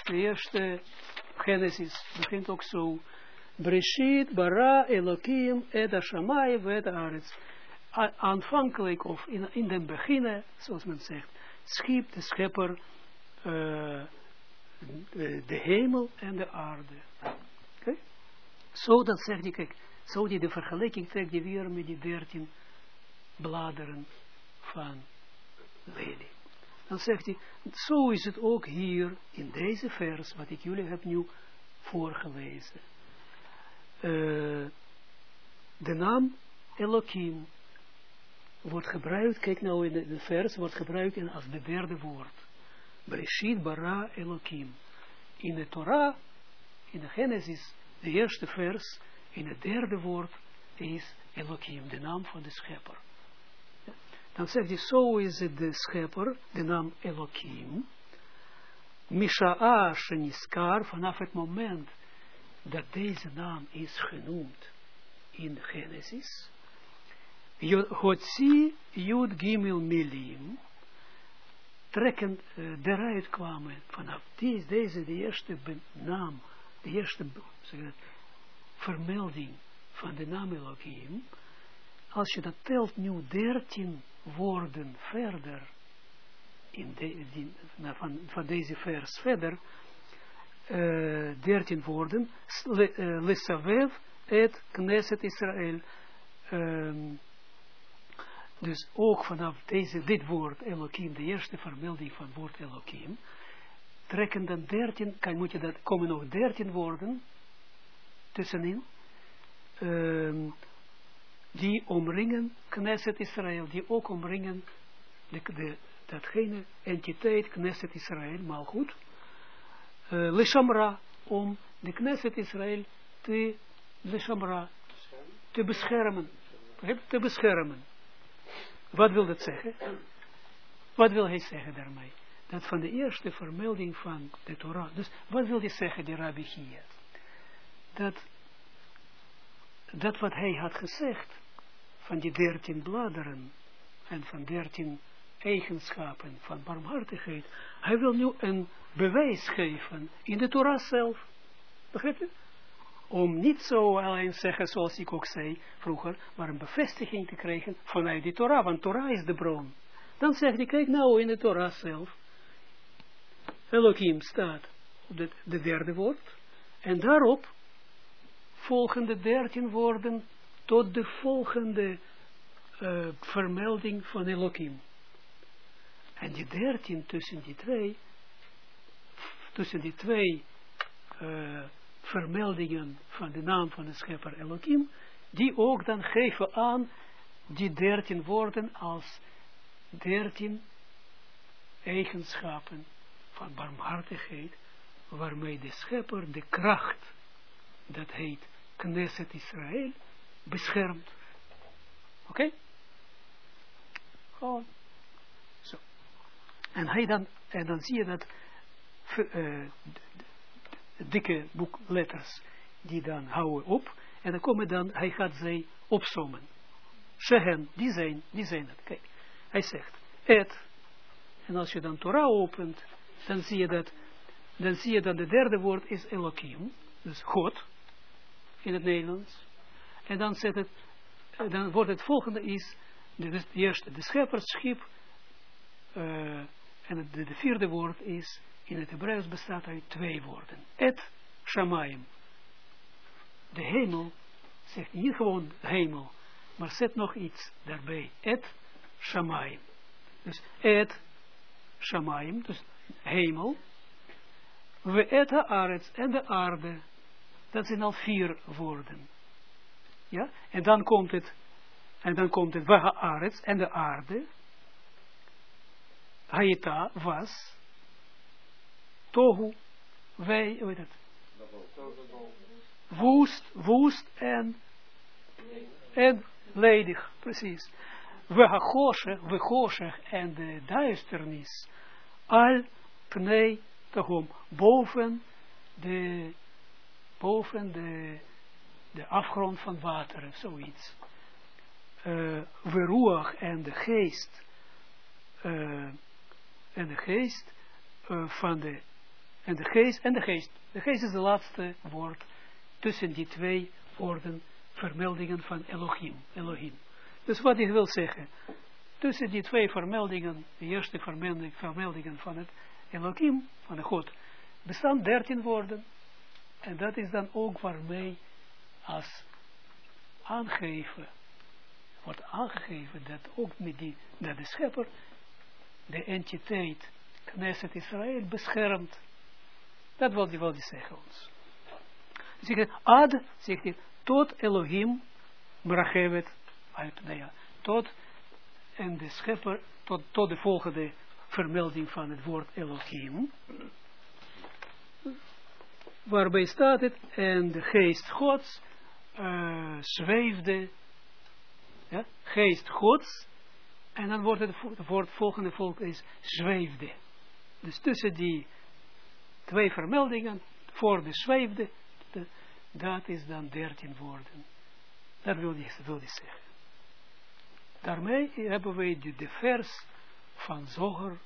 de eerste Genesis, begint ook zo, Breshit, bara Elohim, eda Shammai, eda Arets, aanvankelijk, of in, in den beginnen, zoals men zegt, schiep de schepper uh, de, de, hemel en de aarde. Okay? Zo dat zegt hij, kijk, zo die de vergelijking trekt die weer met die dertien bladeren van lelie. Dan zegt hij, zo is het ook hier in deze vers, wat ik jullie heb nu voorgelezen. Uh, de naam Elohim wordt gebruikt, kijk nou in de, vers, wordt gebruikt als de derde woord. Bereshit bara Elohim. In de Torah, in de Genesis, de eerste vers, in het derde woord is Elohim, de naam van de schepper. Dan zegt hij, zo is het de schepper, de naam Elohim. Misha'a Sheniskar, vanaf het moment dat deze naam is genoemd in Genesis, Hotsi Jud Gimel Milim, trekken, uh, eruit kwamen vanaf deze, deze de eerste naam, de eerste zeg vermelding van de naam Elohim, als je dat telt nu dertien woorden verder, in de, van, van deze vers verder, uh, dertien woorden, Lesavev et Knesset Israël. Um, dus ook vanaf deze, dit woord Elohim, de eerste vermelding van het woord Elohim, trekken dan dertien, kan, moet je dat, komen nog dertien woorden tussenin, um, die omringen Knesset Israël, die ook omringen de, datgene entiteit Knesset Israël, maar goed, uh, eh, Leshamra, om de Knesset Israël te, Leshamra, te beschermen. Te beschermen. Wat wil dat zeggen? Wat wil hij zeggen daarmee? Dat van de eerste vermelding van de Torah. Dus wat wil hij zeggen, de Rabbi hier? Dat, dat wat hij had gezegd, van die dertien bladeren, en van dertien eigenschappen van barmhartigheid, hij wil nu een bewijs geven in de Torah zelf. Begrijp je? Om niet zo alleen zeggen, zoals ik ook zei vroeger, maar een bevestiging te krijgen vanuit de Torah, want Torah is de bron. Dan zegt hij, kijk nou in de Torah zelf. Elohim staat op de, de derde woord. En daarop volgen de dertien woorden tot de volgende uh, vermelding van Elohim. En die dertien tussen die twee, tussen die twee uh, vermeldingen van de naam van de schepper Elohim, die ook dan geven aan die dertien woorden als dertien eigenschappen van barmhartigheid, waarmee de schepper de kracht, dat heet Knesset Israël, beschermt. Oké? Okay? Zo. En, hij dan, en dan zie je dat uh, dikke boekletters die dan houden op. En dan komen dan, hij gaat zij opzommen. Zeggen, die zijn, die zijn het. Kijk, hij zegt, het. En als je dan Torah opent, dan zie je dat, dan zie je dat de derde woord is Elohim. Dus God, in het Nederlands. En dan zet het, dan wordt het volgende is, de, eerste, de schepperschip, uh, en het de, de vierde woord is in het Hebreeuws bestaat uit twee woorden. Et shamayim. De hemel, zegt niet gewoon hemel, maar zet nog iets daarbij. Et shamayim. Dus et shamayim, dus hemel. We et haaretz en de aarde. Dat zijn al vier woorden. Ja, en dan komt het, en dan komt het, we haaretz en de aarde. Haita was, tohu, wij, hoe heet het? Woest, woest en, en ledig, precies. We hachoshe, we hoshe en de duisternis, al pnei tehom, boven de, boven de, de afgrond van water zoiets. Uh, we en de geest, uh, en de geest uh, van de en de geest, en de geest. De geest is de laatste woord tussen die twee woorden, vermeldingen van Elohim. Elohim. Dus wat ik wil zeggen, tussen die twee vermeldingen, de eerste vermelding, vermeldingen van het Elohim, van de God, bestaan dertien woorden. En dat is dan ook waarmee als aangeven, wordt aangegeven dat ook met die, dat de schepper de entiteit Knesset Israël beschermt dat wil hij zeggen ons. Zegt ad, zegt hij, tot Elohim, brachevet, tot, en de schepper, tot, de volgende vermelding van het woord Elohim. Waarbij staat het, en de geest gods uh, zweefde, ja, geest gods, en dan wordt het, het woord volgende volk is zweefde. Dus tussen die twee vermeldingen voor de zweefde, dat is dan dertien woorden. Dat wil je zeggen. Daarmee hebben wij de, de vers van Zoger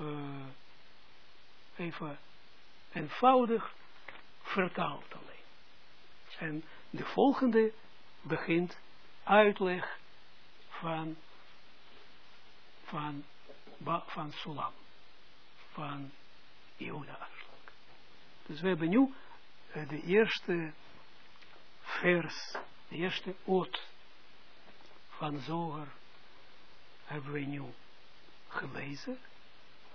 uh, even eenvoudig vertaald alleen. En de volgende begint uitleg van van, van Sulam, van Yehuda Dus we hebben nu de eerste vers, de eerste oot van Zoger hebben we nu gelezen,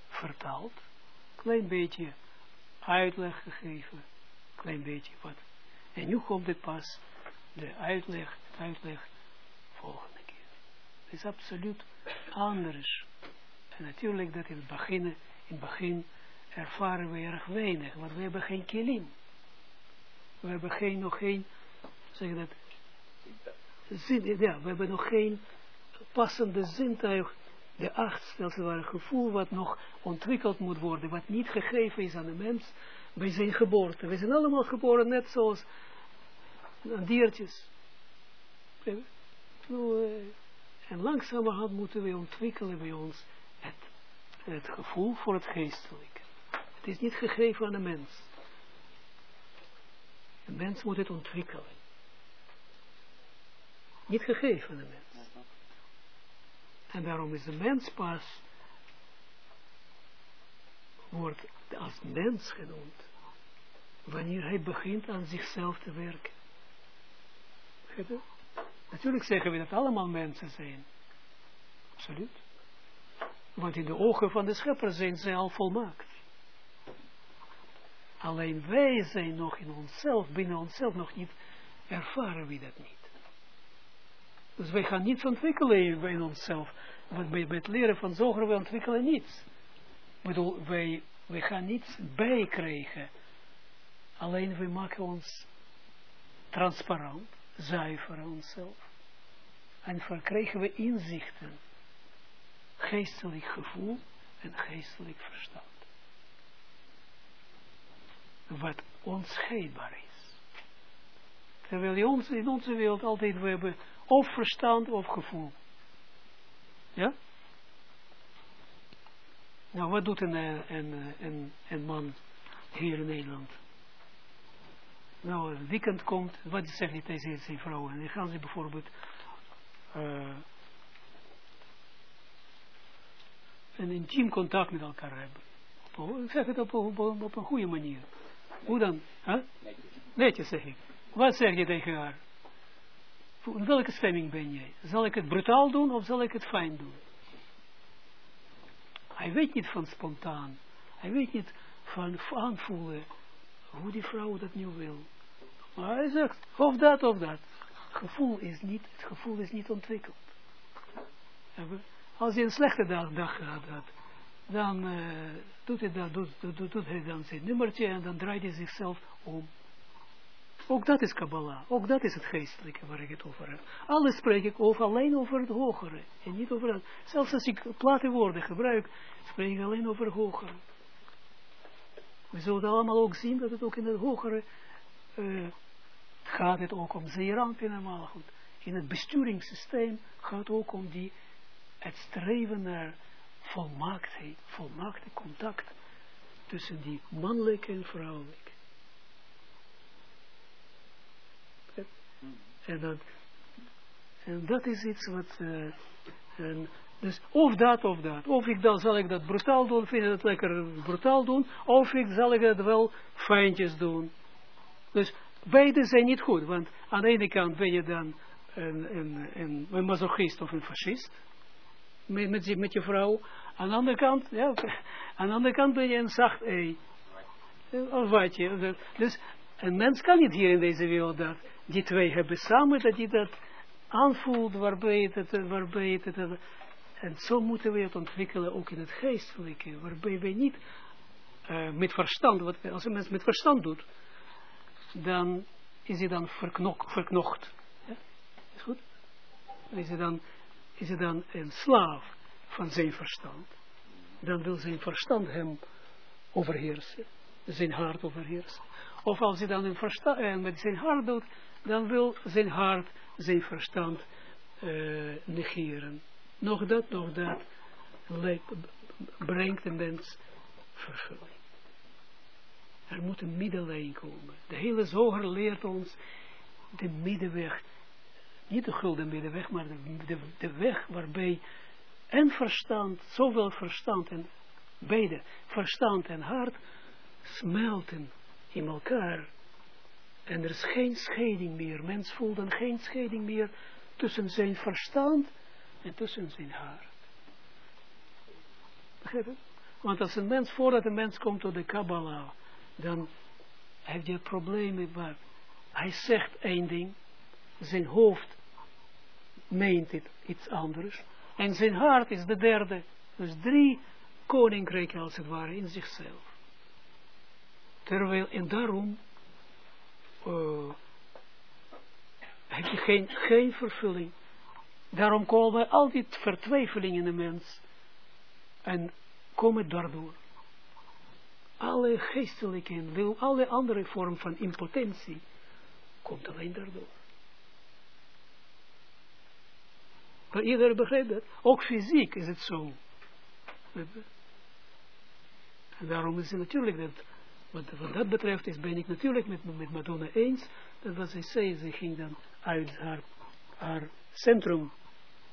vertaald, klein beetje uitleg gegeven, klein beetje wat. En nu komt het pas, de uitleg, uitleg volgende keer. Het is absoluut anders. En natuurlijk dat in het begin, in het begin ervaren we erg weinig, want we hebben geen kilim. We hebben geen, nog geen, zeg dat, zin, ja, we hebben nog geen passende zintuig, de achtstelsel gevoel wat nog ontwikkeld moet worden, wat niet gegeven is aan de mens bij zijn geboorte. We zijn allemaal geboren net zoals diertjes. Nou, uh, en langzamerhand moeten we ontwikkelen bij ons het, het gevoel voor het geestelijke. Het is niet gegeven aan de mens. De mens moet het ontwikkelen. Niet gegeven aan de mens. En daarom is de mens pas, wordt als mens genoemd, wanneer hij begint aan zichzelf te werken. Natuurlijk zeggen we dat allemaal mensen zijn. Absoluut. Want in de ogen van de schepper zijn ze al volmaakt. Alleen wij zijn nog in onszelf, binnen onszelf nog niet, ervaren we dat niet. Dus wij gaan niets ontwikkelen in onszelf. Want bij, het leren van zoger, we ontwikkelen niets. Ik bedoel, wij, wij gaan niets bijkrijgen. Alleen we maken ons transparant, zuiver onszelf. En verkrijgen we inzichten. Geestelijk gevoel en geestelijk verstand. Wat onscheidbaar is. Terwijl in onze, in onze wereld altijd we hebben of verstand of gevoel. Ja? Nou, wat doet een, eh, een, eh, een, een man hier in Nederland? Nou, een weekend komt, wat zegt hij tegen zijn vrouwen? En dan gaan ze bijvoorbeeld uh, een intiem contact met elkaar hebben. Ik zeg het op, op, op, een goede manier. Hoe dan? Huh? Netjes zeg ik. Wat zeg je tegen haar? In welke stemming ben jij? Zal ik het brutaal doen of zal ik het fijn doen? Hij weet niet van spontaan. Hij weet niet van aanvoelen hoe die vrouw dat nu wil. Maar hij zegt, of dat of dat. Gevoel is niet, het gevoel is niet ontwikkeld. Als hij een slechte dag, dag gehad had, dan uh, doet, hij dat, doet, doet, doet hij dan zijn nummertje en dan draait hij zichzelf om. Ook dat is Kabbalah. Ook dat is het geestelijke waar ik het over heb. Alles spreek ik over, alleen over het hogere. En niet over het. Zelfs als ik platte woorden gebruik, spreek ik alleen over het hogere. We zullen allemaal ook zien dat het ook in het hogere uh, gaat het ook om zeeramp in goed. In het besturingssysteem gaat het ook om die, het streven naar volmaaktheid, volmaakte contact tussen die mannelijke en vrouwelijke. En dat, en dat is iets wat, uh, en, dus of dat of dat. Of ik dan zal ik dat brutaal doen, vind ik dat lekker brutaal doen, of ik zal ik dat wel fijntjes doen. Dus beide zijn niet goed, want aan de ene kant ben je dan een, een, een, een masochist of een fascist, met, met, met je vrouw. Aan de andere kant, ja, aan de andere kant ben je een zacht ei. Of wat je. Dus een mens kan niet hier in deze wereld dat die twee hebben samen, dat hij dat aanvoelt, waarbij het, waarbij het, en zo moeten we het ontwikkelen ook in het geestelijke, waarbij wij niet uh, met verstand, wat, als een mens met verstand doet, dan is hij dan verknok, verknocht. Is goed? Is hij, dan, is hij dan een slaaf van zijn verstand. Dan wil zijn verstand hem overheersen, zijn hart overheersen. Of als hij dan uh, met zijn hart doet, dan wil zijn hart zijn verstand uh, negeren. Nog dat, nog dat, brengt de mens vervulling. Er moet een middenlijn komen. De hele zoger leert ons de middenweg, niet de gulden middenweg, maar de, de, de weg waarbij en verstand, zowel verstand en beide, verstand en hart, smelten in elkaar En er is geen scheiding meer. Mens voelt dan geen scheiding meer tussen zijn verstand en tussen zijn hart. Begrijp je? Want als een mens, voordat een mens komt tot de Kabbalah, dan heeft hij problemen waar hij zegt één ding, zijn hoofd meent het iets anders, en zijn hart is de derde. Dus drie koninkrijken als het ware in zichzelf. Terwijl, en daarom uh, heb je geen, geen vervulling. Daarom komen altijd vertwijfelingen in de mens. En komen daardoor. Alle geestelijke en alle andere vorm van impotentie komt alleen daardoor. Maar iedereen begrijpt dat. Ook fysiek is het zo. En daarom is het natuurlijk dat, wat, wat dat betreft, is, ben ik natuurlijk met, met Madonna eens, dat wat zij zei, ze ging dan uit haar, haar centrum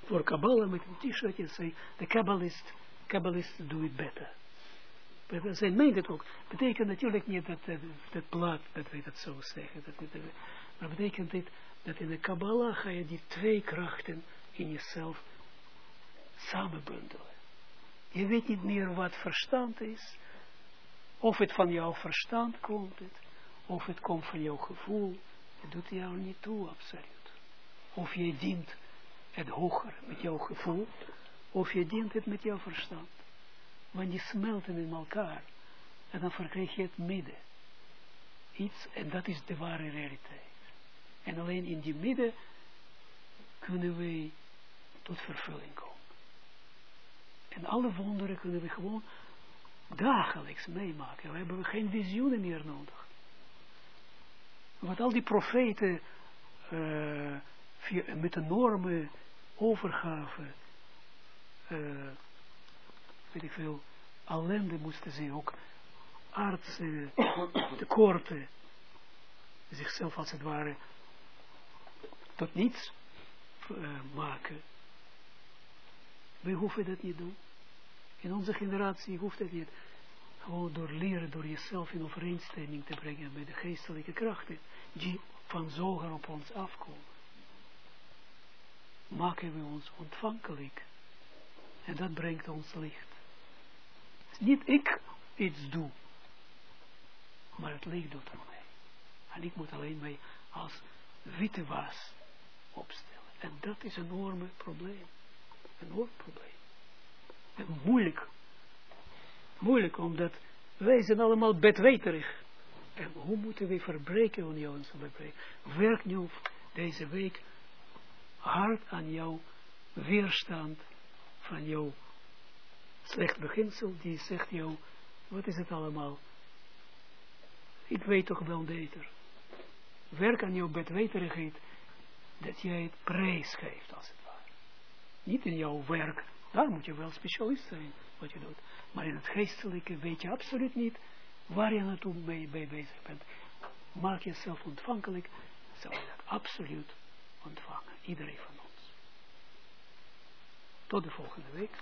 voor Kabbalah met een t-shirt en zei, de Kabbalist, Kabbalist do it better. Zij meent het ook. Betekent natuurlijk niet dat dat plaat, dat wij dat zo zeggen. Dat, dat, maar betekent dit dat in de Kabbalah ga je die twee krachten in jezelf samenbundelen. Je weet niet meer wat verstand is. Of het van jouw verstand komt, of het komt van jouw gevoel. Het doet jou niet toe, absoluut. Of je dient het hoger met jouw gevoel, of je dient het met jouw verstand. Want die smelten in elkaar. En dan verkrijg je het midden. Iets, en dat is de ware realiteit. En alleen in die midden kunnen we tot vervulling komen. En alle wonderen kunnen we gewoon dagelijks meemaken. We hebben geen visioenen meer nodig. Wat al die profeten uh, via, met enorme overgave, uh, weet ik veel, ellende moesten ze ook artsen, *coughs* tekorten, zichzelf als het ware tot niets uh, maken. We hoeven dat niet doen. In onze generatie hoeft het niet. Gewoon door leren, door jezelf in overeenstemming te brengen met de geestelijke krachten die van zoger op ons afkomen. Maken we ons ontvankelijk. En dat brengt ons licht. Niet ik iets doe, maar het licht doet er mij. En ik moet alleen mij als witte was opstellen. En dat is een enorme probleem. Een enorm probleem. En moeilijk. Moeilijk, omdat wij zijn allemaal bedweterig. En hoe moeten we verbreken van jou ons verbreken? Werk nu deze week hard aan jouw weerstand van jouw slecht beginsel, die zegt jou, wat is het allemaal? Ik weet toch wel beter. Werk aan jouw bedweterigheid, dat jij het prijs geeft, als het. Niet in jouw werk, daar moet je wel specialist zijn, wat je doet. Maar in het geestelijke weet je absoluut niet waar je naartoe mee, mee bezig bent. Maak jezelf ontvankelijk, zal je dat absoluut ontvangen. Iedereen van ons. Tot de volgende week.